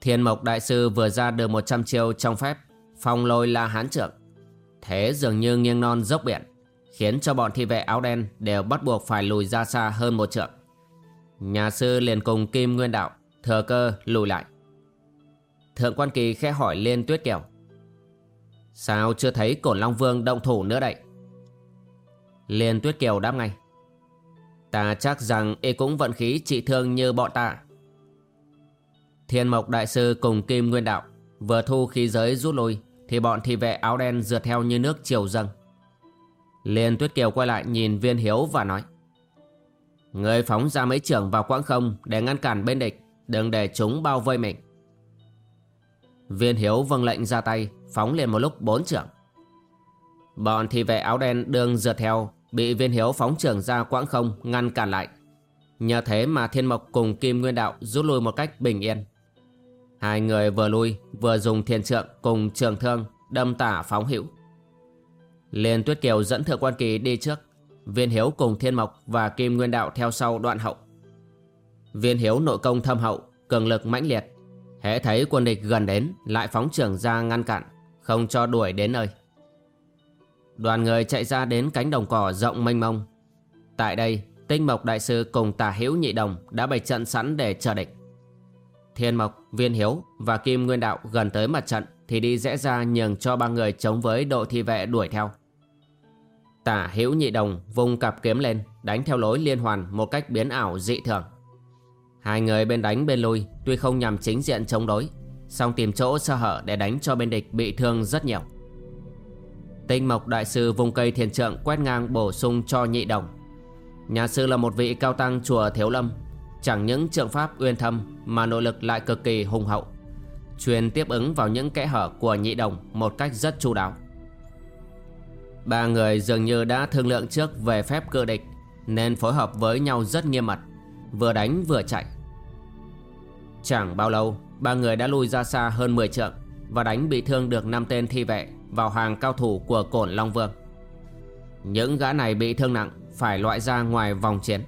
Thiên Mộc Đại Sư vừa ra được 100 chiêu trong phép, phong lôi la hán trưởng. Thế dường như nghiêng non dốc biển khiến cho bọn thi vệ áo đen đều bắt buộc phải lùi ra xa hơn một trượng. Nhà sư liền cùng Kim Nguyên Đạo thừa cơ lùi lại. Thượng quan kỳ khẽ hỏi Liên Tuyết Kiều. Sao chưa thấy Cổn Long Vương động thủ nữa đây? Liên Tuyết Kiều đáp ngay. Ta chắc rằng y cũng vận khí trị thương như bọn ta. Thiên Mộc Đại Sư cùng Kim Nguyên Đạo vừa thu khí giới rút lui, thì bọn thị vệ áo đen rượt theo như nước chiều dâng. Liên Tuyết Kiều quay lại nhìn Viên Hiếu và nói, Người phóng ra mấy trưởng vào quãng không để ngăn cản bên địch, Đừng để chúng bao vây mình Viên Hiếu vâng lệnh ra tay, Phóng liền một lúc bốn trưởng. Bọn thị vệ áo đen đương dượt theo, Bị Viên Hiếu phóng trưởng ra quãng không, Ngăn cản lại. Nhờ thế mà Thiên Mộc cùng Kim Nguyên Đạo Rút lui một cách bình yên. Hai người vừa lui, Vừa dùng thiên trượng cùng trường thương Đâm tả phóng hữu. Liên Tuyết Kiều dẫn Thượng Quan Kỳ đi trước, Viên Hiếu cùng Thiên Mộc và Kim Nguyên Đạo theo sau đoạn hậu. Viên Hiếu nội công thâm hậu, Cường lực mãnh liệt. Hễ thấy quân địch gần đến Lại phóng trưởng ra ngăn cản Không cho đuổi đến nơi. Đoàn người chạy ra đến cánh đồng cỏ rộng mênh mông. Tại đây Tinh Mộc Đại Sư cùng Tả Hiếu Nhị Đồng Đã bày trận sẵn để chờ địch. Thiên Mộc, Viên Hiếu và Kim Nguyên Đạo gần tới mặt trận Thì đi rẽ ra nhường cho ba người chống với đội thi vệ đuổi theo. Tả hữu nhị đồng vùng cặp kiếm lên Đánh theo lối liên hoàn một cách biến ảo dị thường. Hai người bên đánh bên lui, Tuy không nhằm chính diện chống đối, song tìm chỗ sơ hở để đánh cho bên địch bị thương rất nhiều. Tinh Mộc Đại Sư vùng cây thiền trượng quét ngang bổ sung cho nhị đồng. Nhà sư là một vị cao tăng chùa Thiếu Lâm, Chẳng những trượng pháp uyên thâm mà nội lực lại cực kỳ hùng hậu Truyền tiếp ứng vào những kẽ hở của nhị đồng một cách rất chu đáo. Ba người dường như đã thương lượng trước về phép cự địch, Nên phối hợp với nhau rất nghiêm mật. Vừa đánh vừa chạy. Chẳng bao lâu, Ba người đã lui ra xa hơn 10 trượng Và đánh bị thương được năm tên thi vệ Vào hàng cao thủ của cổn Long Vương. Những gã này bị thương nặng Phải loại ra ngoài vòng chiến.